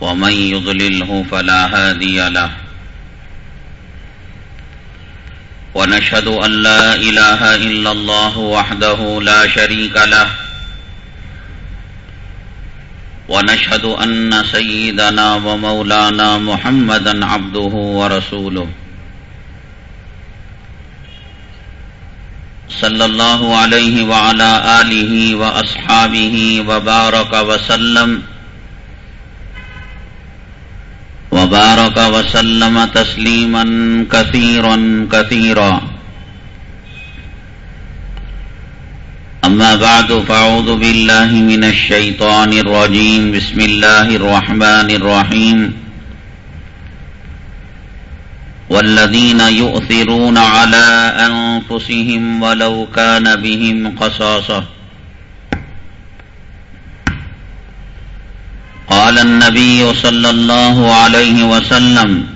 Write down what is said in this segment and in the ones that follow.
ومن يضلله فلا هادي له. ونشهد أن لا إله إلا الله وحده لا شريك له. ونشهد أن سيدنا ومولانا محمدا عبده ورسوله. صلى الله عليه وعلى آله وأصحابه وبارك وسلم. وبارك وسلم وبارك وسلم تسليما كثيرا كثيرا. أما بعد، فأعوذ بالله من الشيطان الرجيم. بسم الله الرحمن الرحيم. والذين يؤثرون على أنفسهم ولو كان بهم قصاصة. قال النبي صلى الله عليه وسلم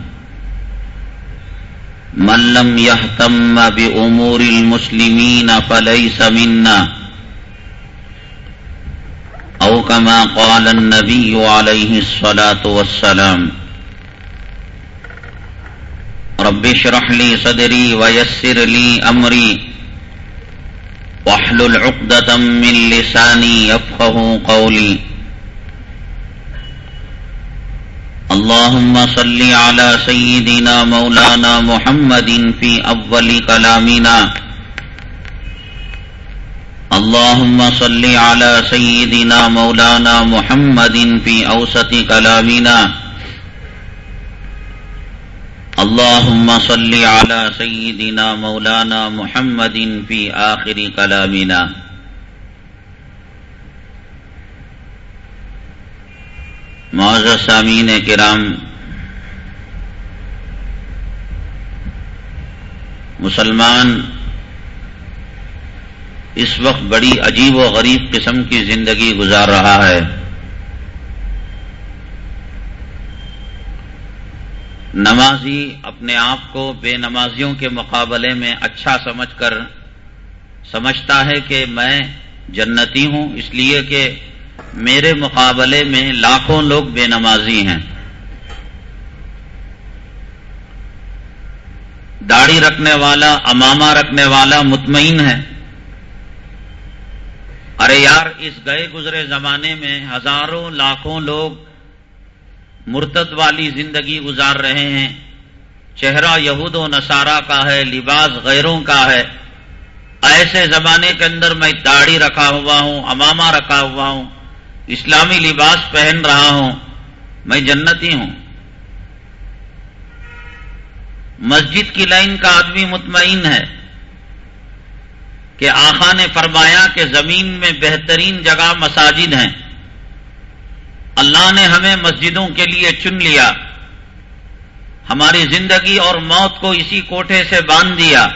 من لم يهتم بأمور المسلمين فليس منا. أو كما قال النبي عليه الصلاة والسلام رب اشرح لي صدري ويسر لي أمري واحلل عقدة من لساني يفقه قولي. اللهم صل على سيدنا مولانا محمد في أول كلامنا. اللهم صل على سيدنا مولانا محمد في أوسط كلامنا. اللهم صل على سيدنا مولانا محمد في آخر كلامنا. معذر سامین کرام، مسلمان، اس وقت بڑی عجیب و غریب قسم کی زندگی گزار رہا ہے۔ نمازی اپنے آپ کو بے نمازیوں کے مقابلے میں اچھا سمجھ کر، سمجھتا ہے کہ میں جنتی ہوں، اس لیے کہ میرے مقابلے میں لاکھوں لوگ بے نمازی ہیں۔ داڑھی رکھنے والا، امامہ رکھنے والا مطمئن ہے۔ ارے یار، اس گئے گزرے زمانے میں ہزاروں لاکھوں لوگ مرتد والی زندگی گزار رہے ہیں۔ چہرہ یہود و نصارہ کا ہے، لباس غیروں کا ہے۔ ایسے زمانے کے اندر میں داڑھی رکھا ہوا ہوں، امامہ رکھا ہوا ہوں۔ اسلامی لباس پہن رہا ہوں، میں جنتی ہوں۔ مسجد کی لائن کا آدمی مطمئن ہے کہ آخا نے فرمایا کہ زمین میں بہترین جگہ مساجد ہیں۔ اللہ نے ہمیں مسجدوں کے لیے چن لیا۔ ہماری زندگی اور موت کو اسی کوٹھے سے باندھ دیا۔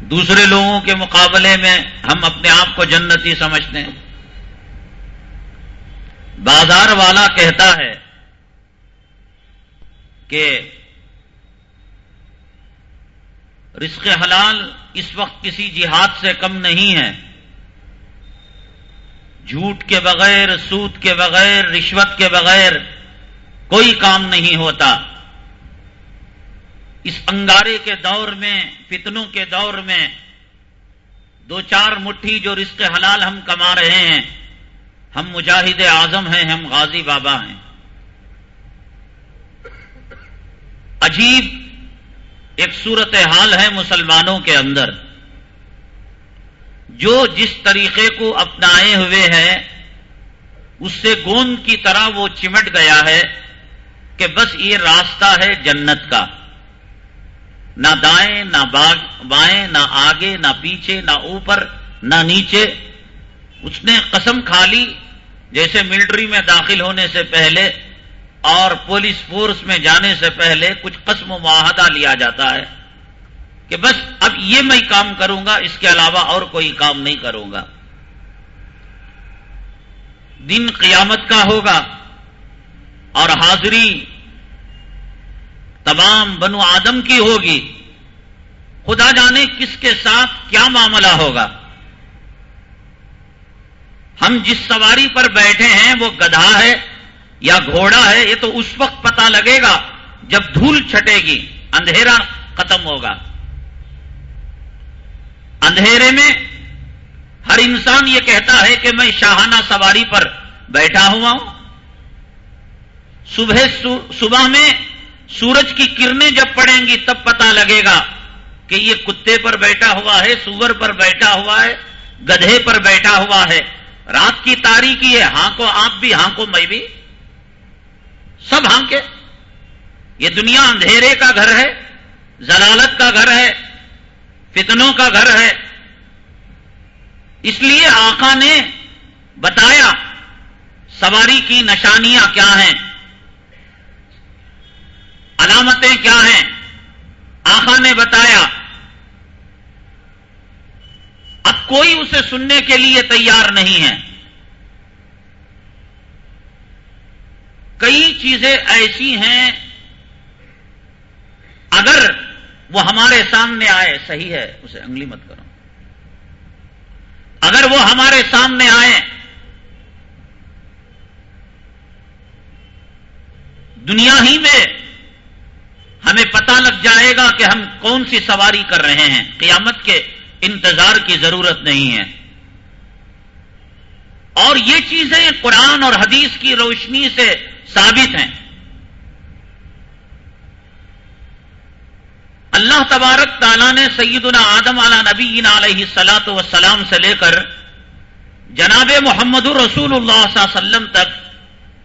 دوسرے لوگوں کے مقابلے میں ہم اپنے آپ کو جنتی سمجھتے ہیں۔ بازار والا کہتا ہے کہ رزق حلال اس وقت کسی جہاد سے کم نہیں ہے۔ جھوٹ کے بغیر، سود کے بغیر، رشوت کے بغیر کوئی کام نہیں ہوتا۔ اس انگارے کے دور میں، فتنوں کے دور میں دو چار مٹھی جو رزق حلال ہم کما رہے ہیں ہم مجاہد اعظم ہیں، ہم غازی بابا ہیں۔ عجیب ایک صورت حال ہے مسلمانوں کے اندر۔ جو جس طریقے کو اپنائے ہوئے ہیں، اس سے گوند کی طرح وہ چمٹ گیا ہے کہ بس یہ راستہ ہے جنت کا۔ نہ دائیں، نہ بائیں، نہ آگے، نہ پیچھے، نہ اوپر، نہ نیچے۔ اس نے قسم کھا لی جیسے ملٹری میں داخل ہونے سے پہلے اور پولیس فورس میں جانے سے پہلے کچھ قسم و معاہدہ لیا جاتا ہے کہ بس اب یہ میں کام کروں گا، اس کے علاوہ اور کوئی کام نہیں کروں گا۔ دن قیامت کا ہوگا اور حاضری تمام بنو آدم کی ہوگی۔ خدا جانے کس کے ساتھ کیا معاملہ ہوگا۔ ہم جس سواری پر بیٹھے ہیں وہ گدھا ہے یا گھوڑا ہے، یہ تو اس وقت پتا لگے گا جب دھول چھٹے گی، اندھیرا ختم ہوگا۔ اندھیرے میں ہر انسان یہ کہتا ہے کہ میں شاہانہ سواری پر بیٹھا ہوا ہوں۔ صبح صبح میں سورج کی کرنیں جب پڑیں گی، تب پتا لگے گا کہ یہ کتے پر بیٹھا ہوا ہے، سور پر بیٹھا ہوا ہے، گدھے پر بیٹھا ہوا ہے۔ رات کی تاریخی ہے ہاں کو آپ بھی ہاں کو میں بھی۔ سب ہاں کے یہ دنیا اندھیرے کا گھر ہے، زلالت کا گھر ہے، فتنوں کا گھر ہے۔ اس لیے آقا نے بتایا، سواری کی نشانیاں کیا ہیں؟ علامتیں کیا ہیں؟ آخا نے بتایا اب کوئی اسے سننے کے لیے تیار نہیں ہے۔ کئی چیزیں ایسی ہیں، اگر وہ ہمارے سامنے آئے، صحیح ہے، اسے انگلی مت کرو۔ اگر وہ ہمارے سامنے آئے، دنیا ہی میں ہمیں پتا لگ جائے گا کہ ہم کون سی سواری کر رہے ہیں۔ قیامت کے انتظار کی ضرورت نہیں ہے۔ اور یہ چیزیں قرآن اور حدیث کی روشنی سے ثابت ہیں۔ اللہ تبارک تعالیٰ نے سیدنا آدم علی نبی علیہ سلاۃ وسلام سے لے کر جناب محمد الرسول اللہ صلی اللہ علیہ وسلم تک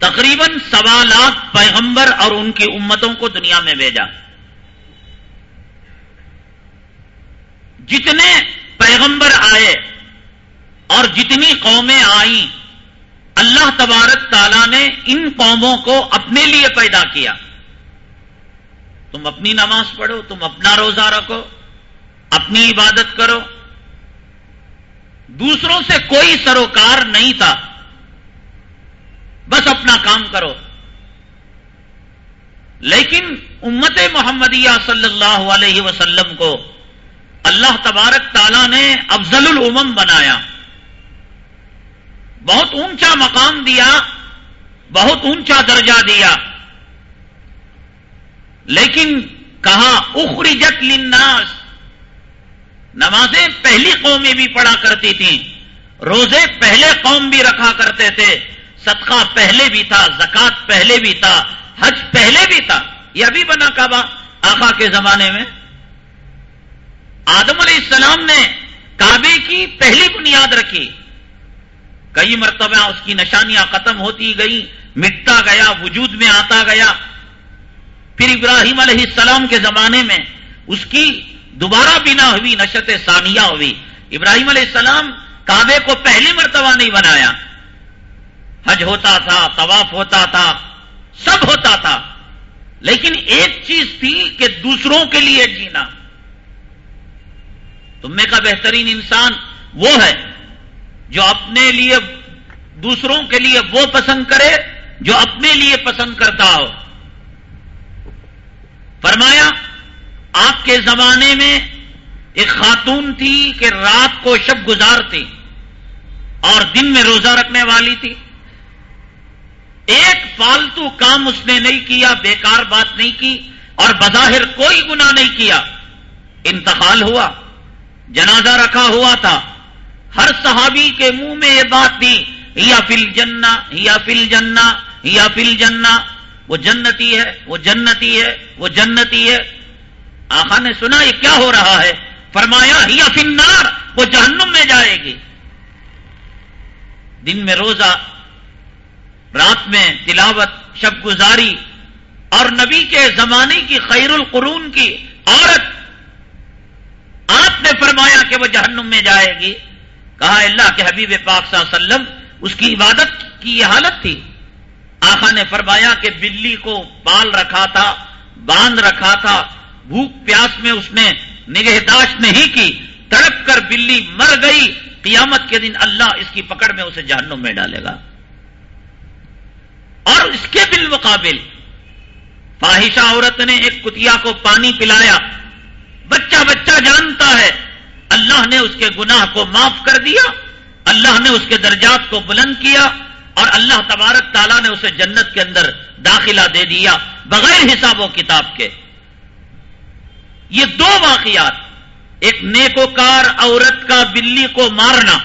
تقریباً سوا لاکھ پیغمبر اور ان کی امتوں کو دنیا میں بھیجا۔ جتنے پیغمبر آئے اور جتنی قومیں آئیں، اللہ تبارک تعالیٰ نے ان قوموں کو اپنے لیے پیدا کیا۔ تم اپنی نماز پڑھو، تم اپنا روزہ رکھو، اپنی عبادت کرو۔ دوسروں سے کوئی سروکار نہیں تھا۔ بس اپنا کام کرو۔ لیکن امت محمدیہ صلی اللہ علیہ وسلم کو اللہ تبارک تعالیٰ نے افضل العمم بنایا۔ بہت اونچا مقام دیا، بہت اونچا درجہ دیا۔ لیکن کہا، اخرجت للناس۔ نمازیں پہلی قومیں بھی پڑھا کرتی تھیں، روزے پہلے قوم بھی رکھا کرتے تھے، صدقہ پہلے بھی تھا زکات پہلے بھی تھا، حج پہلے بھی تھا۔ یہ ابھی بنا کعبہ آقا کے زمانے میں۔ آدم علیہ السلام نے کعبے کی پہلی بنیاد رکھی۔ کئی مرتبہ اس کی نشانیاں ختم ہوتی گئی مٹتا گیا، وجود میں آتا گیا۔ پھر ابراہیم علیہ السلام کے زمانے میں اس کی دوبارہ بنا ہوئی نشت ثانیہ ہوئی۔ ابراہیم علیہ السلام کعبے کو پہلی مرتبہ نہیں بنایا۔ حج ہوتا تھا، طواف ہوتا تھا، سب ہوتا تھا۔ لیکن ایک چیز تھی کہ دوسروں کے لیے جینا۔ تمہیں کا بہترین انسان وہ ہے جو اپنے لیے دوسروں کے لیے وہ پسند کرے جو اپنے لیے پسند کرتا ہو۔ فرمایا، آپ کے زمانے میں ایک خاتون تھی کہ رات کو شب گزارتی اور دن میں روزہ رکھنے والی تھی۔ ایک فالتو کام اس نے نہیں کیا، بیکار بات نہیں کی اور بظاہر کوئی گنا نہیں کیا۔ انتقال ہوا۔ جنازہ رکھا ہوا تھا۔ ہر صحابی کے منہ میں یہ بات تھی یا فل جنا یا فل جنا یا فل جنا وہ جنتی ہے، وہ جنتی ہے، وہ جنتی ہے۔ آخا نے سنا یہ کیا ہو رہا ہے؟ فرمایا یا فنار وہ جہنم میں جائے گی۔ دن میں روزہ، رات میں تلاوت، شب گزاری اور نبی کے زمانے کی خیر القرون کی عورت آپ نے فرمایا کہ وہ جہنم میں جائے گی۔ کہا اللہ کے حبیب پاک صلی اللہ علیہ وسلم، اس کی عبادت کی یہ حالت تھی۔ آخا نے فرمایا کہ بلی کو پال رکھا تھا، باندھ رکھا تھا، بھوک پیاس میں اس نے نگہداشت نہیں کی۔ تڑپ کر بلی مر گئی۔ قیامت کے دن اللہ اس کی پکڑ میں اسے جہنم میں ڈالے گا۔ اور اس کے بالمقابل فاحشہ عورت نے ایک کتیا کو پانی پلایا۔ بچہ بچہ جانتا ہے۔ اللہ نے اس کے گناہ کو معاف کر دیا، اللہ نے اس کے درجات کو بلند کیا اور اللہ تبارک تعالیٰ نے اسے جنت کے اندر داخلہ دے دیا بغیر حساب و کتاب کے۔ یہ دو واقعات، ایک نیکوکار عورت کا بلی کو مارنا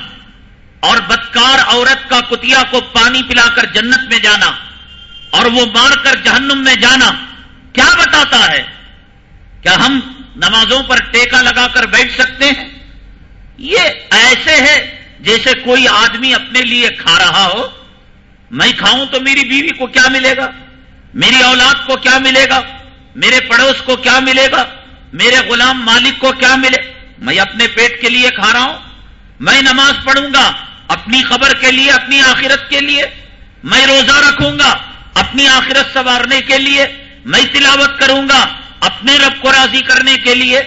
اور بدکار عورت کا کتیا کو پانی پلا کر جنت میں جانا اور وہ مار کر جہنم میں جانا، کیا بتاتا ہے؟ کیا ہم نمازوں پر ٹیکا لگا کر بیٹھ سکتے ہیں۔ یہ ایسے ہے جیسے کوئی آدمی اپنے لیے کھا رہا ہو۔ میں کھاؤں تو میری بیوی کو کیا ملے گا؟ میری اولاد کو کیا ملے گا؟ میرے پڑوس کو کیا ملے گا؟ میرے غلام مالک کو کیا ملے؟ میں اپنے پیٹ کے لیے کھا رہا ہوں۔ میں نماز پڑھوں گا اپنی خبر کے لیے، اپنی آخرت کے لیے۔ میں روزہ رکھوں گا اپنی آخرت سنوارنے کے لیے۔ میں تلاوت کروں گا اپنے رب کو راضی کرنے کے لیے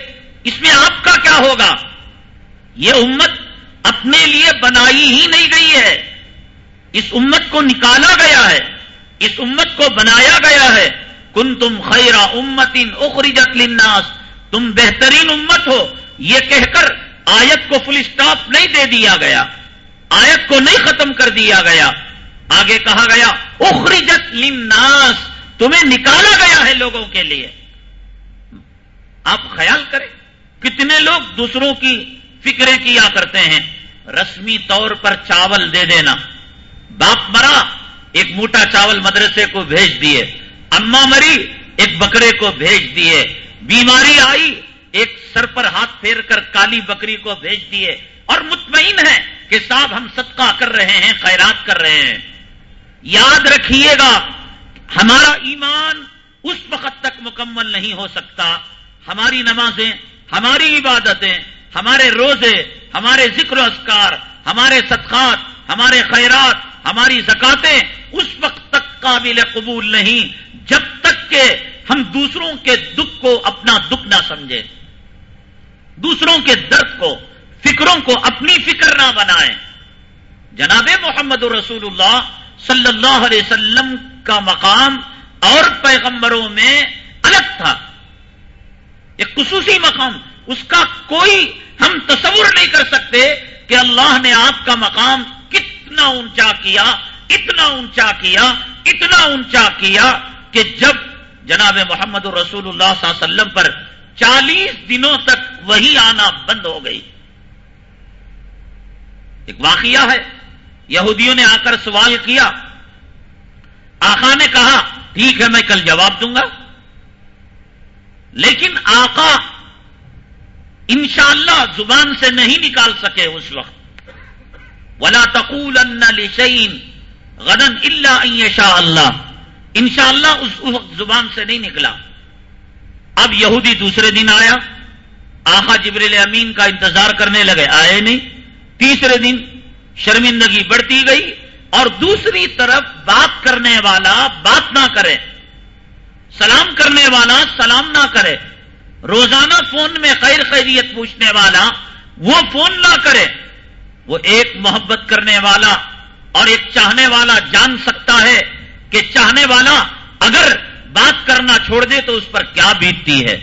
اس میں آپ کا کیا ہوگا؟ یہ امت اپنے لیے بنائی ہی نہیں گئی ہے۔ اس امت کو نکالا گیا ہے۔ اس امت کو بنایا گیا ہے۔ کن تم خیرا امت ان اخرجت للناس۔ تم بہترین امت ہو۔ یہ کہہ کر آیت کو فل اسٹاپ نہیں دے دیا گیا۔ آیت کو نہیں ختم کر دیا گیا۔ آگے کہا گیا، اخرجت للناس۔ تمہیں نکالا گیا ہے لوگوں کے لیے۔ آپ خیال کریں کتنے لوگ دوسروں کی فکریں کیا کرتے ہیں؟ رسمی طور پر چاول دے دینا۔ باپ مرا، ایک موٹا چاول مدرسے کو بھیج دیے۔ اما مری، ایک بکرے کو بھیج دیے۔ بیماری آئی، ایک سر پر ہاتھ پھیر کر کالی بکری کو بھیج دیے۔ اور مطمئن ہے کہ صاحب ہم صدقہ کر رہے ہیں، خیرات کر رہے ہیں۔ یاد رکھیے گا، ہمارا ایمان اس وقت تک مکمل نہیں ہو سکتا ہماری نمازیں، ہماری عبادتیں، ہمارے روزے، ہمارے ذکر و اسکار ہمارے صدقات، ہمارے خیرات، ہماری زکاتیں اس وقت تک قابل قبول نہیں، جب تک کہ ہم دوسروں کے دکھ کو اپنا دکھ نہ سمجھیں۔ دوسروں کے درد کو، فکروں کو اپنی فکر نہ بنائیں۔ جناب محمد رسول اللہ صلی اللہ علیہ وسلم کا مقام اور پیغمبروں میں الگ تھا۔ ایک خصوصی مقام، اس کا کوئی ہم تصور نہیں کر سکتے کہ اللہ نے آپ کا مقام کتنا اونچا کیا، اتنا اونچا کیا، اتنا اونچا کیا کہ جب جناب محمد رسول اللہ صلی اللہ علیہ وسلم پر چالیس دنوں تک وہی آنا بند ہو گئی۔ ایک واقعہ ہے، یہودیوں نے آ کر سوال کیا، آقا نے کہا، ٹھیک ہے، میں کل جواب دوں گا۔ لیکن آقا انشاءاللہ زبان سے نہیں نکال سکے اس وقت۔ ولا تقول لشین غدن اللہ شاء اللہ ان شاء اللہ اس وقت زبان سے نہیں نکلا۔ اب یہودی دوسرے دن آیا۔ آخا جبریل امین کا انتظار کرنے لگے، آئے نہیں۔ تیسرے دن شرمندگی بڑھتی گئی اور دوسری طرف بات کرنے والا بات نہ کرے۔ سلام کرنے والا سلام نہ کرے، روزانہ فون میں خیر خیریت پوچھنے والا وہ فون نہ کرے، وہ ایک محبت کرنے والا اور ایک چاہنے والا جان سکتا ہے کہ چاہنے والا اگر بات کرنا چھوڑ دے تو اس پر کیا بیتتی ہے۔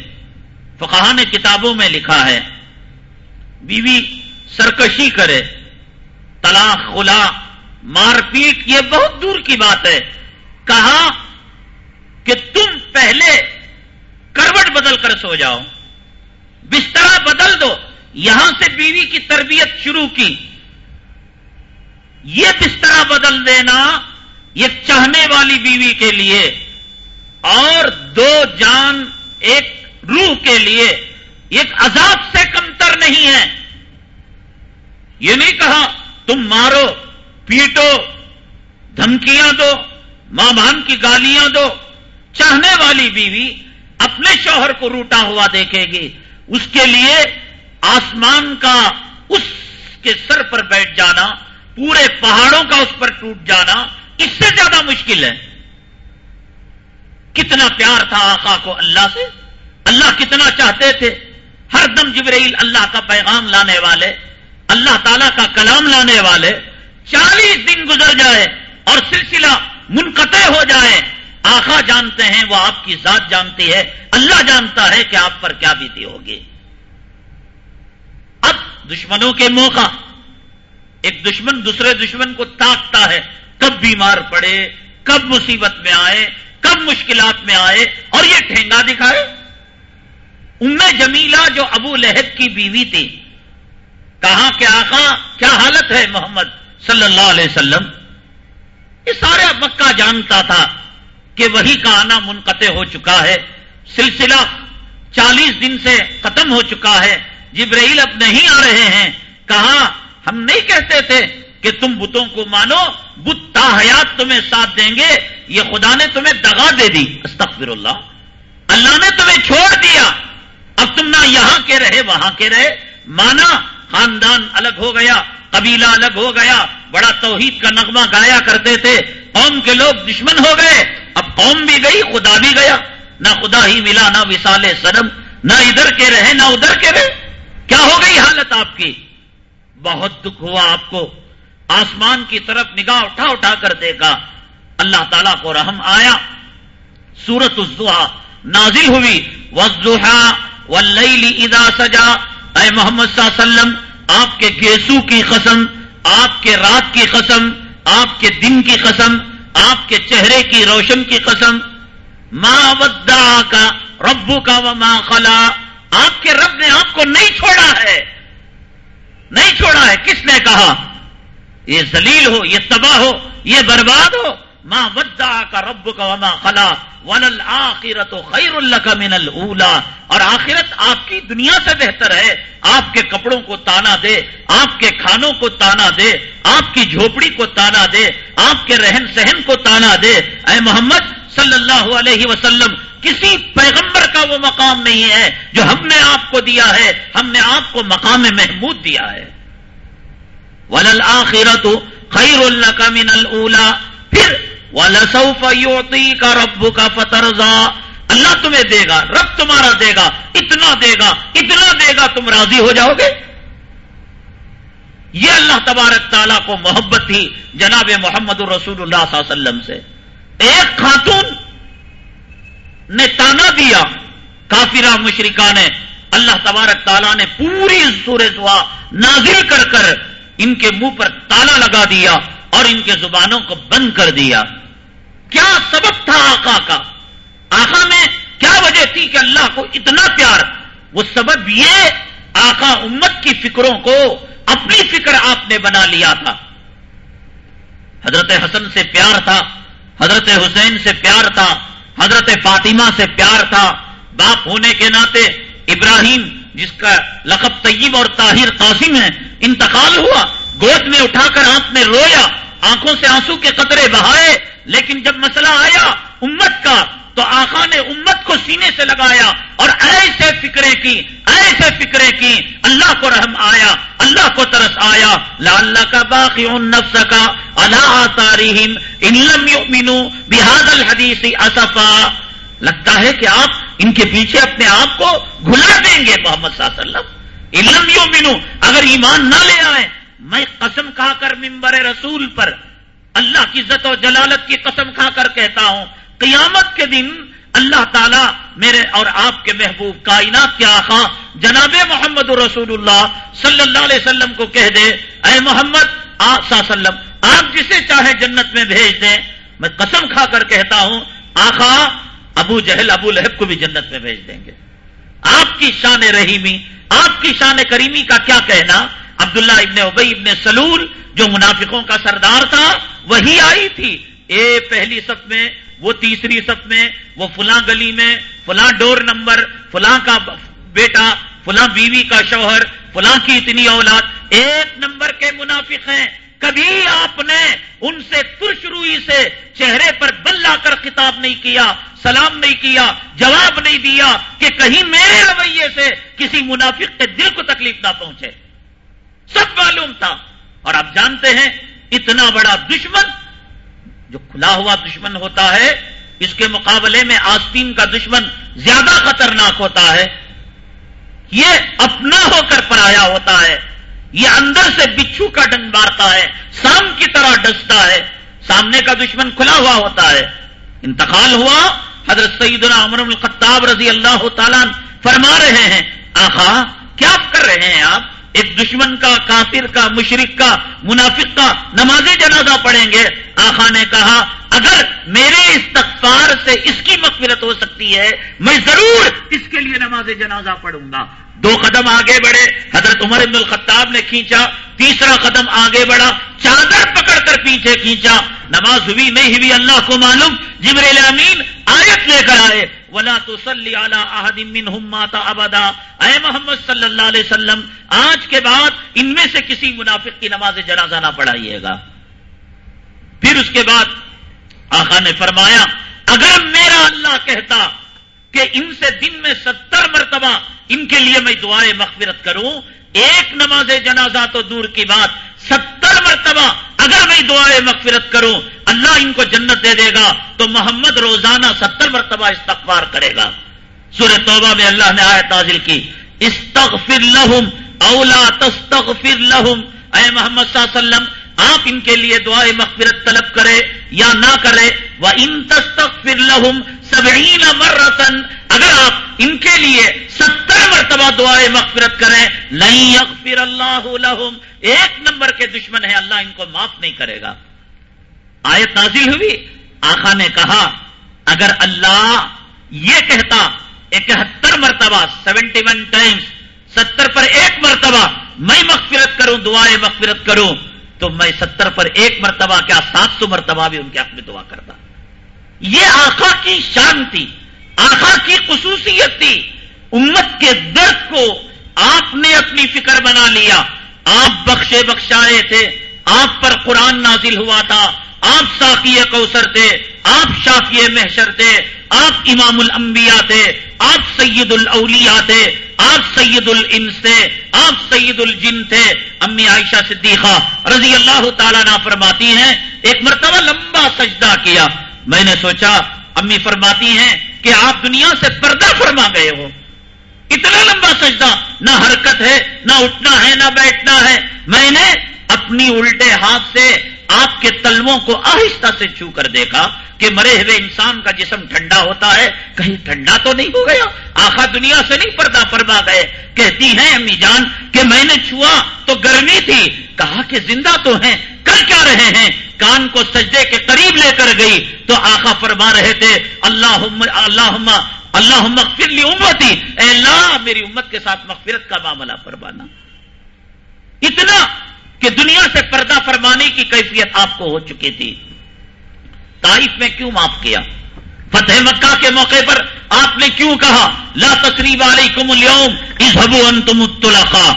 فقہ نے کتابوں میں لکھا ہے، بیوی سرکشی کرے، طلاق خلا مار پیٹ، یہ بہت دور کی بات ہے۔ کہا کہ تم پہلے کروٹ بدل کر سو جاؤ، بستر بدل دو، یہاں سے بیوی کی تربیت شروع کی۔ یہ بستر بدل دینا یہ چاہنے والی بیوی کے لیے اور دو جان ایک روح کے لیے ایک عذاب سے کمتر نہیں ہے۔ یہ نہیں کہا تم مارو، پیٹو، دھمکیاں دو، ماں بہن کی گالیاں دو۔ چاہنے والی بیوی اپنے شوہر کو روٹا ہوا دیکھے گی۔ اس کے لیے آسمان کا اس کے سر پر بیٹھ جانا، پورے پہاڑوں کا اس پر ٹوٹ جانا، اس سے زیادہ مشکل ہے۔ کتنا پیار تھا آقا کو اللہ سے۔ اللہ کتنا چاہتے تھے۔ ہر دم جبرائیل اللہ کا پیغام لانے والے، اللہ تعالی کا کلام لانے والے۔ چالیس دن گزر جائے اور سلسلہ منقطع ہو جائے۔ آخا جانتے ہیں، وہ آپ کی ذات جانتی ہے۔ اللہ جانتا ہے کہ آپ پر کیا بیتی ہوگی۔ اب دشمنوں کے موقع۔ ایک دشمن دوسرے دشمن کو تاکتا ہے۔ کب بیمار پڑے، کب مصیبت میں آئے، کب مشکلات میں آئے اور یہ ٹھینگا دکھائے۔ ام جمیلہ جو ابو لہب کی بیوی تھی کہا کہ آقا، کیا حالت ہے محمد صلی اللہ علیہ وسلم؟ یہ سارا مکہ جانتا تھا۔ کہ وہی کا آنا منقطع ہو چکا ہے۔ سلسلہ چالیس دن سے ختم ہو چکا ہے۔ جبرائیل اب نہیں آ رہے ہیں۔ کہا، ہم نہیں کہتے تھے کہ تم بتوں کو مانو، بت تا حیات تمہیں ساتھ دیں گے، یہ خدا نے تمہیں دگا دے دی۔ استغفر اللہ اللہ نے تمہیں چھوڑ دیا۔ اب تم نہ یہاں کے رہے، وہاں کے رہے۔ مانا، خاندان الگ ہو گیا، قبیلہ الگ ہو گیا۔ بڑا توحید کا نغمہ گایا کرتے تھے۔ قوم کے لوگ دشمن ہو گئے۔ قوم بھی گئی، خدا بھی گیا۔ نہ خدا ہی ملا، نہ وسال سرم نہ ادھر کے رہے، نہ ادھر کے رہے۔ کیا ہو گئی حالت آپ کی؟ بہت دکھ ہوا آپ کو۔ آسمان کی طرف نگاہ اٹھا اٹھا کر دیکھا۔ اللہ تعالیٰ کو رحم آیا۔ سورت الزحا نازل ہوئی۔ وزحا ولی ادا سجا۔ اے محمد صلی اللہ علیہ وسلم، آپ کے گیسو کی قسم، آپ کے رات کی قسم، آپ کے دن کی قسم آپ کے چہرے کی روشن کی قسم ماں ودا کا ربو کا و خلا، آپ کے رب نے آپ کو نہیں چھوڑا ہے۔ نہیں چھوڑا ہے، کس نے کہا؟ یہ زلیل ہو، یہ تباہ ہو، یہ برباد ہو۔ ما ودا کا رب کا وما خلا ول آخرت خیر اللہ کا من اللہ اور آخرت آپ کی دنیا سے بہتر ہے۔ آپ کے کپڑوں کو تانا دے، آپ کے کھانوں کو تانا دے، آپ کی جھوپڑی کو تانا دے، آپ کے رہن سہن کو تانا دے۔ اے محمد صلی اللہ علیہ وسلم، کسی پیغمبر کا وہ مقام نہیں ہے جو ہم نے آپ کو دیا ہے۔ ہم نے آپ کو مقام محمود دیا ہے۔ ولل آخرت خیر اللہ کا من اللہ پھر ولسوف یوتی کا رب کا فترزا اللہ تمہیں دے گا، رب تمہارا دے گا، اتنا دے گا، اتنا دے گا، تم راضی ہو جاؤ گے؟ یہ اللہ تبارک تعالیٰ کو محبت تھی جناب محمد الرسول اللہ صلی اللہ علیہ وسلم سے۔ ایک خاتون نے تانا دیا، کافرہ مشرکہ نے اللہ تبارک تعالیٰ نے پوری سورج دعا نازل کر کر ان کے منہ پر تالا لگا دیا۔ اور ان کے زبانوں کو بند کر دیا۔ کیا سبب تھا آقا کا؟ آقا میں کیا وجہ تھی کہ اللہ کو اتنا پیار؟ وہ سبب یہ آقا امت کی فکروں کو اپنی فکر آپ نے بنا لیا تھا۔ حضرت حسن سے پیار تھا، حضرت حسین سے پیار تھا، حضرت فاطمہ سے پیار تھا۔ باپ ہونے کے ناطے ابراہیم، جس کا لقب طیب اور طاہر قاسم ہے انتقال ہوا۔ گود میں اٹھا کر آنکھ میں رویا، آنکھوں سے آنسو کے قطرے بہائے، لیکن جب مسئلہ آیا امت کا، تو آقا نے امت کو سینے سے لگایا اور ایسے فکرے کی، ایسے فکرے کی، اللہ کو رحم آیا، اللہ کو ترس آیا لا اللہ کا باقی ان نفس کا اللہ تاریم ان مینو بحاد الحدیث اصفا۔ لگتا ہے کہ آپ ان کے پیچھے اپنے آپ کو گھلا دیں گے محمد صلی اللہ علیہ وسلم۔ علم یو مینو اگر ایمان نہ لے آئے میں قسم کھا کر ممبر رسول پر اللہ کی عزت و جلالت کی قسم کھا کر کہتا ہوں، قیامت کے دن اللہ تعالیٰ میرے اور آپ کے محبوب کائنات کے آخا جناب محمد رسول اللہ صلی اللہ علیہ وسلم کو کہہ دے، اے محمد آپ وسلم، آپ جسے چاہے جنت میں بھیج دیں۔ میں قسم کھا کر کہتا ہوں آخا ابو جہل، ابو لہب کو بھی جنت میں بھیج دیں گے۔ آپ کی شان رحیمی، آپ کی شان کریمی کا کیا کہنا؟ عبداللہ ابن ابئی ابن سلول، جو منافقوں کا سردار تھا، وہی آئی تھی۔ اے پہلی سب میں، وہ تیسری سب میں، وہ فلاں گلی میں، فلاں ڈور نمبر، فلاں کا بیٹا، فلاں بیوی کا شوہر، فلاں کی اتنی اولاد۔ ایک نمبر کے منافق ہیں۔ کبھی آپ نے ان سے ترش روئی سے چہرے پر بل لا کر خطاب نہیں کیا، سلام نہیں کیا، جواب نہیں دیا کہ کہیں میرے رویے سے کسی منافق کے دل کو تکلیف نہ پہنچے۔ سب معلوم تھا۔ اور آپ جانتے ہیں، اتنا بڑا دشمن جو کھلا ہوا دشمن ہوتا ہے، اس کے مقابلے میں آستین کا دشمن زیادہ خطرناک ہوتا ہے۔ یہ اپنا ہو کر پرایا ہوتا ہے۔ یہ اندر سے بچھو کا ڈنگ مارتا ہے، سام کی طرح ڈستا ہے۔ سامنے کا دشمن کھلا ہوا ہوتا ہے۔ انتقال ہوا۔ حضرت سیدنا عمر الخطاب رضی اللہ تعالیٰ فرما رہے ہیں، آخا، کیا کر رہے ہیں آپ؟ ایک دشمن کا، کافر کا مشرق کا، منافق کا نماز جنازہ پڑھیں گے۔ آخا نے کہا، اگر میرے استغفار سے اس کی مغفرت ہو سکتی ہے، میں ضرور اس کے لیے نماز جنازہ پڑھوں گا۔ دو قدم آگے بڑھے۔ حضرت عمر ابن الخطاب نے کھینچا۔ تیسرا قدم آگے بڑھا۔ چادر پکڑ کر پیچھے کھینچا۔ نماز ہوئی نہیں ہوئی، اللہ کو معلوم۔ جبریل امین آیت لے کر آئے۔ ولا تو صلی ماتا ابدا۔ اے محمد صلی اللہ علیہ وسلم، آج کے بعد ان میں سے کسی منافق کی نماز جنازہ نہ پڑھائیے گا۔ پھر اس کے بعد آقا نے فرمایا، اگر میرا اللہ کہتا کہ ان سے دن میں ستر مرتبہ ان کے لیے میں دعائیں مغفرت کروں، ایک نماز جنازہ تو دور کی بات ستر مرتبہ اگر میں دعائیں مغفرت کروں، اللہ ان کو جنت دے دے گا، تو محمد روزانہ ستر مرتبہ استغفار کرے گا۔ سورہ توبہ میں اللہ نے آئے تازل کی، استغفر لہم اولا تستغفر لہم۔ اے محمد صلی اللہ علیہ وسلم، آپ ان کے لیے دعائے مغفرت طلب کرے یا نہ کرے وہ ان تستغفر لہم سبعین مرتن اگر آپ ان کے لیے ستر مرتبہ دعائیں مغفرت کریں نہیں یغفر اللہ لہم ایک نمبر کے دشمن ہے اللہ ان کو معاف نہیں کرے گا۔ آیت نازل ہوئی۔ آخا نے کہا، اگر اللہ یہ کہتا، اکہتر مرتبہ، سیونٹی ون ٹائمس ستر پر ایک مرتبہ میں مغفرت کروں دعائیں مغفرت کروں تو میں ستر پر ایک مرتبہ کیا، سات سو مرتبہ بھی ان کے حق میں دعا کرتا۔ یہ آخا کی شان تھی آخا کی خصوصیت تھی۔ امت کے درد کو آپ نے اپنی فکر بنا لیا۔ آپ بخشے بخشائے تھے، آپ پر قرآن نازل ہوا تھا۔ آپ ساقی کوثر تھے، آپ شافی محشر تھے، آپ امام الانبیاء تھے، آپ سید الاولیاء تھے، آپ سید الانس تھے، آپ سید الجن تھے۔ امی عائشہ صدیقہ رضی اللہ تعالیٰ نہ فرماتی ہیں، ایک مرتبہ لمبا سجدہ کیا۔ میں نے سوچا، امی فرماتی ہیں کہ آپ دنیا سے پردہ فرما گئے ہو۔ اتنا لمبا سجدہ، نہ حرکت ہے، نہ اٹھنا ہے، نہ بیٹھنا ہے۔ میں نے اپنی الٹے ہاتھ سے آپ کے تلووں کو آہستہ سے چھو کر دیکھا کہ مرے ہوئے انسان کا جسم ٹھنڈا ہوتا ہے، کہیں ٹھنڈا تو نہیں ہو گیا؟ آخا دنیا سے نہیں پردہ فرما گئے۔ کہتی ہیں، امی جان، کہ میں نے چھوا تو گرمی تھی۔ کہا کہ زندہ تو ہیں، کر کیا رہے ہیں؟ کان کو سجدے کے قریب لے کر گئی۔ تو آخا فرما رہے تھے اللہ اللہ اللہ مغفر لی امتی۔ اے اللہ، میری امت کے ساتھ مغفرت کا معاملہ فرمانا۔ اتنا کہ دنیا سے پردہ فرمانے کی کیفیت آپ کو ہو چکی تھی۔ تاریخ میں کیوں معاف کیا؟ فتح مکہ کے موقع پر آپ نے کیوں کہا؟ لا تقریب علیکم اليوم، اذهبوا انتم الطلقاء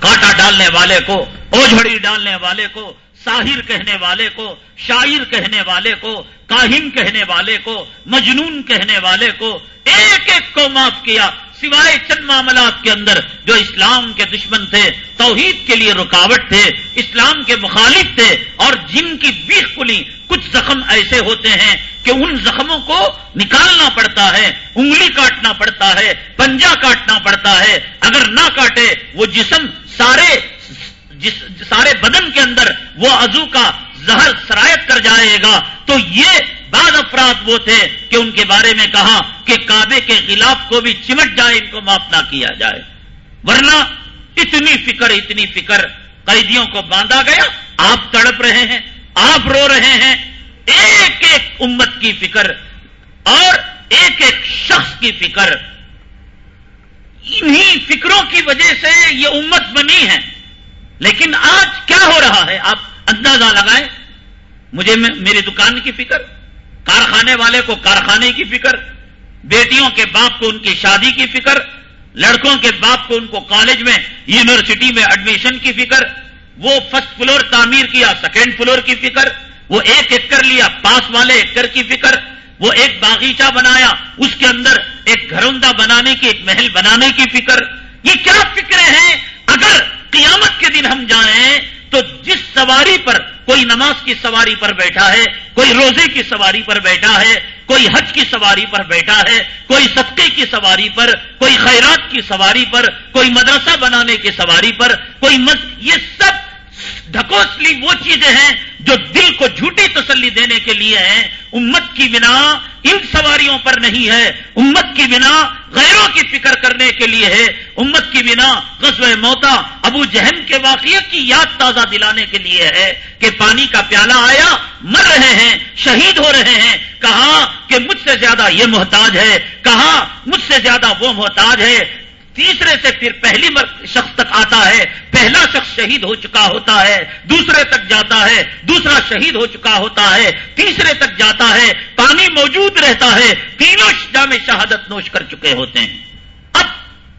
کاٹا ڈالنے والے کو، اوجھڑی ڈالنے والے کو، ساحر کہنے والے کو، شاعر کہنے والے کو، کاہن کہنے والے کو، مجنون کہنے والے کو، ایک ایک کو معاف کیا۔ سوائے چند معاملات کے اندر جو اسلام کے دشمن تھے، توحید کے لیے رکاوٹ تھے، اسلام کے مخالف تھے اور جن کی بیخ کلی کچھ زخم ایسے ہوتے ہیں کہ ان زخموں کو نکالنا پڑتا ہے، انگلی کاٹنا پڑتا ہے پنجا کاٹنا پڑتا ہے۔ اگر نہ کاٹے، وہ جسم سارے جس سارے بدن کے اندر، وہ عزو کا زہر سرایت کر جائے گا۔ تو یہ بعض افراد وہ تھے کہ ان کے بارے میں کہا کہ کعبے کے خلاف کو بھی چمٹ جائے، ان کو معاف نہ کیا جائے۔ ورنہ اتنی فکر اتنی فکر قیدیوں کو باندھا گیا۔ آپ تڑپ رہے ہیں، آپ رو رہے ہیں۔ ایک ایک امت کی فکر اور ایک ایک شخص کی فکر۔ انہی فکروں کی وجہ سے یہ امت بنی ہے۔ لیکن آج کیا ہو رہا ہے؟ آپ اندازہ لگائیں مجھے میری دکان کی فکر، کارخانے والے کو کارخانے کی فکر، بیٹیوں کے باپ کو ان کی شادی کی فکر، لڑکوں کے باپ کو ان کو کالج میں، یونیورسٹی میں ایڈمیشن کی فکر، وہ فرسٹ فلور تعمیر کیا، سیکنڈ فلور کی فکر، وہ ایک ایکڑ لیا، پاس والے ایکڑ کی فکر، وہ ایک باغیچہ بنایا، اس کے اندر ایک گھروندہ بنانے کی، ایک محل بنانے کی فکر۔ یہ کیا فکریں ہیں؟ اگر قیامت کے دن ہم جائیں تو جس سواری پر کوئی نماز کی سواری پر بیٹھا ہے، کوئی روزے کی سواری پر بیٹھا ہے، کوئی حج کی سواری پر بیٹھا ہے، کوئی صدقے کی سواری پر، کوئی خیرات کی سواری پر، کوئی مدرسہ بنانے کی سواری پر، کوئی مز... یہ سب ڈھکوسلی وہ چیزیں ہیں جو دل کو جھوٹی تسلی دینے کے لیے ہیں۔ امت کی بنا ان سواریوں پر نہیں ہے۔ امت کی بنا غیروں کی فکر کرنے کے لیے ہے۔ امت کی بنا غزو موتا ابو جہم کے واقعے کی یاد تازہ دلانے کے لیے ہے کہ پانی کا پیالہ آیا، مر رہے ہیں، شہید ہو رہے ہیں۔ کہا کہ مجھ سے زیادہ یہ محتاج ہے، کہا مجھ سے زیادہ وہ محتاج ہے۔ تیسرے سے پھر پہلی شخص تک آتا ہے، پہلا شخص شہید ہو چکا ہوتا ہے، دوسرے تک جاتا ہے، دوسرا شہید ہو چکا ہوتا ہے، تیسرے تک جاتا ہے، پانی موجود رہتا ہے، تینوں جامع شہادت نوش کر چکے ہوتے ہیں۔ اب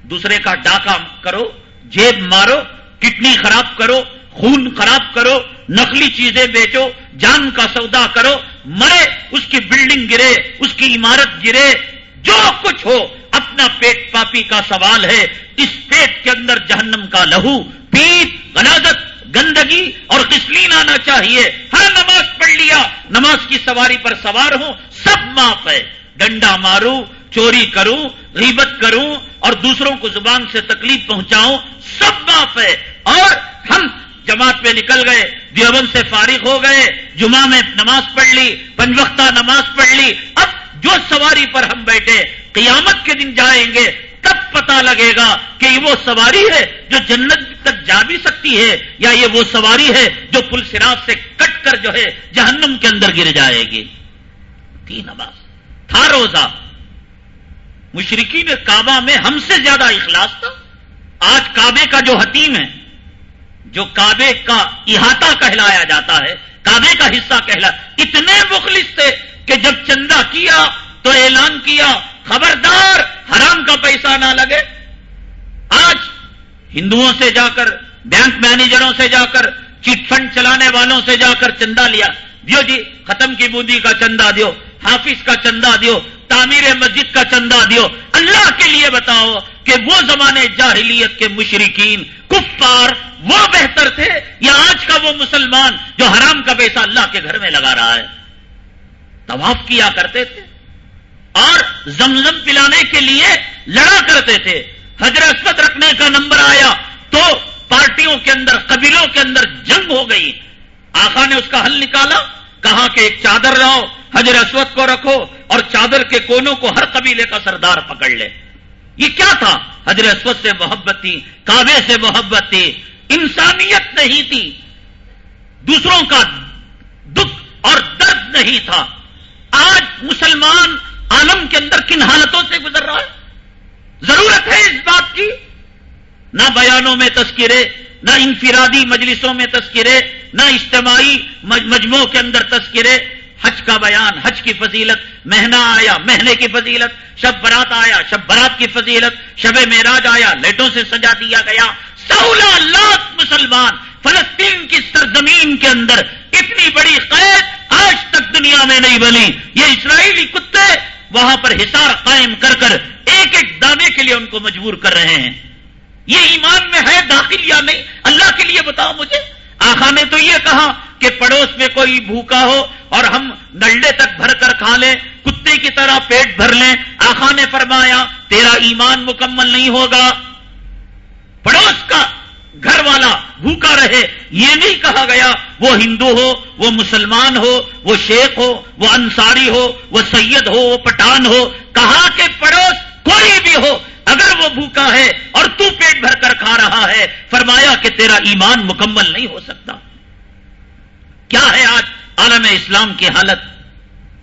دوسرے کا ڈاکہ کرو، جیب مارو کڈنی خراب کرو، خون خراب کرو، نقلی چیزیں بیچو، جان کا سودا کرو، مرے، اس کی بلڈنگ گرے، اس کی عمارت گرے، جو کچھ ہو اپنا پیٹ پاپی کا سوال ہے، اس پیٹ کے اندر جہنم کا لہو پیٹ غلازت، گندگی اور کسلین آنا چاہیے۔ ہر نماز پڑھ لیا، نماز کی سواری پر سوار ہوں، سب معاف ہے۔ ڈنڈا ماروں، چوری کروں، غیبت کروں اور دوسروں کو زبان سے تکلیف پہنچاؤں، سب معاف ہے۔ اور ہم جماعت پہ نکل گئے، دیوبند سے فارغ ہو گئے، جمعہ میں نماز پڑھ لی، پنجوختہ نماز پڑھ لی۔ اب جو سواری پر ہم بیٹھے قیامت کے دن جائیں گے، تب پتا لگے گا کہ یہ وہ سواری ہے جو جنت تک جا بھی سکتی ہے، یا یہ وہ سواری ہے جو پل سراج سے کٹ کر جو ہے جہنم کے اندر گر جائے گی۔ تین نماز۔ تھا روزہ۔ مشرقی نے کعبہ میں ہم سے زیادہ اخلاص تھا۔ آج کعبے کا جو حتیم ہے، جو کعبے کا احاطہ کہلایا جاتا ہے، کعبے کا حصہ کہلا، اتنے مخلص تھے کہ جب چندہ کیا تو اعلان کیا خبردار حرام کا پیسہ نہ لگے۔ آج ہندوؤں سے جا کر، بینک مینیجروں سے جا کر، چٹ فنڈ چلانے والوں سے جا کر چندہ لیا۔ دیو جی ختم کی بوندی کا چندہ دیو، حافظ کا چندہ دیو، تعمیر مسجد کا چندہ دیو۔ اللہ کے لیے بتاؤ کہ وہ زمانے جاہلیت کے مشرقین کفار، وہ بہتر تھے یا آج کا وہ مسلمان جو حرام کا پیسہ اللہ کے گھر میں لگا رہا ہے؟ طواف کیا کرتے تھے؟ اور زمزم پلانے کے لیے لڑا کرتے تھے۔ حضرت رکھنے کا نمبر آیا تو پارٹیوں کے اندر، قبیلوں کے اندر جنگ ہو گئی۔ آخا نے اس کا حل نکالا، کہا کہ ایک چادر لاؤ حضر اسود کو رکھو اور چادر کے کونوں کو ہر قبیلے کا سردار پکڑ لے۔ یہ کیا تھا؟ حضر اسود سے محبت تھی، کعبے سے محبت تھی۔ انسانیت نہیں تھی۔ دوسروں کا دکھ اور درد نہیں تھا۔ آج مسلمان عالم کے اندر کن حالتوں سے گزر رہا ہے؟ ضرورت ہے اس بات کی۔ نہ بیانوں میں تذکرے، نہ انفرادی مجلسوں میں تذکرے، نہ اجتماعی مجموعوں کے اندر تذکرے۔ حج کا بیان، حج کی فضیلت مہنا آیا، مہنے کی فضیلت، شب برات آیا، شب برات کی فضیلت، شب معراج آیا، لیٹوں سے سجا دیا گیا۔ سولہ لاکھ مسلمان فلسطین کی سرزمین کے اندر اتنی بڑی قید آج تک دنیا میں نہیں بنی۔ یہ اسرائیلی کتے وہاں پر حصار قائم کر کر ایک ایک دانے کے لیے ان کو مجبور کر رہے ہیں۔ یہ ایمان میں ہے داخل یا نہیں؟ اللہ کے لیے بتاؤ مجھے۔ آخا نے تو یہ کہا کہ پڑوس میں کوئی بھوکا ہو اور ہم نلڈے تک بھر کر کھا لیں، کتے کی طرح پیٹ بھر لیں۔ آخا نے فرمایا، تیرا ایمان مکمل نہیں ہوگا۔ پڑوس کا گھر والا بھوکا رہے، یہ نہیں کہا گیا، وہ ہندو ہو، وہ مسلمان ہو، وہ شیخ ہو، وہ انصاری ہو، وہ سید ہو، وہ پٹھان ہو، کہا کہ پڑوس کوئی بھی ہو، اگر وہ بھوکا ہے اور تو پیٹ بھر کر کھا رہا ہے، فرمایا کہ تیرا ایمان مکمل نہیں ہو سکتا۔ کیا ہے آج عالم اسلام کی حالت؟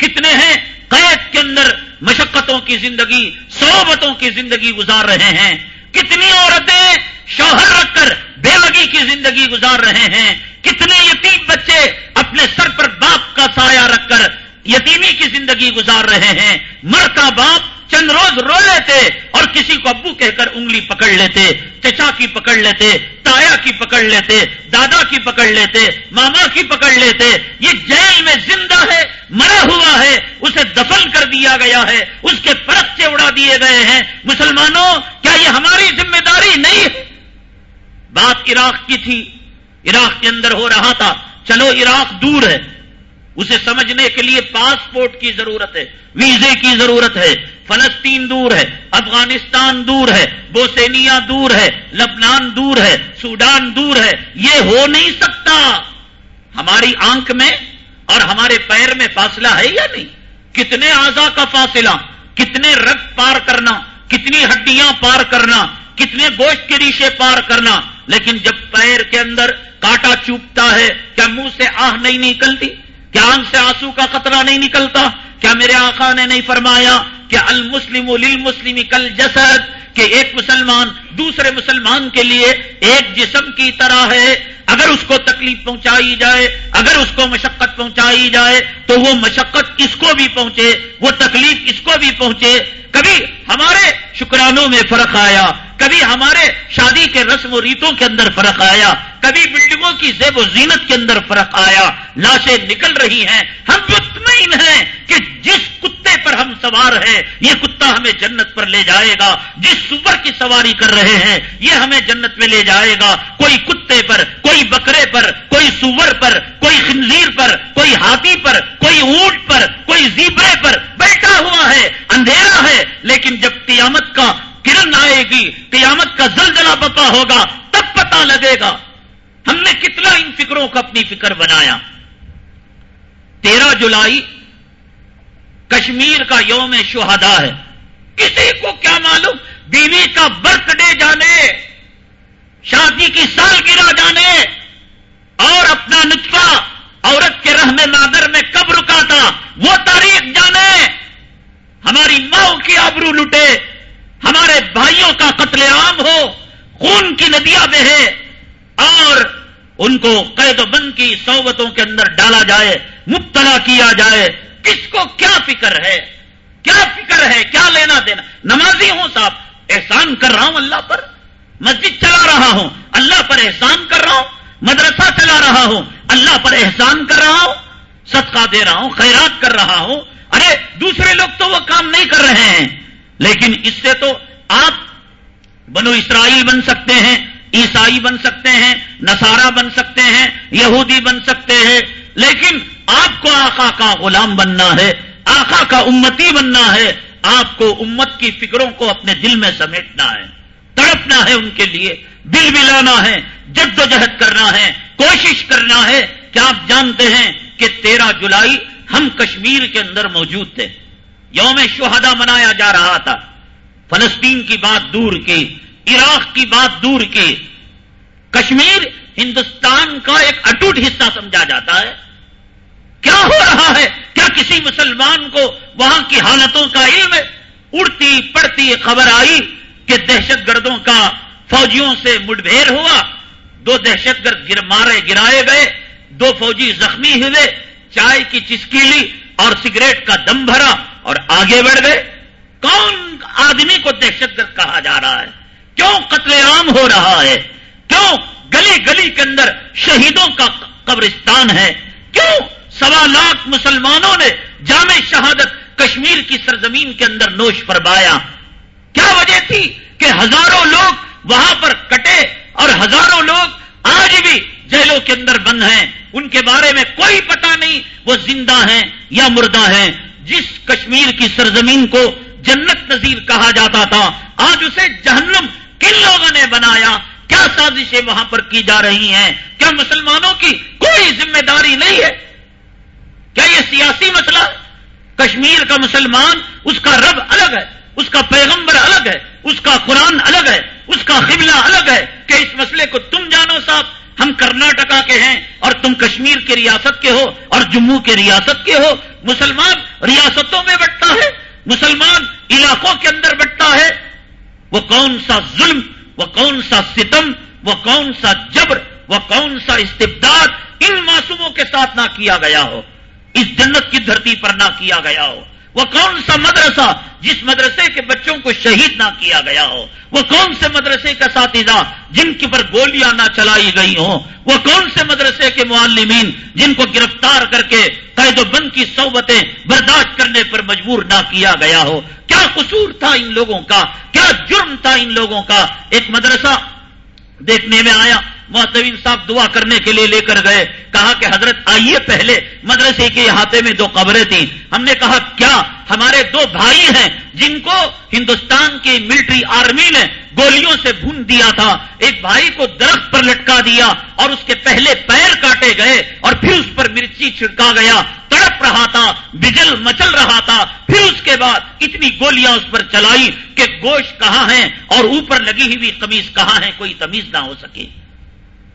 کتنے ہیں؟ قید کے اندر مشقتوں کی زندگی، صحبتوں کی زندگی گزار رہے ہیں۔ کتنی عورتیں شوہر رکھ کر بے لگی کی زندگی گزار رہے ہیں، کتنے یتیم بچے اپنے سر پر باپ کا سایہ رکھ کر یتیمی کی زندگی گزار رہے ہیں۔ مرتا باپ چند روز رو لیتے اور کسی کو ابو کہہ کر انگلی پکڑ لیتے، چچا کی پکڑ لیتے، تایا کی پکڑ لیتے، دادا کی پکڑ لیتے، ماما کی پکڑ لیتے، یہ جیل میں زندہ ہے، مرا ہوا ہے، اسے دفن کر دیا گیا ہے، اس کے پرچے اڑا دیے گئے ہیں۔ مسلمانوں، کیا یہ ہماری ذمہ داری نہیں؟ ہے بات عراق کی تھی۔ عراق کے اندر ہو رہا تھا۔ چلو، عراق دور ہے۔ اسے سمجھنے کے لیے پاسپورٹ کی ضرورت ہے، ویزے کی ضرورت ہے۔ فلسطین دور ہے، افغانستان دور ہے بوسینیا دور ہے، لبنان دور ہے، سوڈان دور ہے، یہ ہو نہیں سکتا۔ ہماری آنکھ میں اور ہمارے پیر میں فاصلہ ہے یا نہیں؟ کتنے آزا کا فاصلہ، کتنے رگ پار کرنا، کتنی ہڈیاں پار کرنا، کتنے گوشت کے ریشے پار کرنا۔ لیکن جب پیر کے اندر کاٹا چوپتا ہے، کیا منہ سے آہ نہیں نکلتی؟ کیا آنکھ سے آنسو کا خطرہ نہیں نکلتا؟ کیا میرے آقا نے نہیں فرمایا کہ المسلم للمسلم کل جسد کہ ایک مسلمان دوسرے مسلمان کے لیے ایک جسم کی طرح ہے۔ اگر اس کو تکلیف پہنچائی جائے، اگر اس کو مشقت پہنچائی جائے، تو وہ مشقت اس کو بھی پہنچے، وہ تکلیف اس کو بھی پہنچے۔ کبھی ہمارے شکرانوں میں فرق آیا، کبھی ہمارے شادی کے رسم و ریتوں کے اندر فرق آیا، کبھی بلڈنگوں کی زیب و زینت کے اندر فرق آیا۔ لاشیں نکل رہی ہیں۔ ہم مطمئن ہیں کہ جس کتے پر ہم سوار ہیں، یہ کتا ہمیں جنت پر لے جائے گا، جس سور کی سواری کر رہے ہیں، یہ ہمیں جنت میں لے جائے گا۔ کوئی کتے پر، کوئی بکرے پر، کوئی سور پر، کوئی خنزیر پر، کوئی ہاتھی پر، کوئی اونٹ پر، کوئی زیبرے پر بیٹھا ہوا ہے، اندھیرا ہے۔ لیکن جب قیامت کا کرن آئے گی، قیامت کا زلزلہ پتا ہوگا، تب پتا لگے گا۔ ہم نے کتنا ان فکروں کو اپنی فکر بنایا۔ تیرہ جولائی کشمیر کا یوم شہدا ہے۔ کسی کو کیا معلوم؟ بیوی کا برتھ ڈے جانے، شادی کی سالگرہ جانے اور اپنا نطفہ عورت کے رحم نادر میں کب رکا تھا وہ تاریخ جانے۔ ہماری ماؤں کی آبرو لٹے، ہمارے بھائیوں کا قتل عام ہو، خون کی ندیاں بہے اور ان کو قید و بند کی صوبتوں کے اندر ڈالا جائے، مبتلا کیا جائے۔ کس کو کیا فکر ہے؟ کیا فکر ہے؟ کیا لینا دینا؟ نمازی ہوں صاحب احسان کر رہا ہوں اللہ پر؟ مسجد چلا رہا ہوں، اللہ پر احسان کر رہا ہوں، مدرسہ چلا رہا ہوں، اللہ پر احسان کر رہا ہوں، صدقہ دے رہا ہوں، خیرات کر رہا ہوں۔ ارے، دوسرے لوگ تو وہ کام نہیں کر رہے ہیں۔ لیکن اس سے تو آپ بنو اسرائیل بن سکتے ہیں، عیسائی بن سکتے ہیں، نصارہ بن سکتے ہیں، یہودی بن سکتے ہیں۔ لیکن آپ کو آقا کا غلام بننا ہے، آقا کا امتی بننا ہے۔ آپ کو امت کی فکروں کو اپنے دل میں سمیٹنا ہے، تڑپنا ہے ان کے لیے دل ملانا ہے، جد و جہد کرنا ہے، کوشش کرنا ہے۔ کیا آپ جانتے ہیں کہ تیرہ جولائی ہم کشمیر کے اندر موجود تھے۔ یوم شہدا منایا جا رہا تھا۔ فلسطین کی بات دور کی، عراق کی بات دور کی۔ کشمیر ہندوستان کا ایک اٹوٹ حصہ سمجھا جاتا ہے۔ کیا ہو رہا ہے؟ کیا کسی مسلمان کو وہاں کی حالتوں کا علم اڑتی پڑتی خبر آئی کہ دہشت گردوں کا فوجیوں سے مٹبھیر ہوا، دو دہشت گرد مارے گرائے گئے، دو فوجی زخمی ہوئے، چائے کی چسکی لی اور سگریٹ کا دم بھرا اور آگے بڑھ گئے۔ کون آدمی کو دہشت گرد کہا جا رہا ہے؟ کیوں قتل عام ہو رہا ہے؟ کیوں گلی گلی کے اندر شہیدوں کا قبرستان ہے؟ کیوں سوا لاکھ مسلمانوں نے جامع شہادت کشمیر کی سرزمین کے اندر نوش فرمایا۔ کیا وجہ تھی کہ ہزاروں لوگ وہاں پر کٹے اور ہزاروں لوگ آج بھی جیلوں کے اندر بند ہیں؟ ان کے بارے میں کوئی پتا نہیں وہ زندہ ہیں یا مردہ ہیں۔ جس کشمیر کی سرزمین کو جنت نظیر کہا جاتا تھا، آج اسے جہنم کن لوگوں نے بنایا؟ کیا سازشیں وہاں پر کی جا رہی ہیں؟ کیا مسلمانوں کی کوئی ذمہ داری نہیں ہے؟ کیا یہ سیاسی مسئلہ کشمیر کا مسلمان اس کا رب الگ ہے اس کا پیغمبر الگ ہے اس کا قرآن الگ ہے اس کا قبلہ الگ ہے کہ اس مسئلے کو تم جانو صاحب ہم کرناٹکا کے ہیں اور تم کشمیر کے ریاست کے ہو اور جموں کے ریاست کے ہو مسلمان ریاستوں میں بٹتا ہے مسلمان علاقوں کے اندر بٹتا ہے وہ کون سا ظلم وہ کون سا ستم وہ کون سا جبر وہ کون سا استبداد ان معصوموں کے ساتھ نہ کیا گیا ہو اس جنت کی دھرتی پر نہ کیا گیا ہو۔ وہ کون سا مدرسہ جس مدرسے کے بچوں کو شہید نہ کیا گیا ہو؟ وہ کون سے مدرسے کا ساتھیدہ جن کے پر گولیاں نہ چلائی گئی ہوں؟ وہ کون سے مدرسے کے معلمین جن کو گرفتار کر کے قید و بند کی صوبتیں برداشت کرنے پر مجبور نہ کیا گیا ہو؟ کیا قصور تھا ان لوگوں کا؟ کیا جرم تھا ان لوگوں کا؟ ایک مدرسہ دیکھنے میں آیا۔ محتوین صاحب دعا کرنے کے لیے لے کر گئے، کہا کہ حضرت آئیے پہلے، مدرسے کے احاطے میں دو قبریں تھیں۔ ہم نے کہا، کیا ہمارے دو بھائی ہیں جن کو ہندوستان کی ملٹری آرمی نے گولیوں سے بھون دیا تھا؟ ایک بھائی کو درخت پر لٹکا دیا اور اس کے پہلے پیر کاٹے گئے اور پھر اس پر مرچی چھڑکا گیا۔ تڑپ رہا تھا، بجل مچل رہا تھا۔ پھر اس کے بعد اتنی گولیاں اس پر چلائی کہ گوشت کہاں ہے اور اوپر لگی ہوئی قمیض کہاں ہے کوئی تمیز نہ ہو سکے۔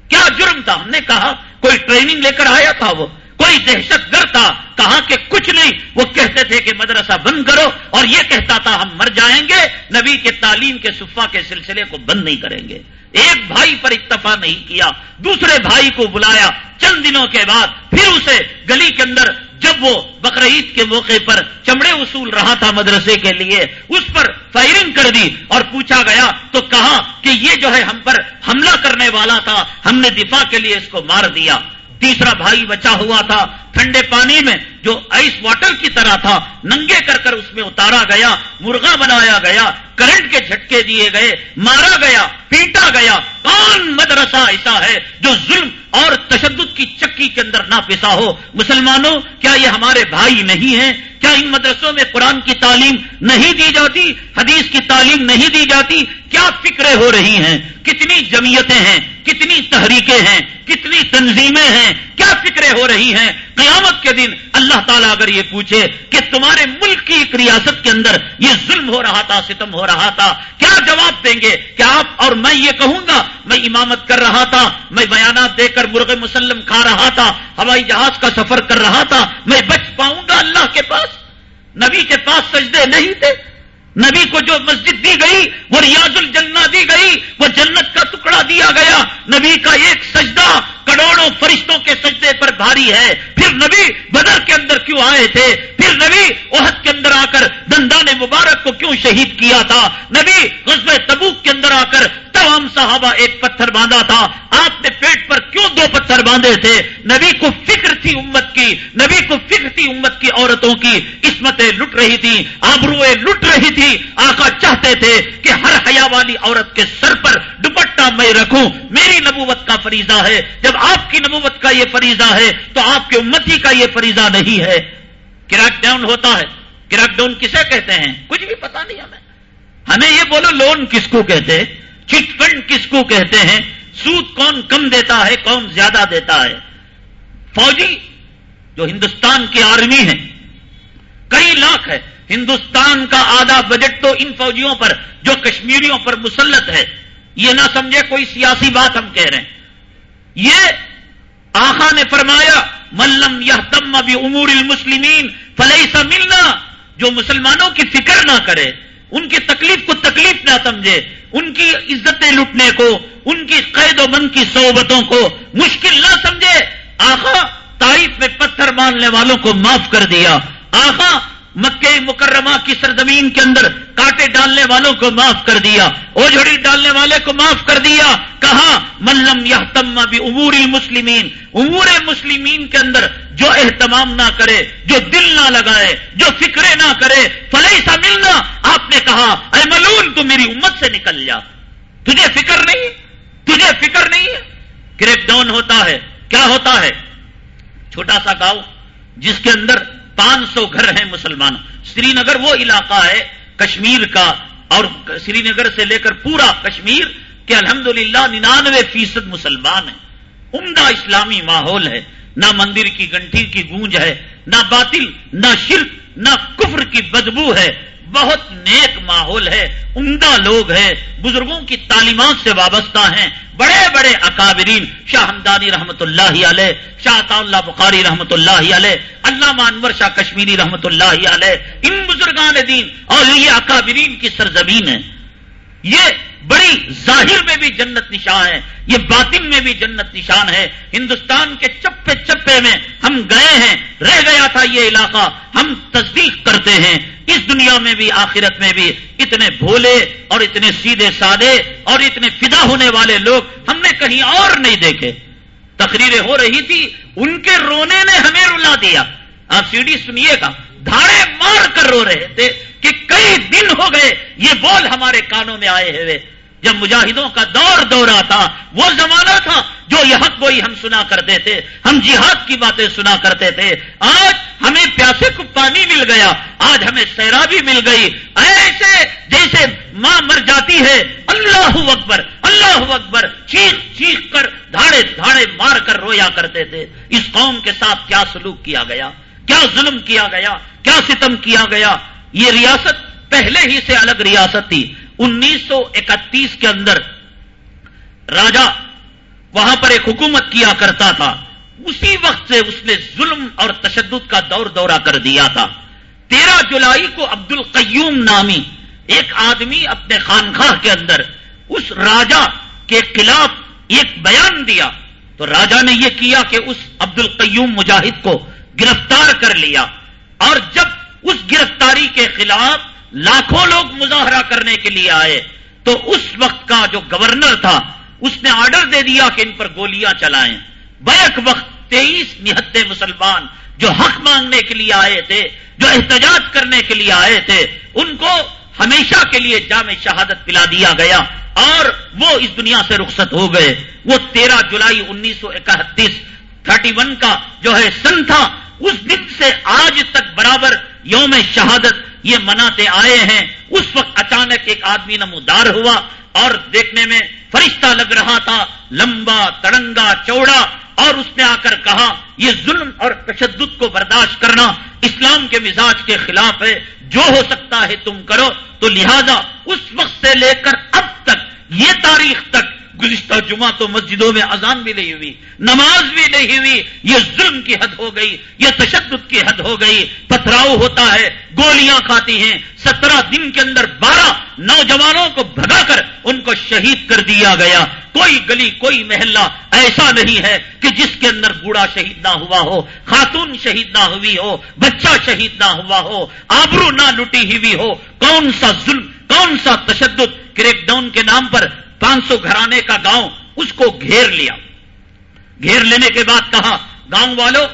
کیا جرم تھا؟ ہم نے کہا، کوئی ٹریننگ لے کر آیا تھا وہ، کوئی دہشت گرد تھا۔ کہا کہ کچھ نہیں، وہ کہتے تھے کہ مدرسہ بند کرو اور یہ کہتا تھا، ہم مر جائیں گے، نبی کے تعلیم کے صفا کے سلسلے کو بند نہیں کریں گے۔ ایک بھائی پر اکتفا نہیں کیا، دوسرے بھائی کو بلایا۔ چند دنوں کے بعد پھر اسے گلی کے اندر جب وہ بقرعید کے موقع پر چمڑے وصول رہا تھا مدرسے کے لیے، اس پر فائرنگ کر دی اور پوچھا گیا، تو کہا کہ یہ جو ہے ہم پر حملہ کرنے والا تھا، ہم نے دفاع کے لیے اس کو مار دیا۔ تیسرا بھائی بچا ہوا تھا، ٹھنڈے پانی میں جو آئس واٹر کی طرح تھا، ننگے کر کر اس میں اتارا گیا، مرغا بنایا گیا، کرنٹ کے جھٹکے دیے گئے، مارا گیا۔ پیٹا گیا، کون مدرسہ ایسا ہے جو ظلم اور تشدد کی چکی کے اندر نہ پسا ہو؟ مسلمانوں، کیا یہ ہمارے بھائی نہیں ہیں؟ کیا ان مدرسوں میں قرآن کی تعلیم نہیں دی جاتی؟ حدیث کی تعلیم نہیں دی جاتی؟ کیا فکریں ہو رہی ہیں؟ کتنی جمعیتیں ہیں، کتنی تحریکیں ہیں، کتنی تنظیمیں ہیں، کیا فکریں ہو رہی ہیں؟ قیامت کے دن اللہ تعالیٰ اگر یہ پوچھے کہ تمہارے ملک کی ایک ریاست کے اندر یہ ظلم ہو رہا تھا، ستم ہو رہا تھا، کیا جواب دیں گے؟ کیا آپ اور میں یہ کہوں گا، میں امامت کر رہا تھا، میں بیانات دے کر مرغ مسلم کھا رہا تھا، ہوائی جہاز کا سفر کر رہا تھا، میں بچ پاؤں گا اللہ کے پاس، نبی کے پاس سجدے نہیں تھے، نبی کو جو مسجد دی گئی، وہ ریاض الجنہ دی گئی، وہ جنت کا ٹکڑا دیا گیا، نبی کا ایک سجدہ کروڑوں فرشتوں کے سجدے پر بھاری ہے، پھر نبی بدر کے اندر کیوں آئے تھے، پھر نبی عہد کے اندر آ کر دندان مبارک کو کیوں شہید کیا تھا، نبی غزب تبوک کے اندر آ کر تمام صحابہ ایک پتھر باندھا تھا۔ آپ نے پیٹ پر کیوں دو پتھر باندھے تھے؟ نبی کو فکر تھی امت کی، نبی کو فکر تھی امت کی عورتوں کی۔ قسمتیں لٹ رہی تھی آبروئیں لٹ رہی تھی آقا چاہتے تھے کہ ہر حیا والی عورت کے سر پر دوپٹہ میں رکھوں۔ میری نبوت کا فریضہ ہے۔ جب آپ کی نبوت کا یہ فریضہ ہے تو آپ کے امتی کا یہ فریضہ نہیں ہے۔ کریک ڈاؤن ہوتا ہے۔ کریک ڈاؤن کسے کہتے ہیں؟ کچھ بھی پتا نہیں ہمیں۔ ہمیں یہ بولو لون کس کو کہتے چٹ فنڈ کس کو کہتے ہیں؟ سود کون کم دیتا ہے، کون زیادہ دیتا ہے؟ فوجی جو ہندوستان کی آرمی ہے کئی لاکھ ہے۔ ہندوستان کا آدھا بجٹ تو ان فوجیوں پر جو کشمیریوں پر مسلط ہے۔ یہ نہ سمجھے کوئی سیاسی بات ہم کہہ رہے ہیں۔ یہ آخا نے فرمایا ملم یہ تم ابھی امور المسلمین فلئی سا ملنا جو مسلمانوں کی فکر نہ کرے۔ ان کی تکلیف کو تکلیف نہ سمجھے، ان کی عزتیں لٹنے کو، ان کی قید و بند کی صحبتوں کو مشکل نہ سمجھے۔ آخا تاریخ میں پتھر مارنے والوں کو معاف کر دیا۔ آخا مکہ مکرمہ کی سرزمین کے اندر کاٹے ڈالنے والوں کو معاف کر دیا، اوجھڑی ڈالنے والے کو معاف کر دیا۔ کہا ملم یہ تم امور مسلمین امور مسلمین کے اندر جو اہتمام نہ کرے، جو دل نہ لگائے، جو فکرے نہ کرے فلئی سا ملنا۔ آپ نے کہا، اے ملون، تو میری امت سے نکل جا۔ تجھے فکر نہیں؟ تجھے فکر نہیں؟ ہے کریک ڈاؤن ہوتا ہے۔ کیا ہوتا ہے؟ چھوٹا سا گاؤں جس کے اندر پانچ سو گھر ہیں مسلمان۔ سری نگر وہ علاقہ ہے کشمیر کا اور سری نگر سے لے کر پورا کشمیر کہ الحمدللہ ننانوے فیصد مسلمان ہیں۔ عمدہ اسلامی ماحول ہے۔ نہ مندر کی گنٹھی کی گونج ہے، نہ باطل، نہ شرک، نہ کفر کی بدبو ہے۔ بہت نیک ماحول ہے، عمدہ لوگ ہیں، بزرگوں کی تعلیمات سے وابستہ ہیں، بڑے بڑے اکابرین، شاہ ہمدانی رحمۃ اللہ علیہ، شاہ تا اللہ بخاری رحمۃ اللہ علیہ اللہ مانور شاہ کشمیری رحمت اللہ علیہ، ان بزرگان دین اور یہ اکابرین کی سرزمین ہے یہ بڑی ظاہر میں بھی جنت نشان ہے، یہ باطن میں بھی جنت نشان ہے۔ ہندوستان کے چپے چپے میں ہم گئے ہیں، رہ گیا تھا یہ علاقہ۔ ہم تصدیق کرتے ہیں، اس دنیا میں بھی، آخرت میں بھی۔ اتنے بھولے اور اتنے سیدھے سادے اور اتنے فدا ہونے والے لوگ ہم نے کہیں اور نہیں دیکھے۔ تقریریں ہو رہی تھی، ان کے رونے نے ہمیں رلا دیا۔ آپ سی ڈی سنیے گا، دھاڑے مار کر رو رہے تھے کہ کئی دن ہو گئے، یہ بول ہمارے کانوں میں آئے ہوئے۔ جب مجاہدوں کا دور دورہ تھا، وہ زمانہ تھا جو یہ حق وہی ہم سنا کرتے تھے، ہم جہاد کی باتیں سنا کرتے تھے۔ آج ہمیں پیاسے کو پانی مل گیا، آج ہمیں سیرابی مل گئی۔ ایسے جیسے ماں مر جاتی ہے، اللہ اکبر اللہ اکبر، چیخ چیخ کر، دھاڑے دھاڑے مار کر رویا کرتے تھے۔ اس قوم کے ساتھ کیا سلوک کیا گیا؟ کیا ظلم کیا گیا؟ کیا ستم کیا گیا؟ یہ ریاست پہلے ہی سے الگ ریاست تھی۔ انیس سو اکتیس کے اندر راجا وہاں پر ایک حکومت کیا کرتا تھا۔ اسی وقت سے اس نے ظلم اور تشدد کا دور دورہ کر دیا تھا۔ تیرہ جولائی کو عبد القیوم نامی ایک آدمی اپنے خانخواہ کے اندر اس راجا کے خلاف ایک بیان دیا۔ تو راجا نے یہ کیا کہ اس عبد القیوم مجاہد کو گرفتار کر لیا۔ اور جب اس گرفتاری کے خلاف لاکھوں لوگ مظاہرہ کرنے کے لیے آئے تو اس وقت کا جو گورنر تھا، اس نے آرڈر دے دیا کہ ان پر گولیاں چلائیں۔ بیک وقت تیئیس نہتے مسلمان جو حق مانگنے کے لیے آئے تھے، جو احتجاج کرنے کے لیے آئے تھے، ان کو ہمیشہ کے لیے جامع شہادت پلا دیا گیا اور وہ اس دنیا سے رخصت ہو گئے۔ وہ تیرہ جولائی انیس سو اکتیس، تھرٹی ون کا جو ہے، سن تھا، اس دن سے آج تک برابر یوم شہادت یہ مناتے آئے ہیں۔ اس وقت اچانک ایک آدمی نمودار ہوا اور دیکھنے میں فرشتہ لگ رہا تھا، لمبا، تڑنگا چوڑا اور اس نے آ کر کہا، یہ ظلم اور تشدد کو برداشت کرنا اسلام کے مزاج کے خلاف ہے۔ جو ہو سکتا ہے تم کرو۔ تو لہذا اس وقت سے لے کر اب تک یہ تاریخ تک گزشتہ جمعہ تو مسجدوں میں اذان بھی نہیں ہوئی، نماز بھی نہیں ہوئی، یہ ظلم کی حد ہو گئی، یہ تشدد کی حد ہو گئی، پتھراؤ ہوتا ہے، گولیاں کھاتی ہیں، سترہ دن کے اندر بارہ نوجوانوں کو بھگا کر ان کو شہید کر دیا گیا۔ کوئی گلی، کوئی محلہ ایسا نہیں ہے کہ جس کے اندر بوڑھا شہید نہ ہوا ہو، خاتون شہید نہ ہوئی ہو، بچہ شہید نہ ہوا ہو، آبرو نہ لٹی ہوئی ہو، کون سا ظلم، کون سا تشدد، کریک ڈاؤن کے نام پر پانچ سو گھرانے کا گاؤں اس کو گھیر لیا۔ گھیر لینے کے بعد کہا، گاؤں والوں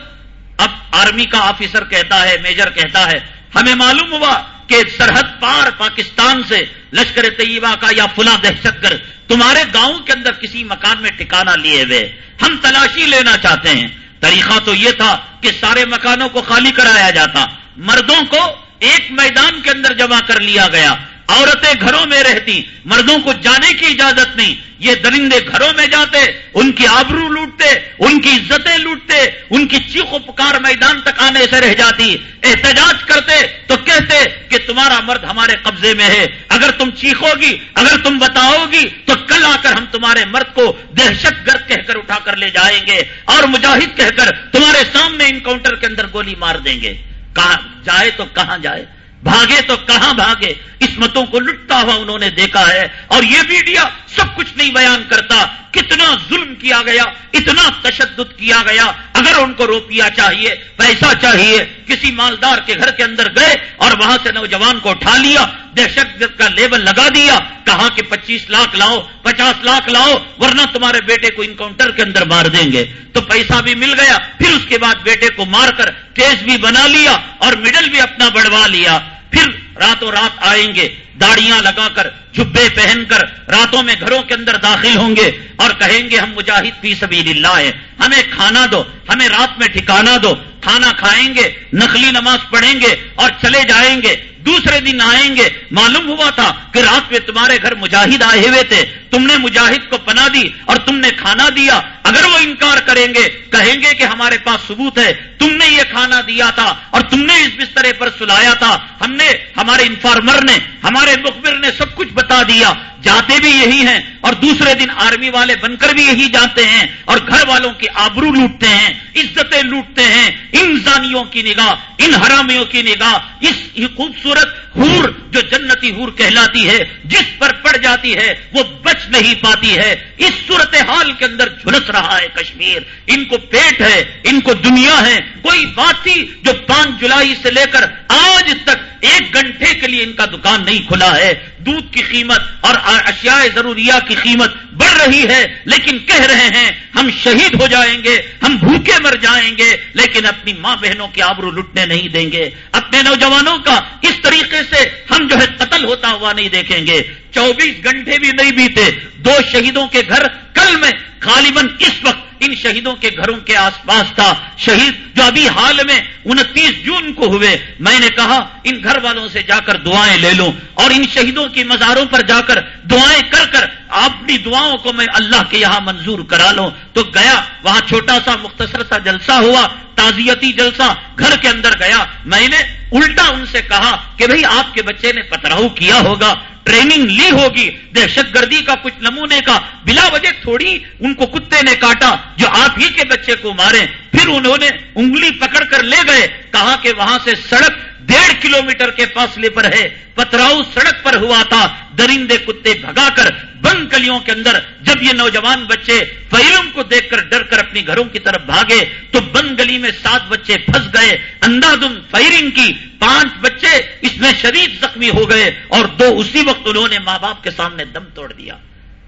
اب آرمی کا آفیسر کہتا ہے، میجر کہتا ہے، ہمیں معلوم ہوا کہ سرحد پار پاکستان سے لشکر طیبہ کا یا فلاں دہشت گرد تمہارے گاؤں کے اندر کسی مکان میں ٹھکانا لیے ہوئے۔ ہم تلاشی لینا چاہتے ہیں۔ طریقہ تو یہ تھا کہ سارے مکانوں کو خالی کرایا جاتا۔ مردوں کو ایک میدان کے اندر جمع کر لیا گیا۔ عورتیں گھروں میں رہتی، مردوں کو جانے کی اجازت نہیں۔ یہ درندے گھروں میں جاتے، ان کی آبرو لوٹتے، ان کی عزتیں لوٹتے، ان کی چیخ و پکار میدان تک آنے سے رہ جاتی۔ احتجاج کرتے تو کہتے کہ تمہارا مرد ہمارے قبضے میں ہے۔ اگر تم چیخو گی، اگر تم بتاؤ گی، تو کل آ کر ہم تمہارے مرد کو دہشت گرد کہہ کر اٹھا کر لے جائیں گے۔ اور مجاہد کہہ کر تمہارے سامنے انکاؤنٹر کے اندر گولی مار دیں گے۔ کہاں جائے تو کہاں جائے؟ بھاگے تو کہاں بھاگے؟ قسمتوں کو لٹتا ہوا انہوں نے دیکھا ہے اور یہ میڈیا سب کچھ نہیں بیان کرتا۔ کتنا ظلم کیا گیا، اتنا تشدد کیا گیا۔ اگر ان کو روپیہ چاہیے، پیسہ چاہیے، کسی مالدار کے گھر کے اندر گئے اور وہاں سے نوجوان کو اٹھا لیا، دہشت گرد کا لیبل لگا دیا، کہا کہ پچیس لاکھ لاؤ، پچاس لاکھ لاؤ، ورنہ تمہارے بیٹے کو انکاؤنٹر کے اندر مار دیں گے۔ تو پیسہ بھی مل گیا، پھر اس کے بعد بیٹے کو مار کر کیس بھی بنا لیا اور مڈل بھی اپنا بڑھوا لیا۔ پھر راتوں رات آئیں گے، داڑیاں لگا کر جبے پہن کر راتوں میں گھروں کے اندر داخل ہوں گے اور کہیں گے ہم مجاہد فی سبیل اللہ ہیں، ہمیں کھانا دو، ہمیں رات میں ٹھکانا دو کھانا کھائیں گے نقلی نماز پڑھیں گے اور چلے جائیں گے، دوسرے دن آئیں گے، معلوم ہوا تھا کہ رات میں تمہارے گھر مجاہد آئے ہوئے تھے، تم نے مجاہد کو پنا دی اور تم نے کھانا دیا، اگر وہ انکار کریں گے، کہیں گے کہ ہمارے پاس ثبوت ہے، تم نے یہ کھانا دیا تھا اور تم نے اس بسترے پر سلایا تھا، ہم نے، ہمارے انفارمر نے، ہمارے مخبر نے سب کچھ بتا دیا۔ جاتے بھی یہی ہیں اور دوسرے دن آرمی والے بن کر بھی یہی جاتے ہیں اور گھر والوں کی آبرو لوٹتے ہیں، عزتیں لوٹتے ہیں۔ ان زانیوں کی نگاہ، ان حرامیوں کی نگاہ، اس خوبصورت ہور جو جنتی ہور کہلاتی ہے، جس پر پڑ جاتی ہے، وہ بچ نہیں پاتی ہے۔ اس صورت حال کے اندر جھلس رہا ہے کشمیر۔ ان کو پیٹ ہے، ان کو دنیا ہے۔ کوئی بات تھی جو پانچ جولائی سے لے کر آج تک ایک گھنٹے کے لیے ان کا دکان نہیں کھلا ہے۔ دودھ کی قیمت اور اشیاء ضروریات کی قیمت بڑھ رہی ہے، لیکن کہہ رہے ہیں، ہم شہید ہو جائیں گے، ہم بھوکے مر جائیں گے، لیکن اپنی ماں بہنوں کے آبرو لٹنے نہیں دیں گے۔ اپنے نوجوانوں کا اس طریقے سے ہم جو ہے قتل ہوتا ہوا نہیں دیکھیں گے۔ چوبیس گھنٹے بھی نہیں بیتے۔ دو شہیدوں کے گھر کل میں غالباً اس وقت ان شہیدوں کے گھروں کے آس پاس تھا، شہید جو ابھی حال میں انتیس جون کو ہوئے، میں نے کہا، ان گھر والوں سے جا کر دعائیں لے لوں اور ان شہیدوں کی مزاروں پر جا کر دعائیں کر کر اپنی دعاؤں کو میں اللہ کے یہاں منظور کرا لوں۔ تو گیا، وہاں چھوٹا سا مختصر سا جلسہ ہوا تعزیتی جلسہ، گھر کے اندر گیا۔ میں نے الٹا ان سے کہا کہ بھئی آپ کے بچے نے پتراؤ کیا ہوگا، ٹریننگ لی ہوگی۔ دہشت گردی کا کچھ نمونے کا بلا وجہ تھوڑی ان کو کتے نے کاٹا جو آپ ہی کے بچے کو مارے۔ پھر انہوں نے انگلی پکڑ کر لے گئے، کہا کہ وہاں سے سڑک ڈیڑھ کلومیٹر کے فاصلے پر ہے۔ پتراؤ سڑک پر ہوا تھا۔ درندے کتے بھگا کر بند کلیوں کے اندر۔ جب یہ نوجوان بچے فیلم کو دیکھ کر ڈر کر اپنی گھروں کی طرف بھاگے تو بند گلی میں سات بچے پھنس گئے۔ اندازن فائرنگ کی۔ پانچ بچے اس میں شدید زخمی ہو گئے اور دو اسی وقت انہوں نے ماں باپ کے سامنے دم توڑ دیا۔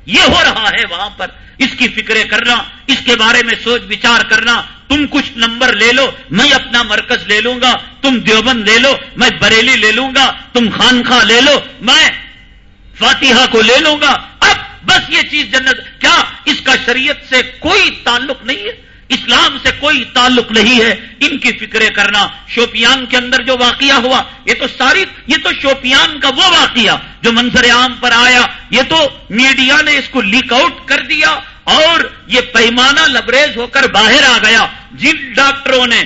یہ ہو رہا ہے وہاں پر، اس کی فکریں کرنا، اس کے بارے میں سوچ بچار کرنا، تم کچھ نمبر لے لو، میں اپنا مرکز لے لوں گا، تم دیوبند لے لو، میں بریلی لے لوں گا، تم خانخواہ لے لو، میں فاتحہ کو لے لوں گا۔ اب بس یہ چیز جنت، کیا اس کا شریعت سے کوئی تعلق نہیں ہے؟ اسلام سے کوئی تعلق نہیں ہے ان کی فکریں کرنا۔ شوپیان کے اندر جو واقعہ ہوا، یہ تو ساری، یہ تو شوپیان کا وہ واقعہ جو منظر عام پر آیا۔ یہ تو میڈیا نے اس کو لیک آؤٹ کر دیا اور یہ پیمانہ لبریز ہو کر باہر آ گیا۔ جن ڈاکٹروں نے،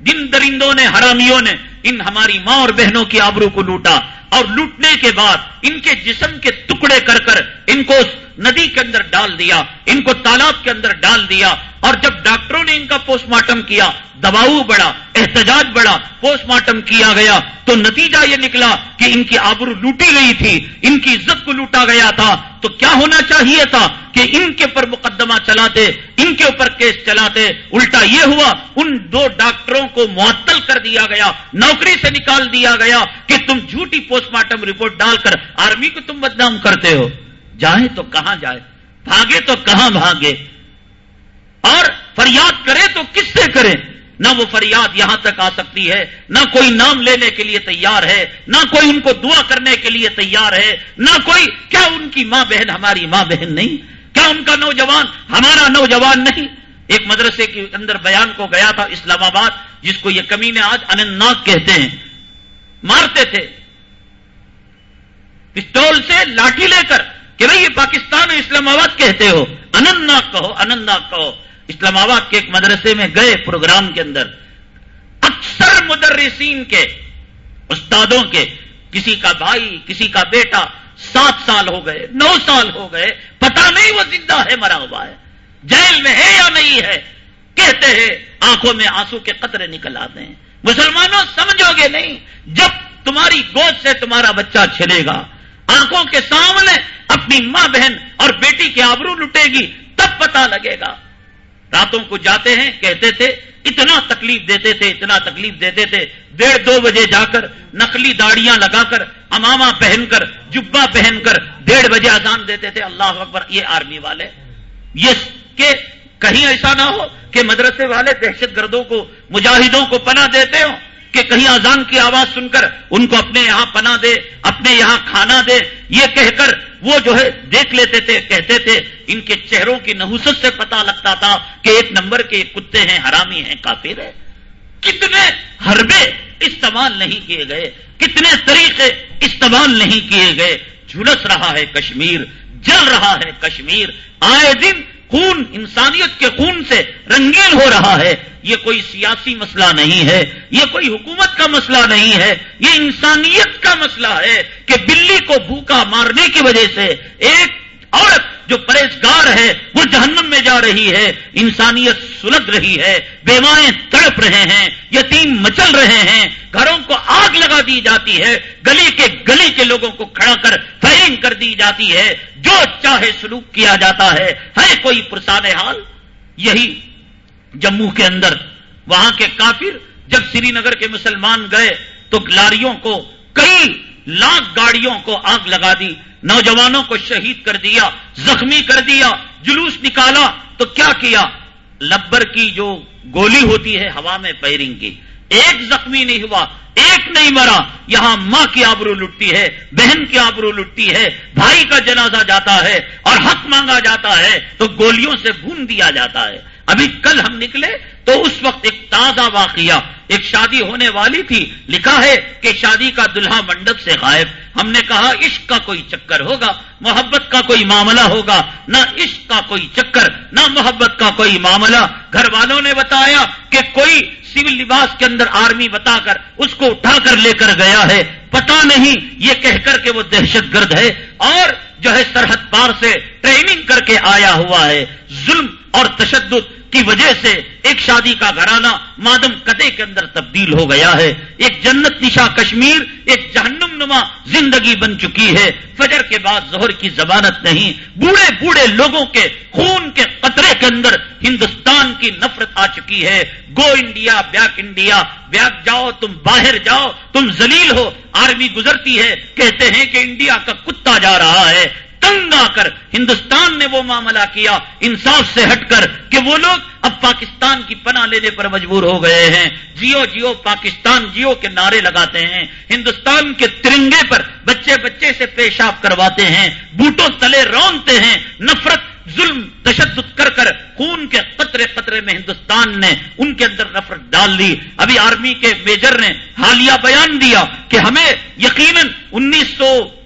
جن درندوں نے، حرامیوں نے ان ہماری ماں اور بہنوں کی آبرو کو لوٹا۔ اور لوٹنے کے بعد ان کے جسم کے ٹکڑے کر کر ان کو ندی کے اندر ڈال دیا، ان کو تالاب کے اندر ڈال دیا، اور جب ڈاکٹروں نے ان کا پوسٹ مارٹم کیا دباؤ بڑا احتجاج بڑا پوسٹ مارٹم کیا گیا، تو نتیجہ یہ نکلا کہ ان کی آبرو لوٹی گئی تھی، ان کی عزت کو لوٹا گیا تھا۔ تو کیا ہونا چاہیے تھا کہ ان کے اوپر مقدمہ چلاتے، ان کے اوپر کیس چلاتے؟ الٹا یہ ہوا، ان دو ڈاکٹروں کو معطل کر دیا گیا، نوکری سے نکال دیا گیا کہ تم جھوٹی پوسٹ پوسٹ مارٹم رپورٹ ڈال کر آرمی کو تم بدنام کرتے ہو۔ جائے تو کہاں جائے بھاگے تو کہاں بھاگے؟ اور فریاد کرے تو کس سے کرے نہ وہ فریاد یہاں تک آ سکتی ہے، نہ کوئی نام لینے کے لیے تیار ہے، نہ کوئی ان کو دعا کرنے کے لیے تیار ہے، نہ کوئی، کیا ان کی ماں بہن ہماری ماں بہن نہیں؟ کیا ان کا نوجوان ہمارا نوجوان نہیں؟ ایک مدرسے کے اندر بیان کو گیا تھا اسلام آباد، جس کو یہ کمی نے آج انت ناگ کہتے ہیں۔ مارتے تھے۔ پستول سے لاٹھی لے کر کہ بھائی یہ پاکستان اسلام آباد کہتے ہو انت کہو انت کہو۔ اسلام آباد کے ایک مدرسے میں گئے پروگرام کے اندر اکثر مدرسین کے، استادوں کے، کسی کا بھائی، کسی کا بیٹا سات سال ہو گئے، نو سال ہو گئے پتا نہیں وہ زندہ ہے، مرا ہوا ہے، جیل میں ہے یا نہیں ہے۔ کہتے ہیں، آنکھوں میں آنسو کے قطرے نکل آتے ہیں۔ مسلمانوں، سمجھو گے نہیں، جب تمہاری گود سے تمہارا بچہ چھلے گا آنکھوں کے سامنے اپنی ماں بہن اور بیٹی کے آبرو لٹے گی، تب پتا لگے گا۔ راتوں کو جاتے ہیں، کہتے تھے، اتنا تکلیف دیتے تھے، اتنا تکلیف دیتے تھے۔ ڈیڑھ دو بجے جا کر نقلی داڑیاں لگا کر اماما پہن کر جبا پہن کر ڈیڑھ بجے آزان دیتے تھے۔ اللہ اکبر، یہ آرمی والے۔ یہ کہ کہیں ایسا نہ ہو کہ مدرسے والے دہشت گردوں کو، مجاہدوں کو پناہ دیتے ہوں۔ کہ کہیں اذان کی آواز سن کر ان کو اپنے یہاں پناہ دے، اپنے یہاں کھانا دے، یہ کہہ کر وہ جو ہے دیکھ لیتے تھے، کہتے تھے، ان کے چہروں کی نحوست سے پتا لگتا تھا کہ ایک نمبر کے کتے ہیں، حرامی ہیں، کافر ہے کتنے حربے استعمال نہیں کیے گئے، کتنے طریقے استعمال نہیں کیے گئے۔ جھلس رہا ہے کشمیر، جل رہا ہے کشمیر۔ آئے دن خون انسانیت کے خون سے رنگین ہو رہا ہے یہ کوئی سیاسی مسئلہ نہیں ہے یہ کوئی حکومت کا مسئلہ نہیں ہے یہ انسانیت کا مسئلہ ہے کہ بلی کو بھوکا مارنے کی وجہ سے ایک عورت جو پرہیزگار ہے وہ جہنم میں جا رہی ہے انسانیت سلگ رہی ہے بیوائیں تڑپ رہے ہیں، یتیم مچل رہے ہیں، گھروں کو آگ لگا دی جاتی ہے، گلی کے گلی کے لوگوں کو کھڑا کر فائرنگ کر دی جاتی ہے۔ جو چاہے سلوک کیا جاتا ہے ہے کوئی پرسان حال؟ یہی جموں کے اندر۔ وہاں کے کافر جب سری نگر کے مسلمان گئے تو لاریوں کو، کئی لاکھ گاڑیوں کو آگ لگا دی، نوجوانوں کو شہید کر دیا، زخمی کر دیا، جلوس نکالا تو کیا کیا؟ لبر کی جو گولی ہوتی ہے ہوا میں پیرنگ کی۔ ایک زخمی نہیں ہوا، ایک نہیں مرا۔ یہاں ماں کی آبرو لٹتی ہے، بہن کی آبرو لٹتی ہے، بھائی کا جنازہ جاتا ہے اور حق مانگا جاتا ہے تو گولیوں سے بھون دیا جاتا ہے۔ ابھی کل ہم نکلے تو اس وقت ایک تازہ واقعہ ایک شادی ہونے والی تھی، لکھا ہے کہ شادی کا دلہا منڈپ سے غائب۔ ہم نے کہا، عشق کا کوئی چکر ہوگا، محبت کا کوئی معاملہ ہوگا۔ نہ عشق کا کوئی چکر، نہ محبت کا کوئی معاملہ۔ گھر والوں نے بتایا کہ کوئی سول لباس کے اندر آرمی بتا کر اس کو اٹھا کر لے کر گیا ہے۔ پتا نہیں، یہ کہہ کر کے وہ دہشت گرد ہے۔ اور جو ہے سرحد پار سے ٹریننگ کر کے آیا ہوا ہے۔ ظلم اور تشدد کی وجہ سے ایک شادی کا گھرانہ مادم کدے کے اندر تبدیل ہو گیا ہے۔ ایک جنت نشا کشمیر، ایک جہنم نما زندگی بن چکی ہے۔ فجر کے بعد زہر کی زبانت نہیں، بوڑھے بوڑھے لوگوں کے خون کے قطرے کے اندر ہندوستان کی نفرت آ چکی ہے۔ Go India back India back جاؤ، تم باہر جاؤ، تم زلیل ہو۔ آرمی گزرتی ہے، کہتے ہیں کہ انڈیا کا کتا جا رہا ہے۔ تنگ آ کر ہندوستان نے وہ معاملہ کیا، انصاف سے ہٹ کر کہ وہ لوگ اب پاکستان کی پناہ لینے پر مجبور ہو گئے ہیں۔ جیو جیو پاکستان جیو کے نعرے لگاتے ہیں۔ ہندوستان کے ترنگے پر بچے بچے سے پیشاب کرواتے ہیں۔ بوٹوں تلے رونتے ہیں۔ نفرت، ظلم، تشدد کر کر خون کے قطرے قطرے میں ہندوستان نے ان کے اندر نفرت ڈال دی۔ ابھی آرمی کے میجر نے حالیہ بیان دیا کہ ہمیں یقیناً انیس سو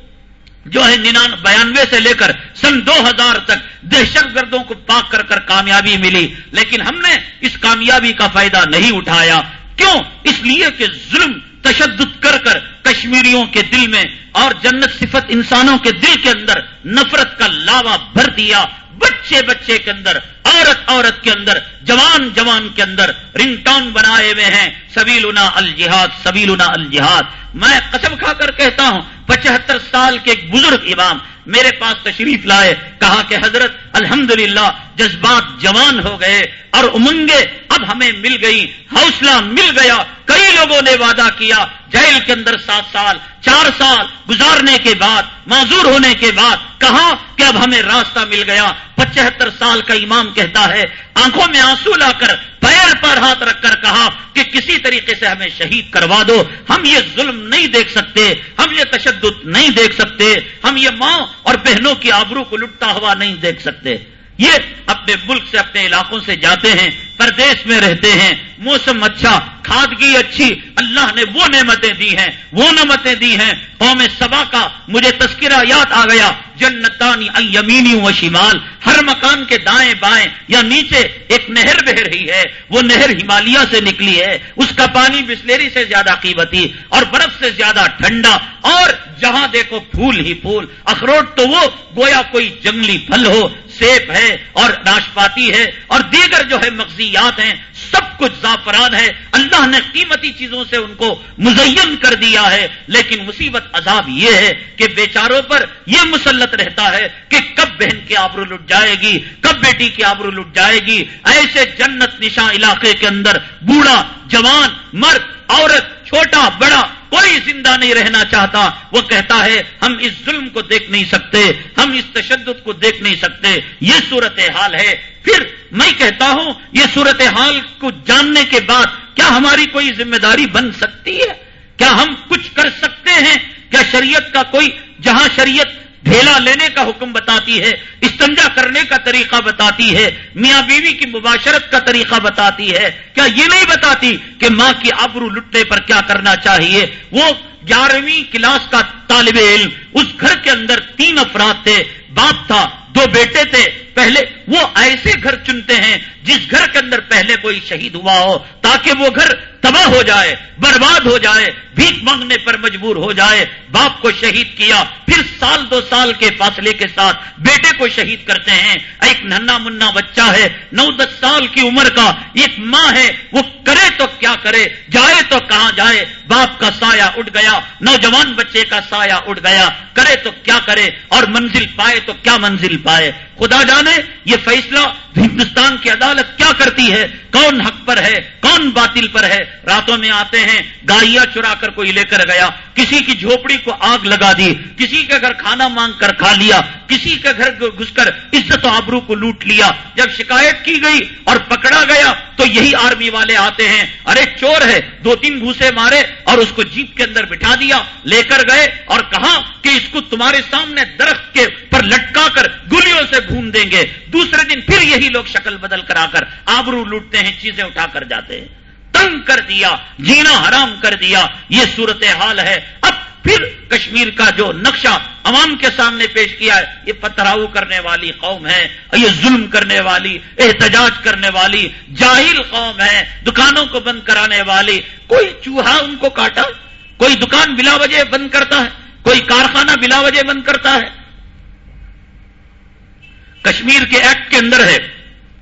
جو ہے ننان بیانوے سے لے کر سن دو ہزار تک دہشت گردوں کو پاک کر کر کامیابی ملی، لیکن ہم نے اس کامیابی کا فائدہ نہیں اٹھایا۔ کیوں؟ اس لیے کہ ظلم، تشدد کر کر کشمیریوں کے دل میں اور جنت صفت انسانوں کے دل کے اندر نفرت کا لاوا بھر دیا۔ بچے بچے کے اندر، عورت عورت کے اندر، جوان جوان کے اندر رنگ ٹون بنائے ہوئے ہیں، سبیلنا الجہاد سبیلنا الجہاد۔ میں قسم کھا کر کہتا ہوں، پچہتر سال کے ایک بزرگ امام میرے پاس تشریف لائے، کہا کہ حضرت الحمدللہ جذبات جوان ہو گئے اور امنگیں اب ہمیں مل گئی حوصلہ مل گیا کئی لوگوں نے وعدہ کیا جیل کے اندر سات سال، چار سال گزارنے کے بعد، معذور ہونے کے بعد کہا کہ اب ہمیں راستہ مل گیا۔ پچہتر سال کا امام کہتا ہے، آنکھوں میں آنسو لا کر، پیر پر ہاتھ رکھ کر کہا کہ کسی طریقے سے ہمیں شہید کروا دو۔ ہم یہ ظلم نہیں دیکھ سکتے، ہم یہ تشدد نہیں دیکھ سکتے، ہم یہ ماں اور بہنوں کی آبرو کو لٹتا ہوا نہیں دیکھ سکتے۔ یہ اپنے ملک سے، اپنے علاقوں سے جاتے ہیں۔ پردیش میں رہتے ہیں، موسم اچھا کھادگی اچھی، اللہ نے وہ نعمتیں دی ہیں، وہ نعمتیں دی ہیں۔ قوم سبا کا مجھے تذکرہ یاد آ گیا، جنتانی یمینی و شمال، ہر مکان کے دائیں بائیں یا نیچے ایک نہر بہ رہی ہے، وہ نہر ہمالیہ سے نکلی ہے، اس کا پانی بسلیری سے زیادہ قیمتی اور برف سے زیادہ ٹھنڈا اور جہاں دیکھو پھول ہی پھول۔ اخروٹ تو وہ، گویا کوئی جنگلی پھل ہو، سیب ہے اور ناشپاتی ہے اور دیگر جو ہے مغزیات ہیں، سب کچھ زعفران ہے۔ اللہ نے قیمتی چیزوں سے ان کو مزین کر دیا ہے۔ لیکن مصیبت عذاب یہ ہے کہ بیچاروں پر یہ مسلط رہتا ہے کہ کب بہن کی آبرو لٹ جائے گی، کب بیٹی کی آبرو لٹ جائے گی۔ ایسے جنت نشاں علاقے کے اندر بوڑھا، جوان، مرد، عورت چھوٹا، بڑا، کوئی زندہ نہیں رہنا چاہتا۔ وہ کہتا ہے، ہم اس ظلم کو دیکھ نہیں سکتے، ہم اس تشدد کو دیکھ نہیں سکتے۔ یہ صورت حال ہے۔ پھر میں کہتا ہوں، یہ صورت حال کو جاننے کے بعد کیا ہماری کوئی ذمہ داری بن سکتی ہے؟ کیا ہم کچھ کر سکتے ہیں؟ کیا شریعت کا کوئی، جہاں شریعت ڈھیلا لینے کا حکم بتاتی ہے، استنجا کرنے کا طریقہ بتاتی ہے، میاں بیوی کی مباشرت کا طریقہ بتاتی ہے۔ کیا یہ نہیں بتاتی کہ ماں کی ابرو لٹنے پر کیا کرنا چاہیے؟ وہ گیارہویں کلاس کا طالب علم، اس گھر کے اندر تین افراد تھے، باپ تھا دو بیٹے تھے، پہلے وہ ایسے گھر چنتے ہیں جس گھر کے اندر پہلے کوئی شہید ہوا ہو، تاکہ وہ گھر تباہ ہو جائے، برباد ہو جائے، بھیک مانگنے پر مجبور ہو جائے، باپ کو شہید کیا، پھر سال دو سال کے فاصلے کے ساتھ بیٹے کو شہید کرتے ہیں۔ ایک ننا منا بچہ ہے، نو دس سال کی عمر کا، ایک ماں ہے، وہ کرے تو کیا کرے، جائے تو کہاں جائے؟ باپ کا سایہ اٹھ گیا، نوجوان بچے کا سایہ اٹھ گیا، کرے تو کیا کرے، اور منزل پائے تو کیا منزل پائے خدا جانے یہ فیصلہ ہندوستان کی عدالت کیا کرتی ہے؟ کون حق پر ہے؟ کون باطل پر ہے؟ راتوں میں آتے ہیں گائیا چرا کر کوئی لے کر گیا، کسی کی جھوپڑی کو آگ لگا دی، کسی کے گھر کھانا مانگ کر کھا لیا، کسی کے گھر گھس کر عزت و آبرو کو لوٹ لیا۔ جب شکایت کی گئی اور پکڑا گیا تو یہی آرمی والے آتے ہیں۔ ارے چور ہے، دو تین گھوسے مارے اور اس کو جیپ کے اندر بٹھا دیا، لے کر گئے اور کہا کہ اس کو تمہارے سامنے درخت کے پر لٹکا کر گلیوں سے دیں گے، دوسرے دن پھر یہی لوگ شکل بدل کرا کر آبرو لوٹتے ہیں، چیزیں اٹھا کر جاتے ہیں۔ تنگ کر دیا، جینا حرام کر دیا، یہ صورت حال ہے۔ اب پھر کشمیر کا جو نقشہ عوام کے سامنے پیش کیا ہے، یہ پتھراؤ کرنے والی قوم ہے یہ ظلم کرنے والی، احتجاج کرنے والی، جاہل قوم ہے دکانوں کو بند کرانے والی۔ کوئی چوہا ان کو کاٹا؟ کوئی دکان بلا وجہ بند کرتا ہے؟ کوئی کارخانہ بلا وجہ بند کرتا ہے؟ کشمیر کے ایکٹ کے اندر ہے،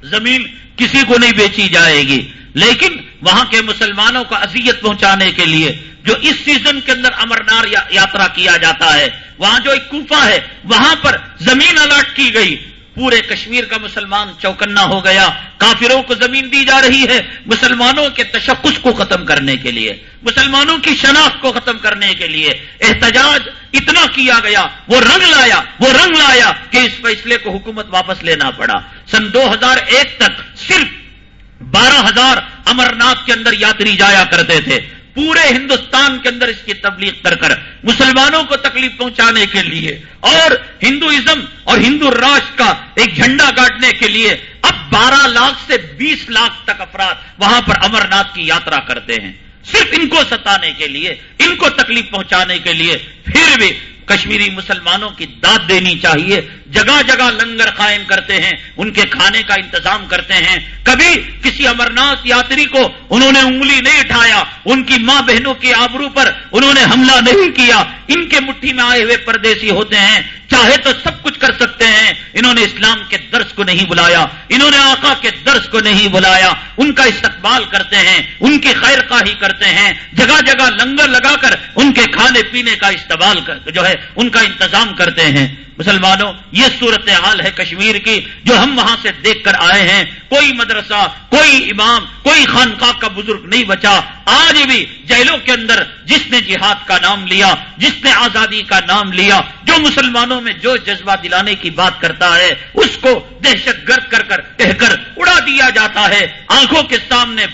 زمین کسی کو نہیں بیچی جائے گی۔ لیکن وہاں کے مسلمانوں کو اذیت پہنچانے کے لیے جو اس سیزن کے اندر امرنار یاترا کیا جاتا ہے، وہاں جو ایک کوفہ ہے، وہاں پر زمین الاٹ کی گئی۔ پورے کشمیر کا مسلمان چوکنا ہو گیا کافروں کو زمین دی جا رہی ہے مسلمانوں کے تشخص کو ختم کرنے کے لیے مسلمانوں کی شناخت کو ختم کرنے کے لیے احتجاج اتنا کیا گیا وہ رنگ لایا وہ رنگ لایا کہ اس فیصلے کو حکومت واپس لینا پڑا سن دو ہزار ایک تک صرف بارہ ہزار امرناتھ کے اندر یاتری جایا کرتے تھے پورے ہندوستان کے اندر اس کی تبلیغ کر کر مسلمانوں کو تکلیف پہنچانے کے لیے اور ہندوازم اور ہندو راشٹر کا ایک جھنڈا گاٹنے کے لیے اب بارہ لاکھ سے بیس لاکھ تک افراد وہاں پر امرناتھ کی یاترا کرتے ہیں۔ صرف ان کو ستانے کے لیے، ان کو تکلیف پہنچانے کے لیے پھر بھی کشمیری مسلمانوں کی داد دینی چاہیے۔ جگہ جگہ لنگر قائم کرتے ہیں، ان کے کھانے کا انتظام کرتے ہیں۔ کبھی کسی امرناتھ یاتری کو انہوں نے انگلی نہیں اٹھایا، ان کی ماں بہنوں کے آبرو پر انہوں نے حملہ نہیں کیا۔ ان کے مٹھی میں آئے ہوئے پردیسی ہوتے ہیں، چاہے تو سب کچھ کر سکتے ہیں۔ انہوں نے اسلام کے درس کو نہیں بلایا، انہوں نے آقا کے درس کو نہیں بلایا۔ ان کا استقبال کرتے ہیں، ان کی خیر خواہی کرتے ہیں۔ جگہ جگہ لنگر لگا کر ان کے کھانے پینے کا استعمال جو ہے، ان کا انتظام کرتے ہیں۔ مسلمانوں، یہ صورت حال ہے کشمیر کی جو ہم وہاں سے دیکھ کر آئے ہیں۔ کوئی مدرسہ، کوئی امام، کوئی خانقاہ کا بزرگ نہیں بچا۔ آج بھی جیلوں کے اندر جس نے جہاد کا نام لیا، جس نے آزادی کا نام لیا، جو مسلمانوں میں جو جذبہ دلانے کی بات کرتا ہے، اس کو دہشت گرد کر کر کہہ کر اڑا دیا جاتا ہے۔ آنکھوں کے سامنے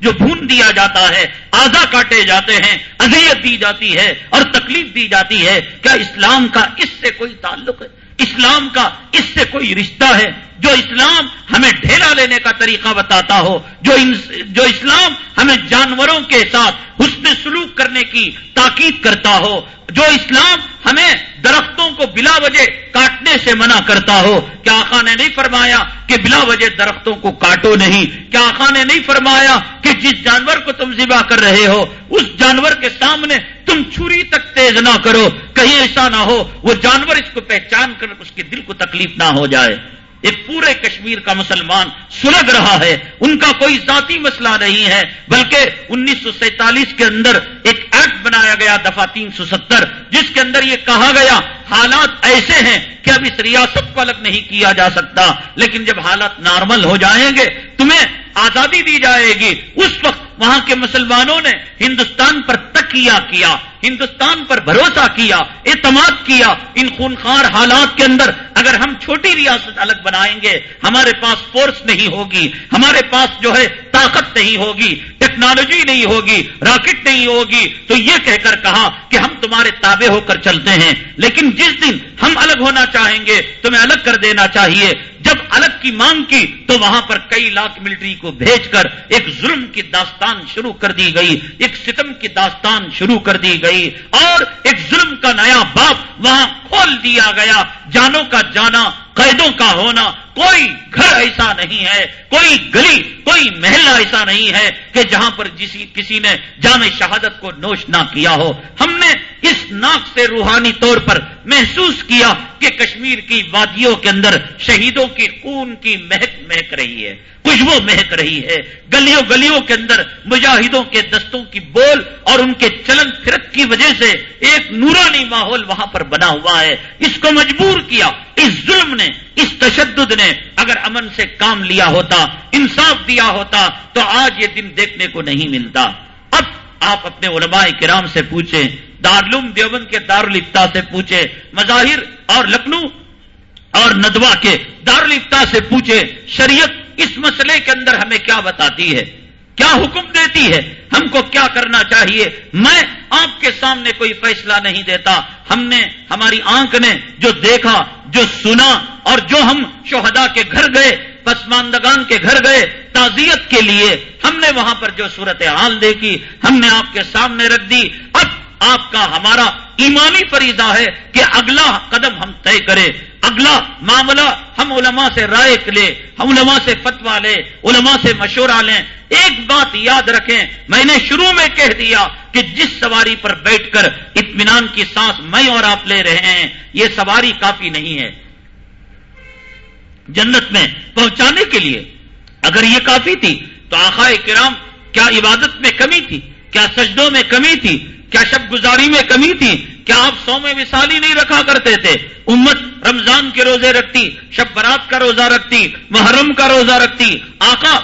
جو بھون دیا جاتا ہے، آزا کاٹے جاتے ہیں، اذیت دی جاتی ہے اور تکلیف دی جاتی ہے۔ کیا اسلام کا اس سے کوئی تعلق ہے؟ اسلام کا اس سے کوئی رشتہ ہے جو اسلام ہمیں ڈھیلا لینے کا طریقہ بتاتا ہو، جو جو اسلام ہمیں جانوروں کے ساتھ حسن سلوک کرنے کی تاکید کرتا ہو، جو اسلام ہمیں درختوں کو بلا وجہ کاٹنے سے منع کرتا ہو۔ کیا آخا نے نہیں فرمایا کہ بلا وجہ درختوں کو کاٹو نہیں؟ کیا آخا نے نہیں فرمایا کہ جس جانور کو تم ذبح کر رہے ہو، اس جانور کے سامنے تم چھری تک تیز نہ کرو۔ کہیں ایسا نہ ہو، وہ جانور اس کو پہچان کر اس کے دل کو تکلیف نہ ہو جائے۔ ایک پورے کشمیر کا مسلمان سلگ رہا ہے۔ ان کا کوئی ذاتی مسئلہ نہیں ہے، بلکہ انیس سو سینتالیس کے اندر ایک ایکٹ بنایا گیا، دفعہ تین سو ستر، جس کے اندر یہ کہا گیا، حالات ایسے ہیں کہ اب اس ریاست کو الگ نہیں کیا جا سکتا، لیکن جب حالات نارمل ہو جائیں گے، تمہیں آزادی دی جائے گی۔ اس وقت وہاں کے مسلمانوں نے ہندوستان پر تکیہ کیا، ہندوستان پر بھروسہ کیا، اعتماد کیا۔ ان خونخوار حالات کے اندر اگر ہم چھوٹی ریاست الگ بنائیں گے، ہمارے پاس فورس نہیں ہوگی، ہمارے پاس جو ہے طاقت نہیں ہوگی، ٹیکنالوجی نہیں ہوگی، راکٹ نہیں ہوگی، تو یہ کہہ کر کہا کہ ہم تمہارے تابع ہو کر چلتے ہیں۔ لیکن جس دن ہم الگ ہونا چاہیں گے، تمہیں الگ کر دینا چاہیے۔ جب الگ کی مانگ کی تو وہاں پر کئی لاکھ ملٹری کو بھیج کر ایک ظلم کی داستان شروع کر دی گئی، ایک ستم کی داستان شروع کر دی گئی اور ایک ظلم کا نیا باپ وہاں کھول دیا گیا۔ جانوں کا جانا، قیدوں کا ہونا کوئی گھر ایسا نہیں ہے، کوئی گلی، کوئی محلہ ایسا نہیں ہے کہ جہاں پر جسی کسی نے جام شہادت کو نوش نہ کیا ہو۔ ہم نے اس ناک سے روحانی طور پر محسوس کیا کہ کشمیر کی وادیوں کے اندر شہیدوں کی خون کی مہک مہک رہی ہے، خوشبو مہک رہی ہے۔ گلیوں گلیوں کے اندر مجاہدوں کے دستوں کی بول اور ان کے چلن پھرت کی وجہ سے ایک نورانی ماحول وہاں پر بنا ہوا ہے۔ اس کو مجبور کیا، اس ظلم نے، اس تشدد نے۔ اگر امن سے کام لیا ہوتا، انصاف دیا ہوتا، تو آج یہ دن دیکھنے کو نہیں ملتا۔ اب آپ اپنے علماء کرام سے پوچھیں، دارالعلوم دیوبند کے دارالفتا سے پوچھیں، مظاہر اور لکھنؤ اور ندوا کے دارالفتا سے پوچھے، شریعت اس مسئلے کے اندر ہمیں کیا بتاتی ہے؟ کیا حکم دیتی ہے؟ ہم کو کیا کرنا چاہیے؟ میں آپ کے سامنے کوئی فیصلہ نہیں دیتا۔ ہم نے، ہماری آنکھ نے جو دیکھا، جو سنا اور جو ہم شہدا کے گھر گئے، پسماندگان کے گھر گئے، تعزیت کے لیے ہم نے وہاں پر جو صورت حال دیکھی، ہم نے آپ کے سامنے رکھ دی۔ اب آپ کا ہمارا ایمانی فریضہ ہے کہ اگلا قدم ہم طے کریں، اگلا معاملہ ہم علماء سے رائے لے ہم علماء سے فتوا لے علماء سے مشورہ لیں۔ ایک بات یاد رکھیں، میں نے شروع میں کہہ دیا کہ جس سواری پر بیٹھ کر اطمینان کی سانس میں اور آپ لے رہے ہیں، یہ سواری کافی نہیں ہے۔ جنت میں پہنچانے کے لیے اگر یہ کافی تھی تو آخا کرام کیا عبادت میں کمی تھی؟ کیا سجدوں میں کمی تھی؟ کیا شب گزاری میں کمی تھی؟ کیا آپ سو میں وسالی نہیں رکھا کرتے تھے؟ امت رمضان کے روزے رکھتی، شب برات کا روزہ رکھتی، محرم کا روزہ رکھتی، آقا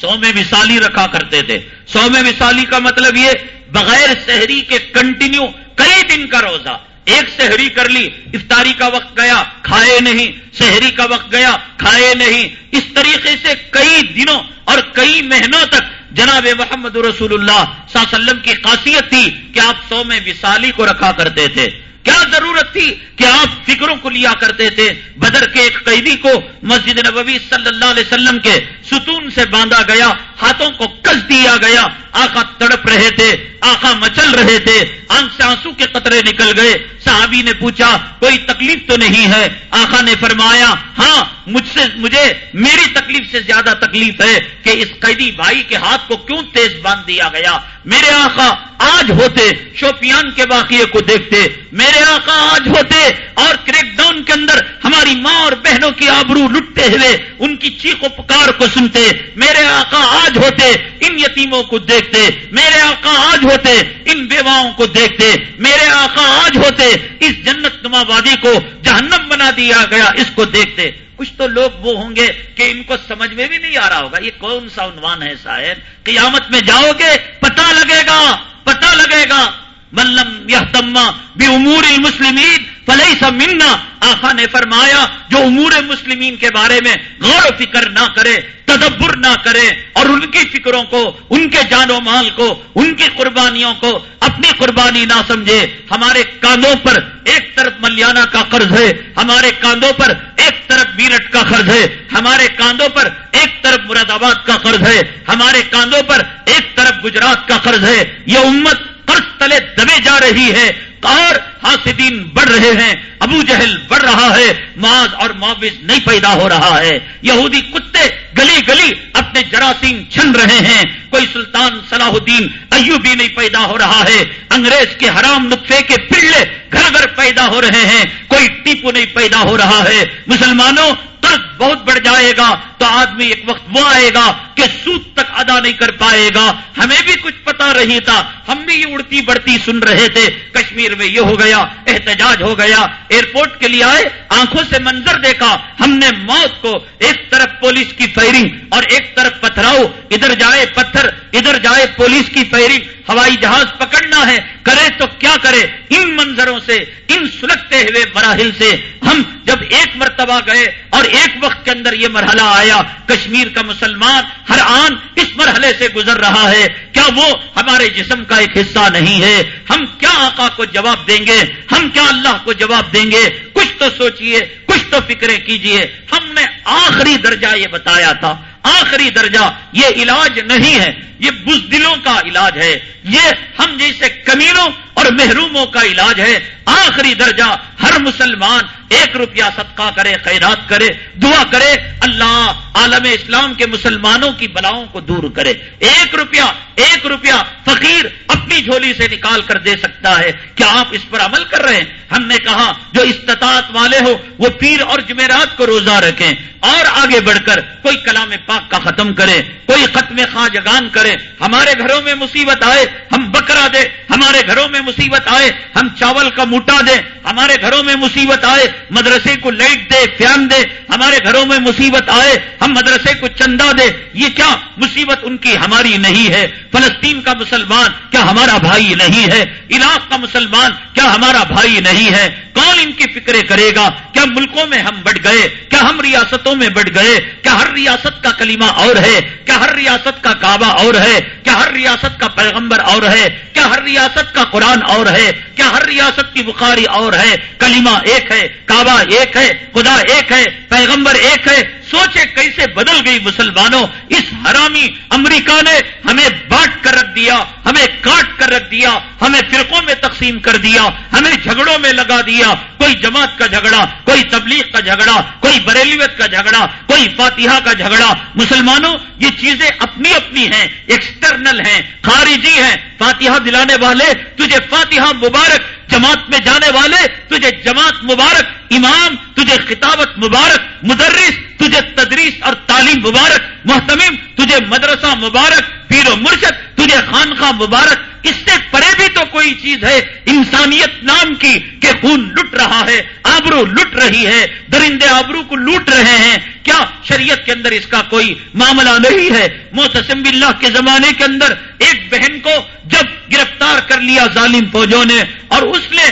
سو میں وسالی رکھا کرتے تھے۔ سو میں وسالی کا مطلب یہ، بغیر شہری کے کنٹینیو کئی دن کا روزہ۔ ایک شہری کر لی، افطاری کا وقت گیا، کھائے نہیں شہری کا وقت گیا، کھائے نہیں۔ اس طریقے سے کئی دنوں اور کئی مہینوں تک جناب محمد رسول اللہ صلی اللہ علیہ وسلم کی خاصیت تھی کہ آپ سو میں وسالی کو رکھا کرتے تھے۔ کیا ضرورت تھی کہ آپ فکروں کو لیا کرتے تھے؟ بدر کے ایک قیدی کو مسجد نبوی صلی اللہ علیہ وسلم کے ستون سے باندھا گیا، ہاتھوں کو کس دیا گیا؟ آخا تڑپ رہے تھے آخا مچل رہے تھے، آنکھ سے آنسو کے قطرے نکل گئے۔ صحابی نے پوچھا، کوئی تکلیف تو نہیں ہے؟ آخا نے فرمایا ہاں مجھ سے، مجھے میری تکلیف سے زیادہ تکلیف ہے کہ اس قیدی بھائی کے ہاتھ کو کیوں تیز باندھ دیا گیا؟ میرے آخا آج ہوتے، شوپیان کے واقعے کو دیکھتے۔ میرے آقا آج ہوتے اور کریک ڈاؤن کے اندر ہماری ماں اور بہنوں کی آبرو لٹتے ہوئے ان کی چیخ و پکار کو سنتے۔ میرے آقا آج ہوتے، ان یتیموں کو دیکھ دیکھتے، میرے آقا آج ہوتے، ان بیواؤں کو دیکھتے، میرے آقا آج ہوتے، اس جنت نما وادی کو جہنم بنا دیا گیا، اس کو دیکھتے۔ کچھ تو لوگ وہ ہوں گے کہ ان کو سمجھ میں بھی نہیں آ رہا ہوگا، یہ کون سا عنوان ہے شاید قیامت میں جاؤ گے پتا لگے گا پتا لگے گا۔ ملم یہ تما بھی امور مسلمین فلئی سا منا۔ آخا نے فرمایا، جو امور مسلمین کے بارے میں غور و فکر نہ کرے، تدبر نہ کرے، اور ان کی فکروں کو، ان کے جان و مال کو، ان کی قربانیوں کو اپنی قربانی نہ سمجھے، ہمارے کاندوں پر ایک طرف ملیانہ کا قرض ہے، ہمارے کاندوں پر ایک طرف میرٹ کا قرض ہے، ہمارے کاندوں پر ایک طرف مراد آباد کا قرض ہے، ہمارے کاندوں پر ایک طرف گجرات کا قرض ہے۔ یہ امت قرض تلے دبے جا رہی ہے، اور حاسدین بڑھ رہے ہیں، ابو جہل بڑھ رہا ہے، معاذ اور معاوض نہیں پیدا ہو رہا ہے۔ یہودی کتے گلی گلی اپنے جراثیم چھن رہے ہیں۔ کوئی سلطان صلاح الدین ایوبی نہیں پیدا ہو رہا ہے۔ انگریز کے حرام نطفے کے پلے گھر گھر پیدا ہو رہے ہیں۔ کوئی ٹیپو نہیں پیدا ہو رہا ہے۔ مسلمانوں قرض بہت بڑھ جائے گا تو آدمی ایک وقت وہ آئے گا کہ سود تک ادا نہیں کر پائے گا۔ ہمیں بھی کچھ پتا رہی تھا۔ ہم بھی یہ اڑتی بڑھتی سن رہے تھے۔ کشمیر میں یہ ہو گیا۔ احتجاج ہو گیا ایئرپورٹ کے لیے آئے، آنکھوں سے منظر دیکھا، ہم نے موت کو ایک طرف پولیس کی فائرنگ اور ایک طرف پتھراؤ، ادھر جائے پتھر، ادھر جائے پولیس کی فائرنگ ہوائی جہاز پکڑنا ہے، کرے تو کیا کرے؟ ان منظروں سے، ان سلگتے ہوئے مراحل سے ہم جب ایک مرتبہ گئے اور ایک وقت کے اندر یہ مرحلہ آیا، کشمیر کا مسلمان ہر آن اس مرحلے سے گزر رہا ہے۔ کیا وہ ہمارے جسم کا ایک حصہ نہیں ہے؟ ہم کیا آقا کو جواب دیں گے؟ ہم کیا اللہ کو جواب دیں گے؟ کچھ تو سوچئے، کچھ تو فکریں کیجیے۔ ہم نے آخری درجہ یہ بتایا تھا۔ آخری درجہ، یہ علاج نہیں ہے، یہ بزدلوں کا علاج ہے۔ یہ ہم جیسے کمیلوں اور محروموں کا علاج ہے۔ آخری درجہ، ہر مسلمان ایک روپیہ صدقہ کرے، خیرات کرے، دعا کرے۔ اللہ عالم اسلام کے مسلمانوں کی بلاؤں کو دور کرے۔ ایک روپیہ ایک روپیہ فقیر اپنی جھولی سے نکال کر دے سکتا ہے۔ کیا آپ اس پر عمل کر رہے ہیں؟ ہم نے کہا، جو استطاعت والے ہو، وہ پیر اور جمعرات کو روزہ رکھیں۔ اور آگے بڑھ کر کوئی کلام پاک کا ختم کرے کوئی ختم خواہ جگان کرے ہمارے گھروں میں مصیبت آئے، ہم بکرا دے۔ ہمارے گھروں میں مصیبت آئے، ہم چاول کا موٹا دے ہمارے گھروں میں مصیبت آئے، مدرسے کو لائٹ دے فیان دے، ہمارے گھروں میں مصیبت آئے، ہم مدرسے کو چندہ دے یہ کیا مصیبت ان کی ہماری نہیں ہے؟ فلسطین کا مسلمان کیا ہمارا بھائی نہیں ہے؟ عراق کا مسلمان کیا ہمارا بھائی نہیں ہے؟ کون ان کی فکرے کرے گا؟ کیا ملکوں میں ہم بڑھ گئے؟ کیا ہم ریاستوں میں بڑھ گئے؟ کیا ہر ریاست کا کلمہ اور ہے؟ کیا ہر ریاست کا کعبہ اور ہے؟ کیا ہر ریاست کا پیغمبر اور ہے؟ کیا ہر ریاست کا قرآن اور ہے، کیا ہر ریاست کی بخاری اور ہے؟ کلمہ ایک ہے، کعبہ ایک ہے، خدا ایک ہے، پیغمبر ایک ہے سوچے کیسے بدل گئی مسلمانوں، اس حرامی امریکہ نے ہمیں بانٹ کر رکھ دیا، ہمیں کاٹ کر رکھ دیا، ہمیں فرقوں میں تقسیم کر دیا، ہمیں جھگڑوں میں لگا دیا، کوئی جماعت کا جھگڑا، کوئی تبلیغ کا جھگڑا، کوئی بریلیوت کا جھگڑا، کوئی فاتحہ کا جھگڑا۔ مسلمانوں، یہ چیزیں اپنی اپنی ہیں ایکسٹرنل ہیں، خارجی ہیں۔ فاتحہ دلانے والے، تجھے فاتحہ مبارک جماعت میں جانے والے، تجھے جماعت مبارک، امام، تجھے خطابت مبارک، مدرس، تجھے تدریس اور تعلیم مبارک، محتمم، تجھے مدرسہ مبارک، پیر و مرشد، تجھے خانخواہ مبارک اس سے پرے بھی تو کوئی چیز ہے انسانیت نام کی کہ خون لٹ رہا ہے، آبرو لٹ رہی ہے، درندے آبرو کو لوٹ رہے ہیں۔ کیا شریعت کے اندر اس کا کوئی معاملہ نہیں ہے؟ محتسم اللہ کے زمانے کے اندر ایک بہن کو جب گرفتار کر لیا ظالم فوجوں نے اور اس نے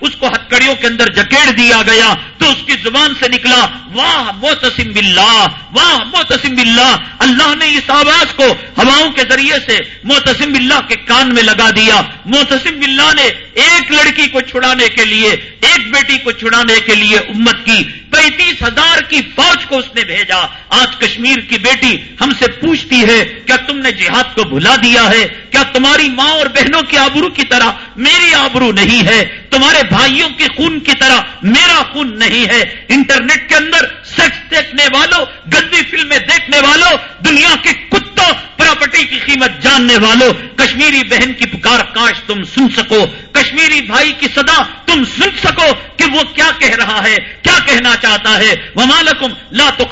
اس کو ہتکڑیوں کے اندر جکیڑ دیا گیا تو اس کی زبان سے نکلا، واہ موتسم باللہ، واہ موتسم باللہ، اللہ نے اس آواز کو ہواؤں کے ذریعے سے موتسم باللہ کے کان میں لگا دیا۔ موتسم باللہ نے ایک لڑکی کو چھڑانے کے لیے، ایک بیٹی کو چھڑانے کے لیے امت کی پینتیس ہزار کی فوج کو اس نے بھیجا۔ آج کشمیر کی بیٹی ہم سے پوچھتی ہے، کیا تم نے جہاد کو بھلا دیا ہے؟ کیا تمہاری ماں اور بہنوں کی آبرو کی طرح میری آبرو نہیں ہے؟ تمہارے بھائیوں کے خون کی طرح میرا خون نہیں ہے۔ انٹرنیٹ کے اندر سیکس دیکھنے والوں، گندی فلمیں دیکھنے والوں، دنیا کے کتوں پراپرٹی کی قیمت جاننے والوں، کشمیری بہن کی پکار کاش تم سن سکو، کشمیری بھائی کی صدا تم سن سکو کہ وہ کیا کہہ رہا ہے، کیا کہنا چاہتا ہے۔ ممالکم لا تو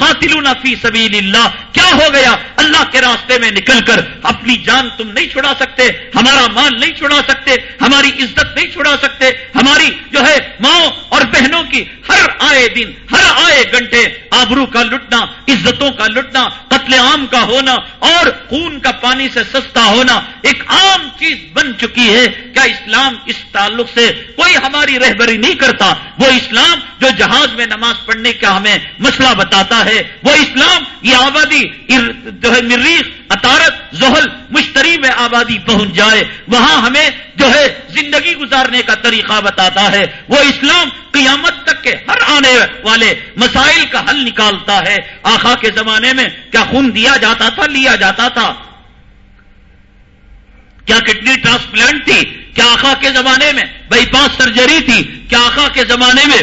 فی سبیل اللہ کیا ہو گیا؟ اللہ کے راستے میں نکل کر اپنی جان تم نہیں چھڑا سکتے، ہمارا مال نہیں چھڑا سکتے، ہماری عزت نہیں چھڑا سکتے، ہماری جو ہے ماں اور بہنوں کی ہر آئے دن، ہر آئے گھنٹے آبرو کا لٹنا، عزتوں کا لٹنا، قتل عام کا ہونا اور خون کا پانی سے سستا ہونا ایک عام چیز بن چکی ہے۔ کیا اسلام اس تعلق سے کوئی ہماری رہبری نہیں کرتا؟ وہ اسلام جو جہاز میں نماز پڑھنے کا ہمیں مسئلہ بتاتا ہے۔ وہ اسلام یہ آبادی جو ہے مریخ اطارت زحل، مشتری میں آبادی پہنچ جائے۔ وہاں ہمیں جو ہے زندگی گزارنے کا طریقہ بتاتا ہے۔ وہ اسلام قیامت تک کے ہر آنے والے مسائل کا حل نکالتا ہے۔ آخا کے زمانے میں کیا خون دیا جاتا تھا، لیا جاتا تھا؟ کیا کڈنی ٹرانسپلانٹ تھی؟ کیا آخا کے زمانے میں بائی پاس سرجری تھی؟ کیا آخا کے زمانے میں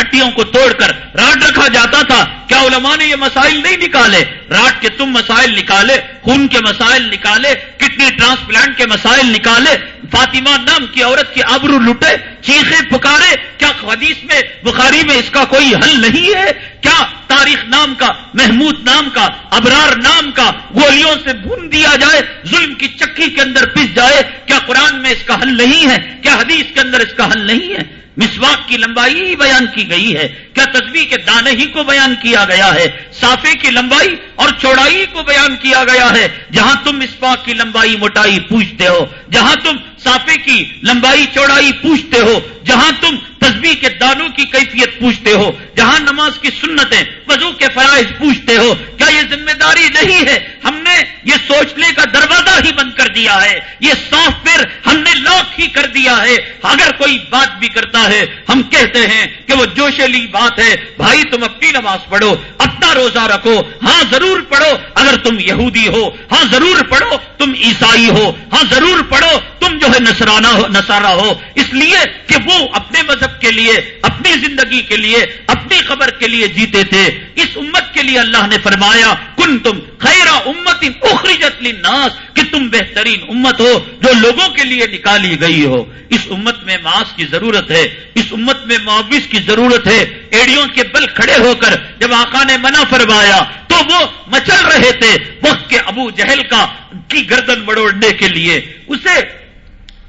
ہڈیوں کو توڑ کر راڈ رکھا جاتا تھا؟ کیا علماء نے یہ مسائل نہیں نکالے؟ راڈ کے تم مسائل نکالے، خون کے مسائل نکالے کڈنی ٹرانسپلانٹ کے مسائل نکالے، فاطمہ نام کی عورت کی ابرو لٹے، چیخے، پکارے، کیا حدیث میں، بخاری میں اس کا کوئی حل نہیں ہے؟ کیا تاریخ نام کا، محمود نام کا، ابرار نام کا گولیوں سے بھون دیا جائے، ظلم کی چکی کے اندر پس جائے؟ کیا قرآن میں اس کا حل نہیں ہے؟ کیا حدیث کے اندر اس کا حل نہیں ہے؟ مسواک کی لمبائی ہی بیان کی گئی ہے، کیا تصویر کے دانے ہی کو بیان کیا گیا ہے۔ صافے کی لمبائی اور چوڑائی کو بیان کیا گیا ہے۔ جہاں تم مسواک کی لمبائی، موٹائی پوچھتے ہو، جہاں تم صافے کی لمبائی چوڑائی پوچھتے ہو، جہاں تم تصویر کے دانوں کی کیفیت پوچھتے ہو، جہاں نماز کی سنتیں، وضو کے فرائض پوچھتے ہو، کیا یہ ذمہ داری نہیں ہے؟ ہم نے یہ سوچنے کا دروازہ ہی بند کر دیا ہے، یہ سافٹ ویئر ہم نے لاک ہی کر دیا ہے۔ اگر کوئی بات بھی کرتا ہے، ہم کہتے ہیں کہ وہ جوشلی بات ہے، بھائی تم اپنی نماز پڑھو، اپنا روزہ رکھو ہاں ضرور پڑھو۔ اگر تم یہودی ہو ہاں ضرور پڑھو، تم عیسائی ہو ہاں ضرور پڑھو، تم جو ہے نسرانہ ہو نسارا ہو۔ اس لیے کہ وہ اپنے مذہب کے لیے، اپنی زندگی کے لیے، اپنی خبر کے لیے جیتے تھے۔ اس امت کے لیے اللہ نے فرمایا کن تم خیرا امت اخرجت للناس کہ تم بہترین امت ہو جو لوگوں کے لیے نکالی گئی ہو۔ اس امت میں ماس کی ضرورت ہے۔ اس امت میں معاوض کی ضرورت ہے۔ ایڑیوں کے بل کھڑے ہو کر جب آقا نے منع فرمایا تو وہ مچل رہے تھے۔ وقت کے ابو جہل کا، کی گردن بڑوڑنے کے لیے۔ اسے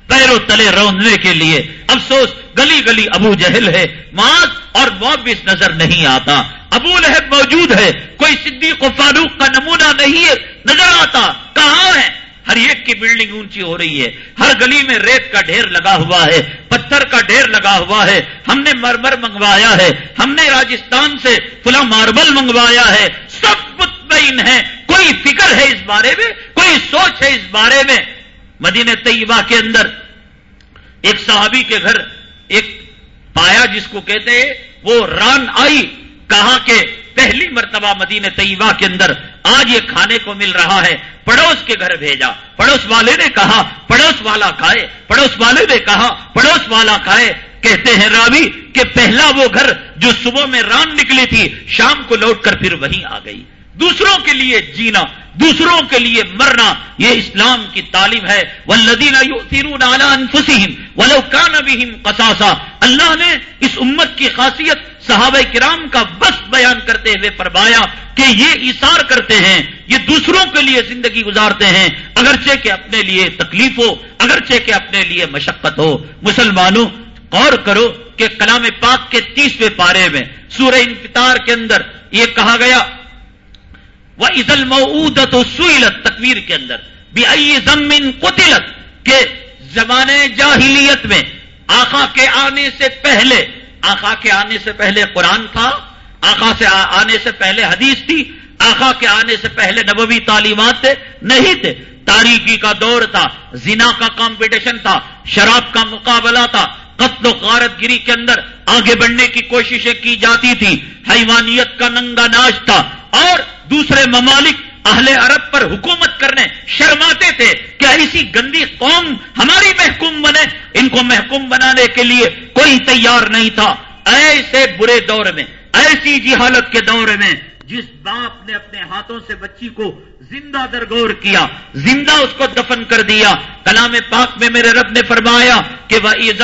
پیروں تلے روندنے کے لیے۔ افسوس، گلی گلی ابو جہل ہے۔ ماس اور معاوض نظر نہیں آتا۔ ابو لہب موجود ہے۔ کوئی صدیق و فاروق کا نمونہ نہیں نظر آتا، کہاں ہے؟ ہر ایک کی بلڈنگ اونچی ہو رہی ہے۔ ہر گلی میں ریت کا ڈھیر لگا ہوا ہے۔ پتھر کا ڈھیر لگا ہوا ہے۔ ہم نے مرمر منگوایا ہے۔ ہم نے راجستھان سے فلا ماربل منگوایا ہے۔ سب مطمئن ہیں۔ کوئی فکر ہے اس بارے میں؟ کوئی سوچ ہے اس بارے میں؟ مدینہ طیبہ کے اندر ایک صحابی کے گھر ایک پایا جس کو کہتے ہیں، وہ ران آئی، کہا کہ پہلی مرتبہ مدینہ طیبہ کے اندر آج یہ کھانے کو مل رہا ہے، پڑوس کے گھر بھیجا۔ پڑوس والے نے کہا، پڑوس والا کھائے، پڑوس والے نے کہا، پڑوس والا کھائے۔ کہتے ہیں راوی کہ پہلا وہ گھر جو صبح میں ران نکلی تھی، شام کو لوٹ کر پھر وہیں آ گئی۔ دوسروں کے لیے جینا، دوسروں کے لیے مرنا، یہ اسلام کی تعلیم ہے۔ ولدین ولوکان قصاصا۔ اللہ نے اس امت کی خاصیت صحابہ کرام کا بس بیان کرتے ہوئے فرمایا کہ یہ اشار کرتے ہیں، یہ دوسروں کے لیے زندگی گزارتے ہیں۔ اگرچہ کہ اپنے لیے تکلیف ہو، اگرچہ کہ اپنے لیے مشقت ہو۔ مسلمانوں، غور کرو کہ کلام پاک کے تیسویں پارے میں، سورہ انفطار کے اندر یہ کہا گیا وہ عزل معودت و سوئلت تکویر کے اندر بھی آئی زمین قتلت کے زمانے جاہلیت میں آخا کے آنے سے پہلے آخا کے آنے سے پہلے قرآن تھا آخا سے آنے سے پہلے حدیث تھی آخا کے آنے سے پہلے نبوی تعلیمات تھے، نہیں تھے۔ تاریخی کا دور تھا، زنا کا کمپٹیشن تھا، شراب کا مقابلہ تھا قتل و غارت گری کے اندر آگے بڑھنے کی کوششیں کی جاتی تھی حیوانیت کا ننگا ناچ تھا۔ اور دوسرے ممالک اہل عرب پر حکومت کرنے شرماتے تھے کہ ایسی گندی قوم ہماری محکوم بنے۔ ان کو محکوم بنانے کے لیے کوئی تیار نہیں تھا۔ ایسے برے دور میں، ایسی جہالت کے دور میں جس باپ نے اپنے ہاتھوں سے بچی کو زندہ درگور کیا، زندہ اس کو دفن کر دیا۔ کلام پاک میں میرے رب نے فرمایا کہ وہ عید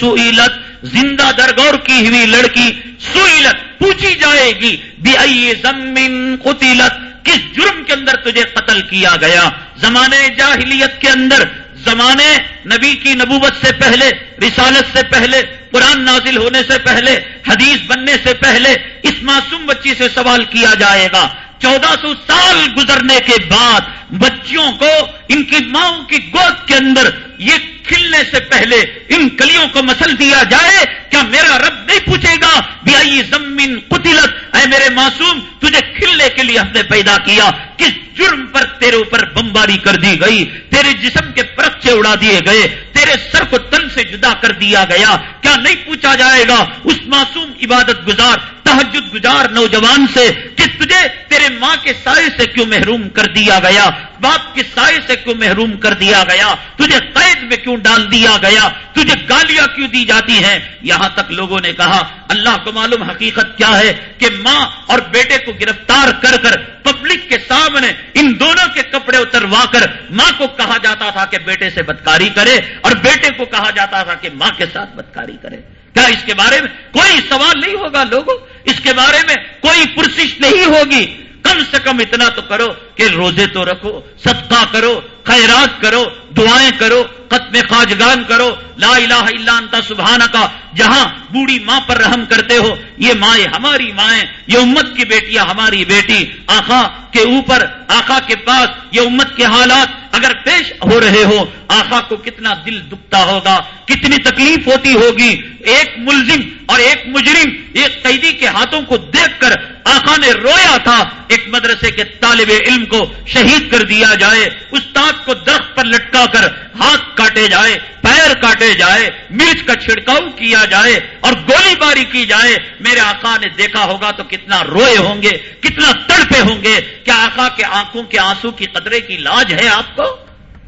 سوئلت زندہ درگور کی ہوئی لڑکی سوئلت پوچھی جائے گی بھی آئیے زمین قتیلت کس جرم کے اندر تجھے قتل کیا گیا؟ زمانے جاہلیت کے اندر زمانے نبی کی نبوت سے پہلے، رسالت سے پہلے، قرآن نازل ہونے سے پہلے، حدیث بننے سے پہلے اس معصوم بچی سے سوال کیا جائے گا۔ چودہ سو سال گزرنے کے بعد بچیوں کو، ان کی ماؤں کی گود کے اندر یہ کھلنے سے پہلے ان کلیوں کو مسل دیا جائے، کیا میرا رب نہیں پوچھے گا؟ بھی آئی زمین قتلت۔ اے میرے معصوم، تجھے کھلنے کے لیے ہم نے پیدا کیا۔ کس جرم پر تیرے اوپر بمباری کر دی گئی؟ تیرے جسم کے پرچے اڑا دیے گئے۔ تیرے سر کو تن سے جدا کر دیا گیا۔ کیا نہیں پوچھا جائے گا؟ اس معصوم عبادت گزار تحجد گزار نوجوان سے، کہ تجھے تیرے ماں کے سائے سے کیوں محروم کر دیا گیا؟ باپ کے سائے سے کیوں محروم کر دیا گیا؟ تجھے قید میں کیوں ڈال دیا گیا؟ تجھے گالیاں کیوں دی جاتی ہیں؟ یہاں تک لوگوں نے کہا، اللہ کو معلوم حقیقت کیا ہے کہ ماں اور بیٹے کو گرفتار کر کر پبلک کے سامنے ان دونوں کے کپڑے اتروا کر ماں کو کہا جاتا تھا کہ بیٹے سے بدکاری کرے اور بیٹے کو کہا جاتا تھا کہ ماں کے ساتھ بدکاری کرے۔ کیا اس کے بارے میں کوئی سوال نہیں ہوگا لوگوں؟ اس کے بارے میں کوئی پرسش نہیں ہوگی۔ کم سے کم اتنا تو کرو۔ کہ روزے تو رکھو، صدقہ کرو، خیرات کرو، دعائیں کرو ختم خاجگان کرو، لا الہ الا انت سبحانہ کا جہاں بوڑھی ماں پر رحم کرتے ہو، یہ مائیں ہماری مائیں، یہ امت کی بیٹیاں ہماری بیٹی آخا کے اوپر آخا کے پاس، یہ امت کے حالات اگر پیش ہو رہے ہو آخا کو کتنا دل دکھتا ہوگا، کتنی تکلیف ہوتی ہوگی، ایک ملزم اور ایک مجرم، ایک قیدی کے ہاتھوں کو دیکھ کر آخا نے رویا تھا، ایک مدرسے کے طالب علم کو شہید کر دیا جائے، استاد کو درخت پر لٹکا کر ہاتھ کاٹے جائے، پیر کاٹے جائے مرچ کا چھڑکاؤ کیا جائے اور گولی باری کی جائے۔ میرے آقا نے دیکھا ہوگا تو کتنا روئے ہوں گے، کتنا تڑپے ہوں گے۔ کیا آقا کے آنکھوں کے آنسو کی قدرے کی لاج ہے آپ کو؟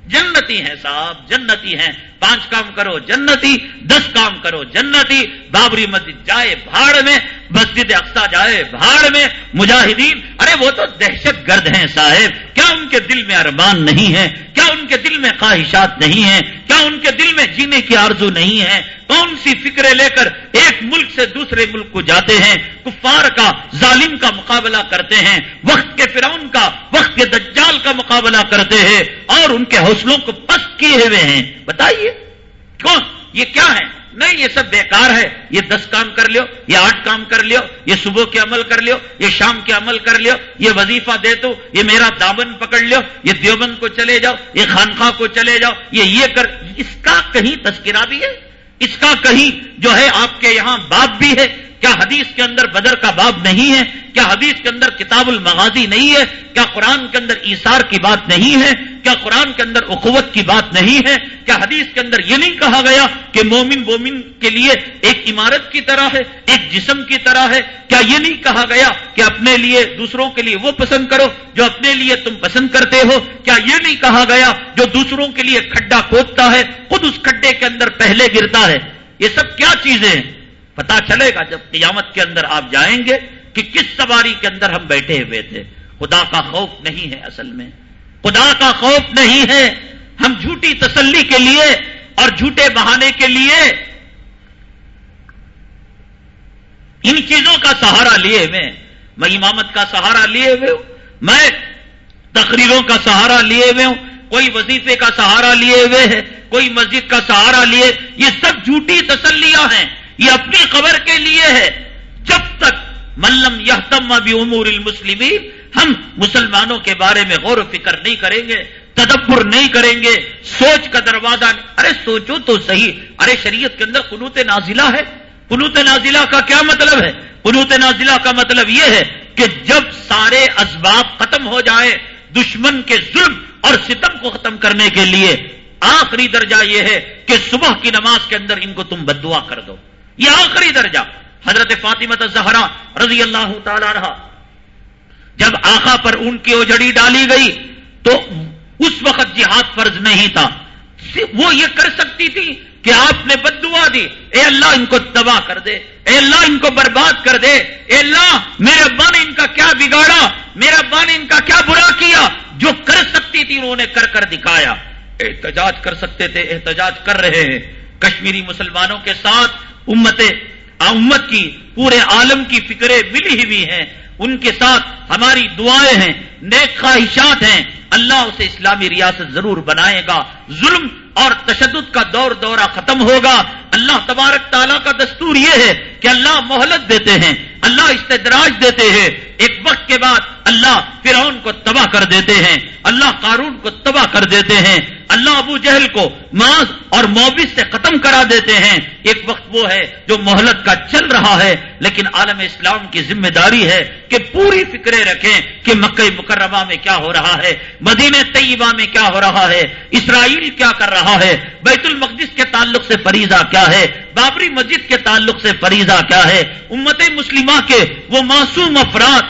جنتی ہیں صاحب، جنتی ہیں۔ پانچ کام کرو، جنتی، دس کام کرو، جنتی، بابری مسجد جائے، بھاڑ میں، مسجد اقسا جائے، بھاڑ میں، مجاہدین، ارے وہ تو دہشت گرد ہیں صاحب، کیا ان کے دل میں ارمان نہیں ہے؟ کیا ان کے دل میں خواہشات نہیں ہیں؟ کیا ان کے دل میں جینے کی آرزو نہیں ہے؟ کون سی فکریں لے کر ایک ملک سے دوسرے ملک کو جاتے ہیں؟ کفار کا، ظالم کا مقابلہ کرتے ہیں، وقت کے فرعون کا، وقت کے دجال کا مقابلہ کرتے ہیں، اور ان کے حوصلوں کو پست کیے ہوئے ہیں۔ بتائیے کیوں یہ کیا ہے؟ نہیں، یہ سب بیکار ہے۔ یہ دس کام کر لو یہ آٹھ کام کر لو یہ صبح کے عمل کر لو یہ شام کے عمل کر لو یہ وظیفہ دے تو، یہ میرا دامن پکڑ لو یہ دیوبند کو چلے جاؤ، یہ خانخواہ کو چلے جاؤ، یہ یہ کر۔ اس کا کہیں تذکرہ بھی ہے؟ اس کا کہیں جو ہے آپ کے یہاں باپ بھی ہے؟ کیا حدیث کے اندر بدر کا باب نہیں ہے؟ کیا حدیث کے اندر کتاب المغازی نہیں ہے؟ کیا قرآن کے اندر ایسار کی بات نہیں ہے؟ کیا قرآن کے اندر اخوت کی بات نہیں ہے؟ کیا حدیث کے اندر یہ نہیں کہا گیا کہ مومن مومن کے لیے ایک عمارت کی طرح ہے، ایک جسم کی طرح ہے؟ کیا یہ نہیں کہا گیا کہ اپنے لیے دوسروں کے لیے وہ پسند کرو جو اپنے لیے تم پسند کرتے ہو؟ کیا یہ نہیں کہا گیا جو دوسروں کے لیے کھڈا کھودتا ہے، خود اس کھڈے کے اندر پہلے گرتا ہے؟ یہ سب کیا چیزیں ہیں؟ پتا چلے گا جب قیامت کے اندر آپ جائیں گے کہ کس سواری کے اندر ہم بیٹھے ہوئے تھے۔ خدا کا خوف نہیں ہے اصل میں۔ خدا کا خوف نہیں ہے۔ ہم جھوٹی تسلی کے لیے اور جھوٹے بہانے کے لیے ان چیزوں کا سہارا لیے ہوئے۔ میں امامت کا سہارا لیے ہوئے ہوں۔ میں تقریروں کا سہارا لیے ہوئے ہوں۔ کوئی وظیفے کا سہارا لیے ہوئے ہے۔ کوئی مسجد کا سہارا لیے۔ یہ سب جھوٹی تسلیاں ہیں۔ یہ اپنی خبر کے لیے ہے۔ جب تک ملم یہ تم ابھی امور المسلمین، ہم مسلمانوں کے بارے میں غور و فکر نہیں کریں گے، تدبر نہیں کریں گے، سوچ کا دروازہ ارے سوچو تو صحیح۔ ارے شریعت کے اندر قنوت نازلہ ہے۔ قنوت نازلہ کا کیا مطلب ہے؟ قنوت نازلہ کا مطلب یہ ہے کہ جب سارے اسباب ختم ہو جائے دشمن کے ظلم اور ستم کو ختم کرنے کے لیے آخری درجہ یہ ہے کہ صبح کی نماز کے اندر ان کو تم بدعا کر دو۔ یہ آخری درجہ حضرت فاطمت زہرا رضی اللہ تعالی رہا جب آخا پر ان کی اوجڑی ڈالی گئی تو اس وقت جہاد فرض نہیں تھا۔ وہ یہ کر سکتی تھی کہ آپ نے بد دعا دی۔ اے اللہ ان کو تباہ کر دے۔ اے اللہ ان کو برباد کر دے۔ اے اللہ، میرے ابا نے ان کا کیا بگاڑا؟ میرے ابا نے ان کا کیا برا کیا؟ جو کر سکتی تھی انہوں نے کر کر دکھایا۔ احتجاج کر سکتے تھے، احتجاج کر رہے ہیں۔ کشمیری مسلمانوں کے ساتھ امت امت کی، پورے عالم کی فکریں ملی ہوئی ہیں۔ ان کے ساتھ ہماری دعائیں ہیں، نیک خواہشات ہیں۔ اللہ اسے اسلامی ریاست ضرور بنائے گا۔ ظلم اور تشدد کا دور دورہ ختم ہوگا۔ اللہ تبارک تعالیٰ کا دستور یہ ہے کہ اللہ مہلت دیتے ہیں، اللہ استدراج دیتے ہیں۔ ایک وقت کے بعد اللہ فرعون کو تباہ کر دیتے ہیں، اللہ قارون کو تباہ کر دیتے ہیں، اللہ ابو جہل کو ماس اور موبس سے ختم کرا دیتے ہیں۔ ایک وقت وہ ہے جو مہلت کا چل رہا ہے، لیکن عالم اسلام کی ذمہ داری ہے کہ پوری فکریں رکھیں کہ مکہ مکرمہ میں کیا ہو رہا ہے، مدینہ طیبہ میں کیا ہو رہا ہے، اسرائیل کیا کر رہا ہے، بیت المقدس کے تعلق سے فریضہ کیا ہے، بابری مسجد کے تعلق سے فریضہ کیا ہے۔ امت مسلمہ کے وہ معصوم افراد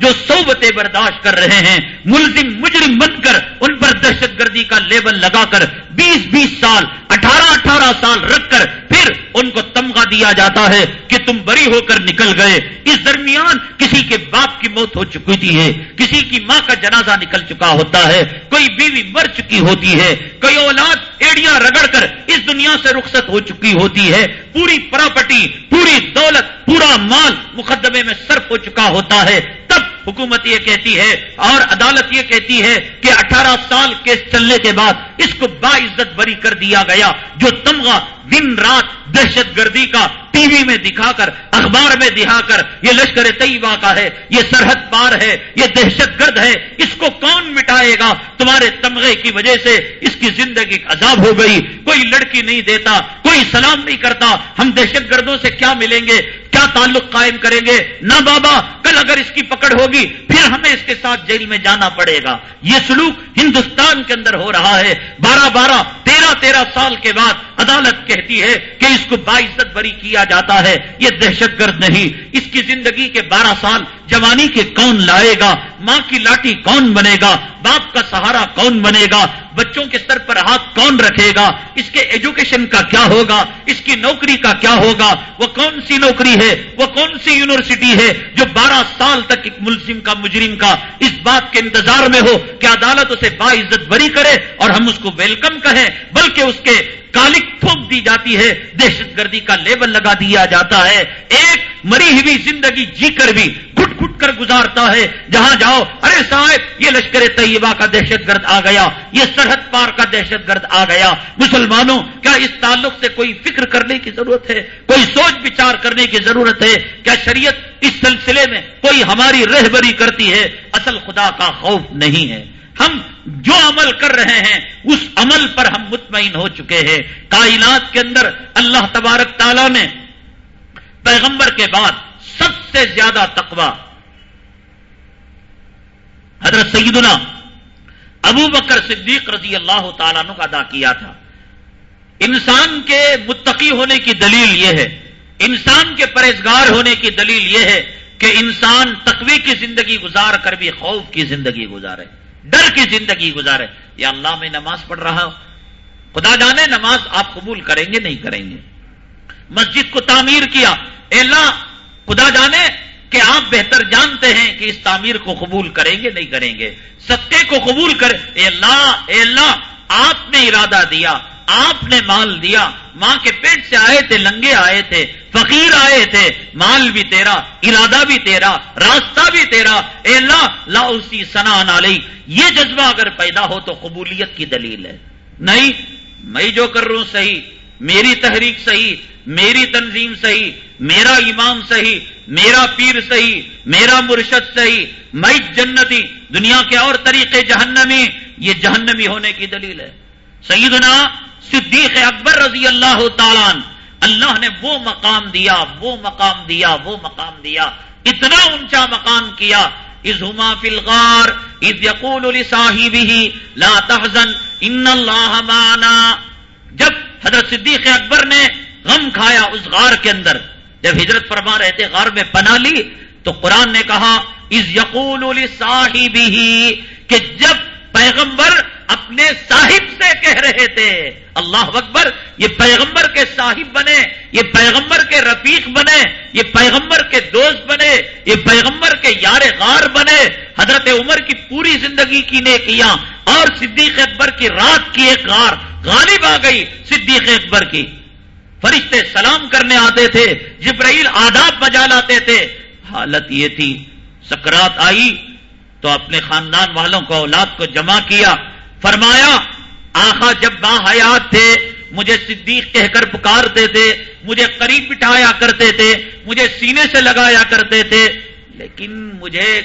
جو صوبتیں برداشت کر رہے ہیں، ملزم مجرم بن کر ان پر دہشت گردی کا لیبل لگا کر بیس بیس سال، اٹھارہ اٹھارہ سال رکھ کر پھر ان کو تمغہ دیا جاتا ہے کہ تم بری ہو کر نکل گئے۔ اس درمیان کسی کے باپ کی موت ہو چکی تھی ہے، کسی کی ماں کا جنازہ نکل چکا ہوتا ہے، کوئی بیوی مر چکی ہوتی ہے، کوئی اولاد ایڑیاں رگڑ کر اس دنیا سے رخصت ہو چکی ہوتی ہے۔ پوری پراپرٹی، پوری دولت، پورا مال مقدمے میں صرف ہو چکا ہوتا ہے۔ تب حکومت یہ کہتی ہے اور عدالت یہ کہتی ہے کہ اٹھارہ سال کیس چلنے کے بعد اس کو باعزت بری کر دیا گیا جو تمغہ دن رات دہشت گردی کا ٹی وی میں دکھا کر، اخبار میں دکھا کر، یہ لشکر طیبہ کا ہے، یہ سرحد پار ہے، یہ دہشت گرد ہے، اس کو کون مٹائے گا؟ تمہارے تمغے کی وجہ سے اس کی زندگی عذاب ہو گئی، کوئی لڑکی نہیں دیتا، کوئی سلام نہیں کرتا، ہم دہشت گردوں سے کیا ملیں گے؟ کیا تعلق قائم کریں گے، نہ بابا، کل اگر اس کی پکڑ ہوگی، پھر ہمیں اس کے ساتھ جیل میں جانا پڑے گا۔ یہ سلوک ہندوستان کے اندر ہو رہا ہے۔ بارہ بارہ، تیرہ تیرہ سال کے بعد عدالت کہتی ہے کہ اس کو باعزت بری کیا جاتا ہے۔ یہ دہشت گرد نہیں۔ اس کی زندگی کے بارہ سال جوانی کے کون لائے گا؟ ماں کی لاٹھی کون بنے گا؟ باپ کا سہارا کون بنے گا؟ بچوں کے سر پر ہاتھ کون رکھے گا؟ اس کے ایجوکیشن کا کیا ہوگا؟ اس کی نوکری کا کیا ہوگا؟ وہ کون سی نوکری ہے؟ وہ کون سی یونیورسٹی ہے جو بارہ سال تک ایک ملزم کا، مجرم کا اس بات کے انتظار میں ہو کہ عدالت اسے باعزت بری کرے اور ہم اس کو ویلکم کہیں، بلکہ اس کے کالک تھوک دی جاتی ہے، دہشت گردی کا لیبل لگا دیا جاتا ہے۔ ایک مری ہوئی زندگی جی کر بھی گٹ گٹ کر گزارتا ہے۔ جہاں جاؤ، ارے صاحب، یہ لشکر طیبہ کا دہشت گرد آ گیا۔ یہ سرحد پار کا دہشت گرد آ گیا۔ مسلمانوں، کیا اس تعلق سے کوئی فکر کرنے کی ضرورت ہے؟ کوئی سوچ بچار کرنے کی ضرورت ہے؟ کیا شریعت اس سلسلے میں کوئی ہماری رہبری کرتی ہے؟ اصل خدا کا خوف نہیں ہے۔ ہم جو عمل کر رہے ہیں، اس عمل پر ہم مطمئن ہو چکے ہیں۔ کائنات کے اندر اللہ تبارک تعالیٰ نے پیغمبر کے بعد سب سے زیادہ تقوی حضرت سیدنا ابو بکر صدیق رضی اللہ تعالیٰ کا ادا کیا تھا۔ انسان کے متقی ہونے کی دلیل یہ ہے، انسان کے پرہزگار ہونے کی دلیل یہ ہے کہ انسان تقوی کی زندگی گزار کر بھی خوف کی زندگی گزارے، ڈر کی زندگی گزارے۔ یا اللہ میں نماز پڑھ رہا ہوں۔ خدا جانے نماز آپ قبول کریں گے، نہیں کریں گے۔ مسجد کو تعمیر کیا۔ اے اللہ، خدا جانے کہ آپ بہتر جانتے ہیں کہ اس تعمیر کو قبول کریں گے نہیں کریں گے؟ ستے کو قبول کریں۔ اے اللہ اے اللہ، آپ نے ارادہ دیا، آپ نے مال دیا۔ ماں کے پیٹ سے آئے تھے، لنگے آئے تھے، فقیر آئے تھے، مال بھی تیرا، ارادہ بھی تیرا، راستہ بھی تیرا۔ اے اللہ، لا اسی سنا نالی یہ جذبہ اگر پیدا ہو تو قبولیت کی دلیل ہے۔ نہیں، میں جو کر رہا ہوں صحیح۔ میری تحریک صحیح، میری تنظیم صحیح، میرا امام صحیح، میرا پیر صحیح، میرا مرشد صحیح میں جنتی، دنیا کے اور طریقے جہنمی، یہ جہنمی ہونے کی دلیل ہے۔ سیدنا صدیق اکبر رضی اللہ تعالیٰ اللہ نے وہ مقام دیا، وہ مقام دیا، وہ مقام دیا، اتنا اونچا مقام کیا۔ از ہما فلغار از یقول صاحبی لا تحزن، ان اللہ مانا جب حضرت صدیق اکبر نے غم کھایا اس غار کے اندر۔ جب ہجرت فرما رہے تھے، غار میں پنا لی، تو قرآن نے کہا از یقول صاحبی کہ جب پیغمبر اپنے صاحب سے کہہ رہے تھے، اللہ اکبر، یہ پیغمبر کے صاحب بنے، یہ پیغمبر کے رفیق بنے، یہ پیغمبر کے دوست بنے، یہ پیغمبر کے یار غار بنے، حضرت عمر کی پوری زندگی کی نے کیا اور صدیق اکبر کی رات کی ایک غار۔ غالب آ گئی صدیق اکبر کی۔ فرشتے سلام کرنے آتے تھے، جبرائیل آداب بجا لاتے تھے۔ حالت یہ تھی، سکرات آئی تو اپنے خاندان والوں کو، اولاد کو جمع کیا۔ فرمایا آخا جب با حیات تھے، مجھے صدیق کہہ کر پکارتے تھے، مجھے قریب بٹھایا کرتے تھے، مجھے سینے سے لگایا کرتے تھے۔ لیکن مجھے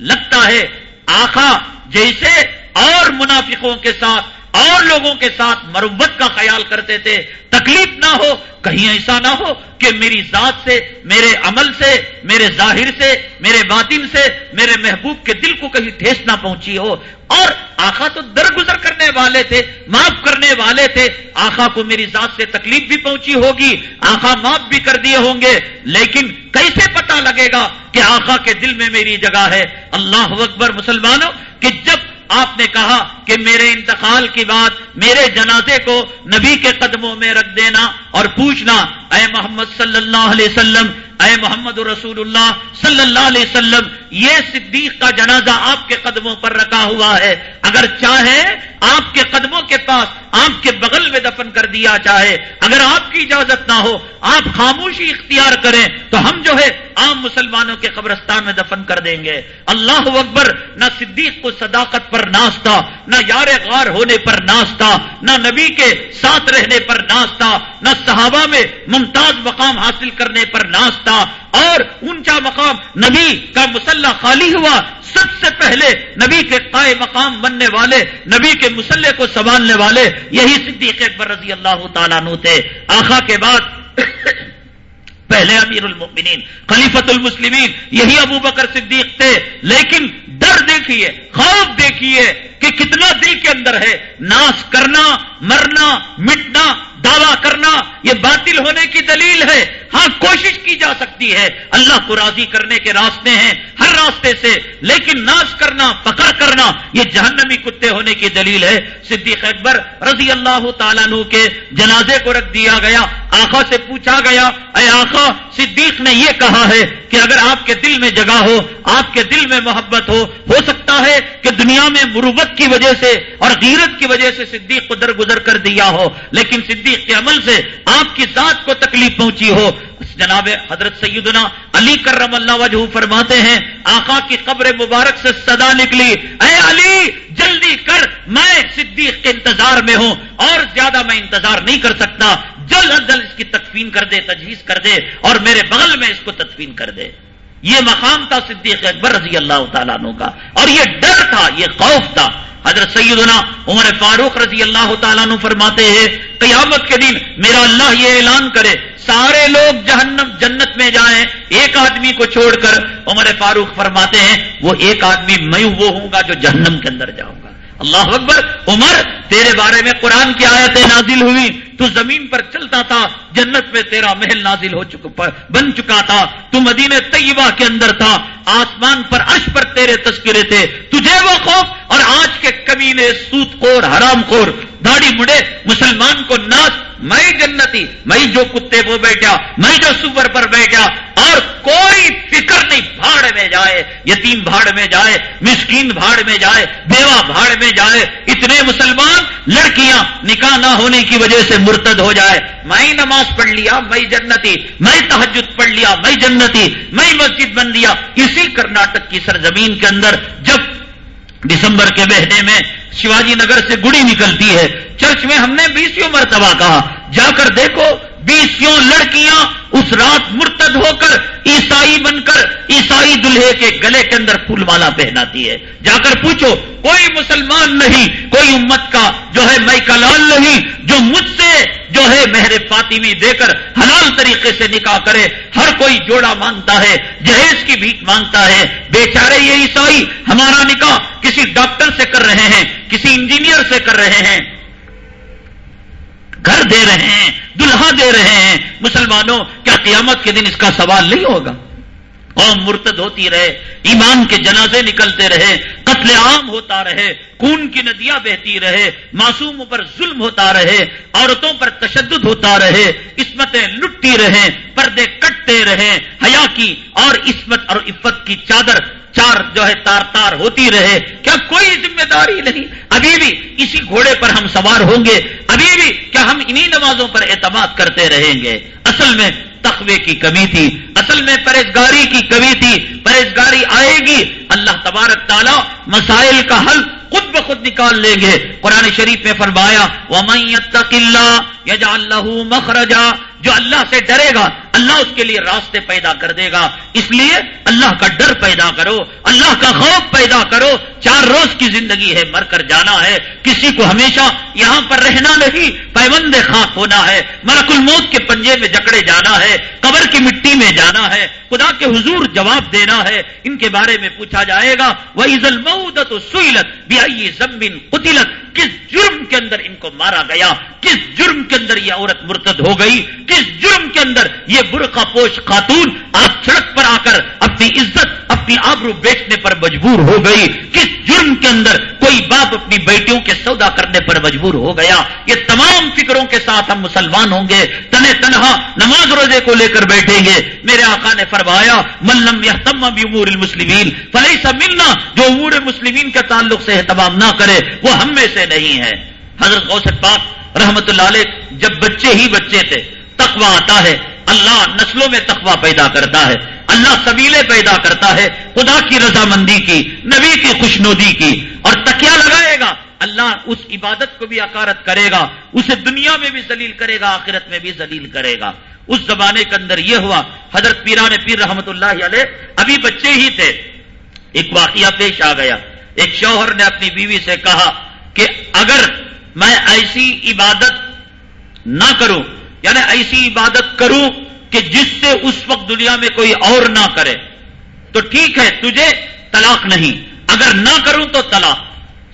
لگتا ہے آخا جیسے اور منافقوں کے ساتھ اور لوگوں کے ساتھ مربت کا خیال کرتے تھے۔ تکلیف نہ ہو، کہیں ایسا نہ ہو کہ میری ذات سے، میرے عمل سے، میرے ظاہر سے، میرے باطن سے، میرے محبوب کے دل کو کہیں ٹھیس نہ پہنچی ہو۔ اور آخا تو درگزر کرنے والے تھے، معاف کرنے والے تھے۔ آخا کو میری ذات سے تکلیف بھی پہنچی ہوگی، آخا معاف بھی کر دیے ہوں گے۔ لیکن کیسے پتا لگے گا کہ آخا کے دل میں میری جگہ ہے؟ اللہ اکبر، مسلمانوں، کہ جب آپ نے کہا کہ میرے انتقال کی بات میرے جنازے کو نبی کے قدموں میں رکھ دینا اور پوچھنا، اے محمد صلی اللہ علیہ وسلم اے محمد رسول اللہ صلی اللہ علیہ وسلم، یہ صدیق کا جنازہ آپ کے قدموں پر رکھا ہوا ہے۔ اگر چاہے آپ کے قدموں کے پاس آپ کے بغل میں دفن کر دیا چاہے اگر آپ کی اجازت نہ ہو، آپ خاموشی اختیار کریں، تو ہم جو ہے عام مسلمانوں کے قبرستان میں دفن کر دیں گے۔ اللہ اکبر، نہ صدیق کو صداقت پر ناشتا نہ یار غار ہونے پر ناشتا نہ نبی کے ساتھ رہنے پر ناشتا نہ صحابہ میں ممتاز مقام حاصل کرنے پر ناشتا اور اونچا مقام نبی کا مسلح خالی ہوا سب سے پہلے نبی کے قائم مقام بننے والے، نبی کے مسلح کو سنبھالنے والے یہی صدیق اکبر رضی اللہ تعالیٰ نو تھے۔ آخا کے بعد پہلے امیر المؤمنین خلیفت المسلمین، یہی ابو بکر صدیق تھے۔ لیکن ڈر دیکھیے، خوف دیکھیے کہ کتنا دل کے اندر ہے۔ ناس کرنا، مرنا، مٹنا دعویٰ کرنا یہ باطل ہونے کی دلیل ہے۔ ہاں کوشش کی جا سکتی ہے۔ اللہ کو راضی کرنے کے راستے ہیں ہر راستے سے، لیکن ناش کرنا، پکڑ کرنا، یہ جہنمی کتے ہونے کی دلیل ہے۔ صدیق اکبر رضی اللہ تعالیٰ نو کے جنازے کو رکھ دیا گیا آخا سے پوچھا گیا، اے آخا صدیق نے یہ کہا ہے کہ اگر آپ کے دل میں جگہ ہو، آپ کے دل میں محبت ہو ہو سکتا ہے کہ دنیا میں مروبت کی وجہ سے اور غیرت کی وجہ سے صدیق کو درگزر کر دیا ہو۔ لیکن صدیق کے عمل سے آپ کی ذات کو تکلیف پہنچی ہو۔ جناب حضرت سیدنا علی کرم اللہ وجہ فرماتے ہیں، آقا کی قبر مبارک سے صدا نکلی۔ اے علی، جلدی کر، میں صدیق کے انتظار میں ہوں۔ اور زیادہ میں انتظار نہیں کر سکتا۔ جلد از جلد اس کی تدفین کر دے تجویز کر دے اور میرے بغل میں اس کو تدفین کر دے۔ یہ مقام تھا صدیق اکبر رضی اللہ تعالیٰ عنہ کا۔ اور یہ ڈر تھا، یہ خوف تھا۔ حضرت سیدنا عمر فاروق رضی اللہ تعالیٰ عنہ فرماتے ہیں، قیامت کے دن میرا اللہ یہ اعلان کرے، سارے لوگ جہنم جنت میں جائیں، ایک آدمی کو چھوڑ کر عمر فاروق فرماتے ہیں، وہ ایک آدمی میں وہ ہوں گا جو جہنم کے اندر جاؤں گا۔ اللہ اکبر، عمر تیرے بارے میں قرآن کی آیتیں نازل ہوئی تو زمین پر چلتا تھا، جنت میں تیرا محل نازل ہو چکا بن چکا تھا۔ تو مدینہ طیبہ کے اندر تھا۔ آسمان پر عرش پر تیرے تذکرے تھے۔ تجھے وہ خوف اور آج کے کمینے سوت خور، حرام خور۔ داڑھی مڑے، مسلمان کو ناچ میں جنتی، میں جو کتے وہ بیٹھا، میں جو سور پر بیٹھا۔ اور کوئی فکر نہیں، بھاڑ میں جائے، یتیم بھاڑ میں جائے، مسکین بھاڑ میں جائے، بیوہ بھاڑ میں جائے۔ اتنے مسلمان لڑکیاں نکاح نہ ہونے کی وجہ سے مرتد ہو جائے۔ میں نماز پڑھ لیا، میں جنتی، میں تحجد پڑھ لیا، میں جنتی، میں مسجد بن لیا۔ اسی کرناٹک کی سرزمین کے اندر جب دسمبر کے مہینے میں شیواجی نگر سے گڑی نکلتی ہے، چرچ میں ہم نے بیسوں مرتبہ کہا، جا کر دیکھو بیسوں لڑکیاں اس رات مرتد ہو کر عیسائی بن کر عیسائی دلہے کے گلے کے اندر پھول مالا پہناتی ہے۔ جا کر پوچھو، کوئی مسلمان نہیں، کوئی امت کا جو ہے میں کلال نہیں، جو مجھ سے جو ہے مہر فاطمی دے کر حلال طریقے سے نکاح کرے، ہر کوئی جوڑا مانگتا ہے، جہیز کی بھیک مانگتا ہے۔ بیچارے یہ عیسائی، ہمارا نکاح کسی ڈاکٹر سے کر رہے ہیں، کسی انجینئر سے کر رہے ہیں۔ گھر دے رہے ہیں، دلہا دے رہے ہیں۔ مسلمانوں، کیا قیامت کے دن اس کا سوال نہیں ہوگا؟ قوم مرتد ہوتی رہے، ایمان کے جنازے نکلتے رہے، قتل عام ہوتا رہے، خون کی ندیاں بہتی رہے، معصوموں پر ظلم ہوتا رہے، عورتوں پر تشدد ہوتا رہے، عصمتیں لٹتی رہے پردے کٹتے رہے حیا کی اور عصمت اور عفت کی چادر چار جو ہے تار تار ہوتی رہے، کیا کوئی ذمہ داری نہیں؟ ابھی بھی اسی گھوڑے پر ہم سوار ہوں گے، ابھی بھی کیا ہم انہی نمازوں پر اعتماد کرتے رہیں گے؟ اصل میں تخوے کی کمی تھی، اصل میں پرہیزگاری کی کمی تھی، پرہیزگاری آئے گی۔ اللہ تبارک تعالیٰ مسائل کا حل خود بخود نکال لیں گے۔ قرآن شریف میں فرمایا وہ اللہ مخرجا، جو اللہ سے ڈرے گا، اللہ اس کے لیے راستے پیدا کر دے گا۔ اس لیے اللہ کا ڈر پیدا کرو، اللہ کا خوف پیدا کرو۔ چار روز کی زندگی ہے، مر کر جانا ہے۔ کسی کو ہمیشہ یہاں پر رہنا نہیں پیوند خاک ہونا ہے۔ ملک الموت کے پنجے میں جکڑے جانا ہے، قبر کی مٹی میں جانا ہے۔ خدا کے حضور جواب دینا ہے۔ ان کے بارے میں پوچھا جائے گا وہ عزل مودت سوئلت بھی آئیے زمین قتلت، کس جرم کے اندر ان کو مارا گیا؟ کس جرم کے اندر یہ عورت مرتد ہو گئی؟ کس جرم کے اندر یہ برقع پوش خاتون آپ سڑک پر آ کر اپنی عزت، اپنی آبرو بیچنے پر مجبور ہو گئی؟ کس جرم کے اندر کوئی باپ اپنی بیٹیوں کے سودا کرنے پر مجبور ہو گیا، یہ تمام فکروں کے ساتھ ہم مسلمان ہوں گے تنہ تنہا نماز روزے کو لے کر بیٹھیں گے۔ میرے آقا نے فرمایا ملم یا تم امور المسلمین فلحی سا ملنا جو امور مسلمین کے تعلق سے اہتمام نہ کرے، وہ ہم میں سے نہیں ہے۔ حضرت غوث پاک رحمت اللہ علیہ جب بچے ہی بچے تھے، تقوی آتا ہے۔ اللہ نسلوں میں تقوی پیدا کرتا ہے، اللہ سبیلے پیدا کرتا ہے، خدا کی رضامندی کی، نبی کی خوشنودی کی، اور تکیا لگائے گا۔ اللہ اس عبادت کو بھی اکارت کرے گا، اسے دنیا میں بھی ذلیل کرے گا، آخرت میں بھی ذلیل کرے گا۔ اس زمانے کے اندر یہ ہوا، حضرت پیران پیر رحمت اللہ علیہ ابھی بچے ہی تھے۔ ایک واقعہ پیش آ گیا۔ ایک شوہر نے اپنی بیوی سے کہا کہ اگر میں ایسی عبادت نہ کروں یعنی ایسی عبادت کروں کہ جس سے اس وقت دنیا میں کوئی اور نہ کرے۔ تو ٹھیک ہے، تجھے طلاق نہیں۔ اگر نہ کروں تو طلاق۔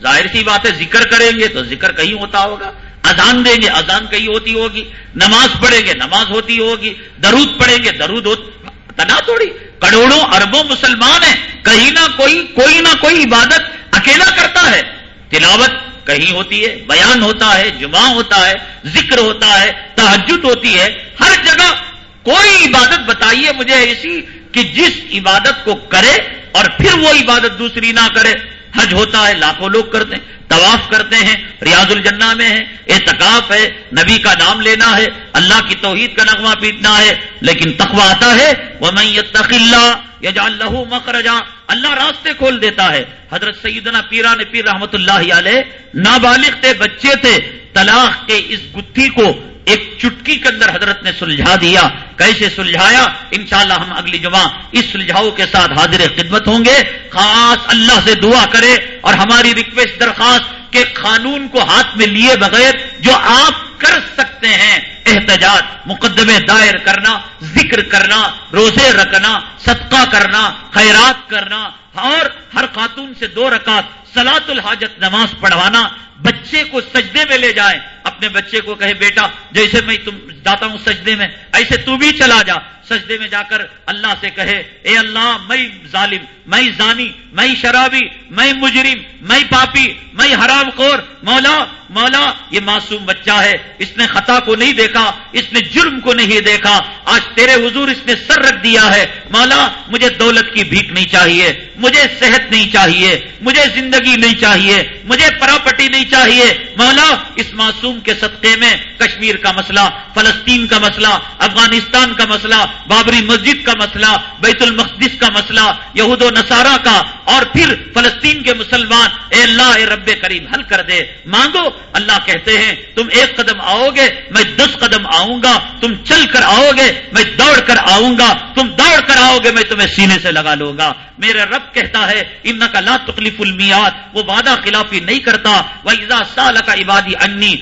ظاہر سی بات ہے، ذکر کریں گے تو ذکر کہیں ہوتا ہوگا۔ اذان دیں گے، اذان کہیں ہوتی ہوگی۔ نماز پڑھیں گے، نماز ہوتی ہوگی۔ درود پڑھیں گے، درود تنا تھوڑی، کروڑوں اربوں مسلمان ہیں۔ کہیں نہ کوئی کوئی نہ کوئی عبادت اکیلا کرتا ہے۔ تلاوت کہیں ہوتی ہے، بیان ہوتا ہے، جمعہ ہوتا ہے، ذکر ہوتا ہے تحجد ہوتی ہے۔ ہر جگہ کوئی عبادت بتائیے مجھے ایسی کہ جس عبادت کو کرے اور پھر وہ عبادت دوسری نہ کرے۔ حج ہوتا ہے، لاکھوں لوگ کرتے ہیں، طواف کرتے ہیں، ریاض الجنہ میں ہے اعتکاف ہے، نبی کا نام لینا ہے، اللہ کی توحید کا نغمہ پیٹنا ہے، لیکن تخوا آتا ہے وہ میں اللہ یا جا اللہ مکرجا اللہ راستے کھول دیتا ہے۔ حضرت سیدنا پیرا نے پیر رحمت اللہ علیہ نابالغ تھے، بچے تھے، طلاق کے اس گتھی کو ایک چٹکی کے اندر حضرت نے سلجھا دیا کیسے سلجھایا؟ انشاءاللہ ہم اگلی جمعہ اس سلجھاؤ کے ساتھ حاضر خدمت ہوں گے۔ خاص اللہ سے دعا کرے اور ہماری ریکویسٹ درخواست کہ قانون کو ہاتھ میں لیے بغیر جو آپ کر سکتے ہیں، احتجاج، مقدمے دائر کرنا، ذکر کرنا، روزے رکھنا، صدقہ کرنا، خیرات کرنا اور ہر خاتون سے دو رکعت سلاط الحاجت نماز پڑھوانا، بچے کو سجدے میں لے جائیں اپنے بچے کو کہے، بیٹا، جیسے میں تم جاتا ہوں سجدے میں، ایسے تو بھی چلا جا۔ سجدے میں جا کر اللہ سے کہے، اے اللہ، میں ظالم، میں زانی، میں شرابی، میں مجرم، میں پاپی، میں حرام خور۔ مولا مولا، یہ معصوم بچہ ہے۔ اس نے خطا کو نہیں دیکھا، اس نے جرم کو نہیں دیکھا۔ آج تیرے حضور اس نے سر رکھ دیا ہے۔ مولا، مجھے دولت کی بھیک نہیں چاہیے، مجھے صحت نہیں چاہیے، مجھے زندگی نہیں چاہیے، مجھے پراپرٹی نہیں چاہیے۔ مولا، اس معصوم کے صدقے میں کشمیر کا مسئلہ، فلسطین کا مسئلہ، افغانستان کا مسئلہ، بابری مسجد کا مسئلہ، بیت المقدس کا مسئلہ، یہود و نصارہ کا، اور پھر فلسطین کے مسلمان، اے اللہ، اے رب کریم، حل کر دے۔ مانگو، اللہ کہتے ہیں، تم ایک قدم آؤ گے، میں دس قدم آؤں گا، تم چل کر آؤ گے، میں دوڑ کر آؤں گا، تم دوڑ کر آؤ گے، میں تمہیں سینے سے لگا لوں گا۔ میرے رب کہتا ہے ان کا لا تکلیف ساتھ وہ وعدہ خلافی نہیں کرتا۔ وہ ایزا سال کا عبادی انی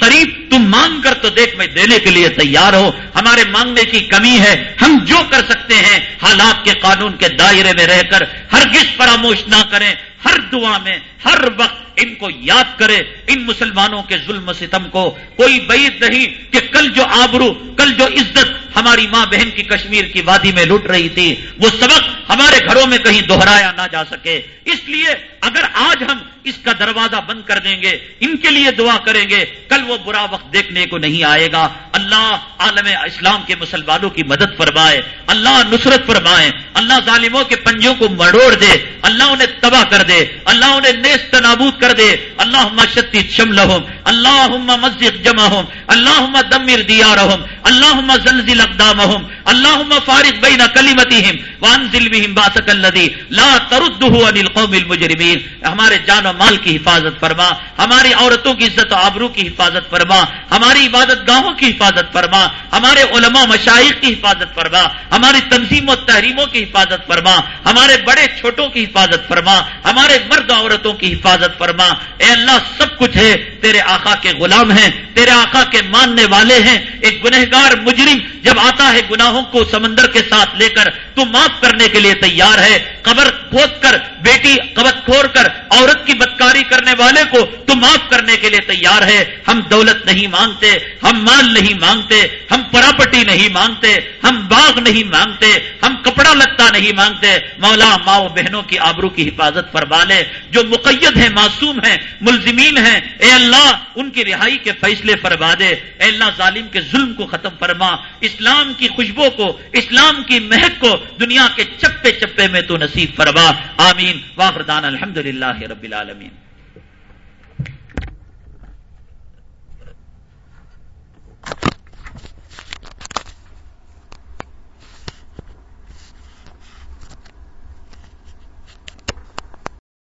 قریب تم مانگ کر تو دیکھ میں دینے کے لیے تیار ہو۔ ہمارے مانگنے کی کمی ہے۔ ہم جو کر سکتے ہیں، حالات کے قانون کے دائرے میں رہ کر ہر کس فراموش نہ کریں۔ ہر دعا میں، ہر وقت ان کو یاد کرے ان مسلمانوں کے ظلم و ستم کو کوئی بعید نہیں کہ کل جو آبرو، کل جو عزت ہماری ماں بہن کی کشمیر کی وادی میں لٹ رہی تھی، وہ سبق ہمارے گھروں میں کہیں دوہرایا نہ جا سکے۔ اس لیے اگر آج ہم اس کا دروازہ بند کر دیں گے، ان کے لیے دعا کریں گے، کل وہ برا وقت دیکھنے کو نہیں آئے گا۔ اللہ عالم اسلام کے مسلمانوں کی مدد فرمائے، اللہ نصرت فرمائے، اللہ ظالموں کے پنجوں کو مڑوڑ دے، اللہ انہیں تباہ کر دے، اللہ انہیں نیست نابود کر دے۔ اللہ شتی شمل اللہ مسجد جمع ہوں اللہ دمر دیا رحم اللہ زلزل اقدام اللہ فارغ بین کلیمتی وانزل بهم باسک الذی لا ترده عن القوم المجرمین۔ ہمارے جان و مال کی حفاظت فرما، ہماری عورتوں کی عزت و آبرو کی حفاظت فرما، ہماری عبادت گاہوں کی حفاظت فرما، ہمارے علماء مشائق کی حفاظت فرما، ہماری تنظیم و تحریموں کی حفاظت فرما، ہمارے بڑے چھوٹوں کی حفاظت فرما، ہمارے مرد عورتوں کی حفاظت فرما۔ اے اللہ سب کچھ ہے، تیرے آقا کے غلام ہیں، تیرے آقا کے ماننے والے ہیں۔ ایک گنہگار مجرم جب آتا ہے گناہوں کو سمندر کے ساتھ لے کر، تو معاف کرنے کے لیے تیار ہے۔ قبر کھود کر، بیٹی قبط کھور کر، عورت کی بدکاری کرنے والے کو تو معاف کرنے کے لیے تیار ہے۔ ہم دولت نہیں مانگتے، ہم مال نہیں مانگتے، ہم پراپرٹی نہیں مانگتے، ہم باغ نہیں مانگتے، ہم کپڑا لگتا نہیں مانگتے۔ مولا ماؤ بہنوں کی آبرو کی حفاظت فرما لے۔ جو مقید ہیں، معصوم ہیں، ملزمین ہیں۔ اے اللہ، ان کی رہائی کے فیصلے فرما دے۔ اے اللہ، ظالم کے ظلم کو ختم فرما۔ اسلام کی خوشبو کو، اسلام کی مہک کو دنیا کے چپے چپے میں تو نصیب فرما۔ آمین۔ واخردان الحمد للہ رب العالمین۔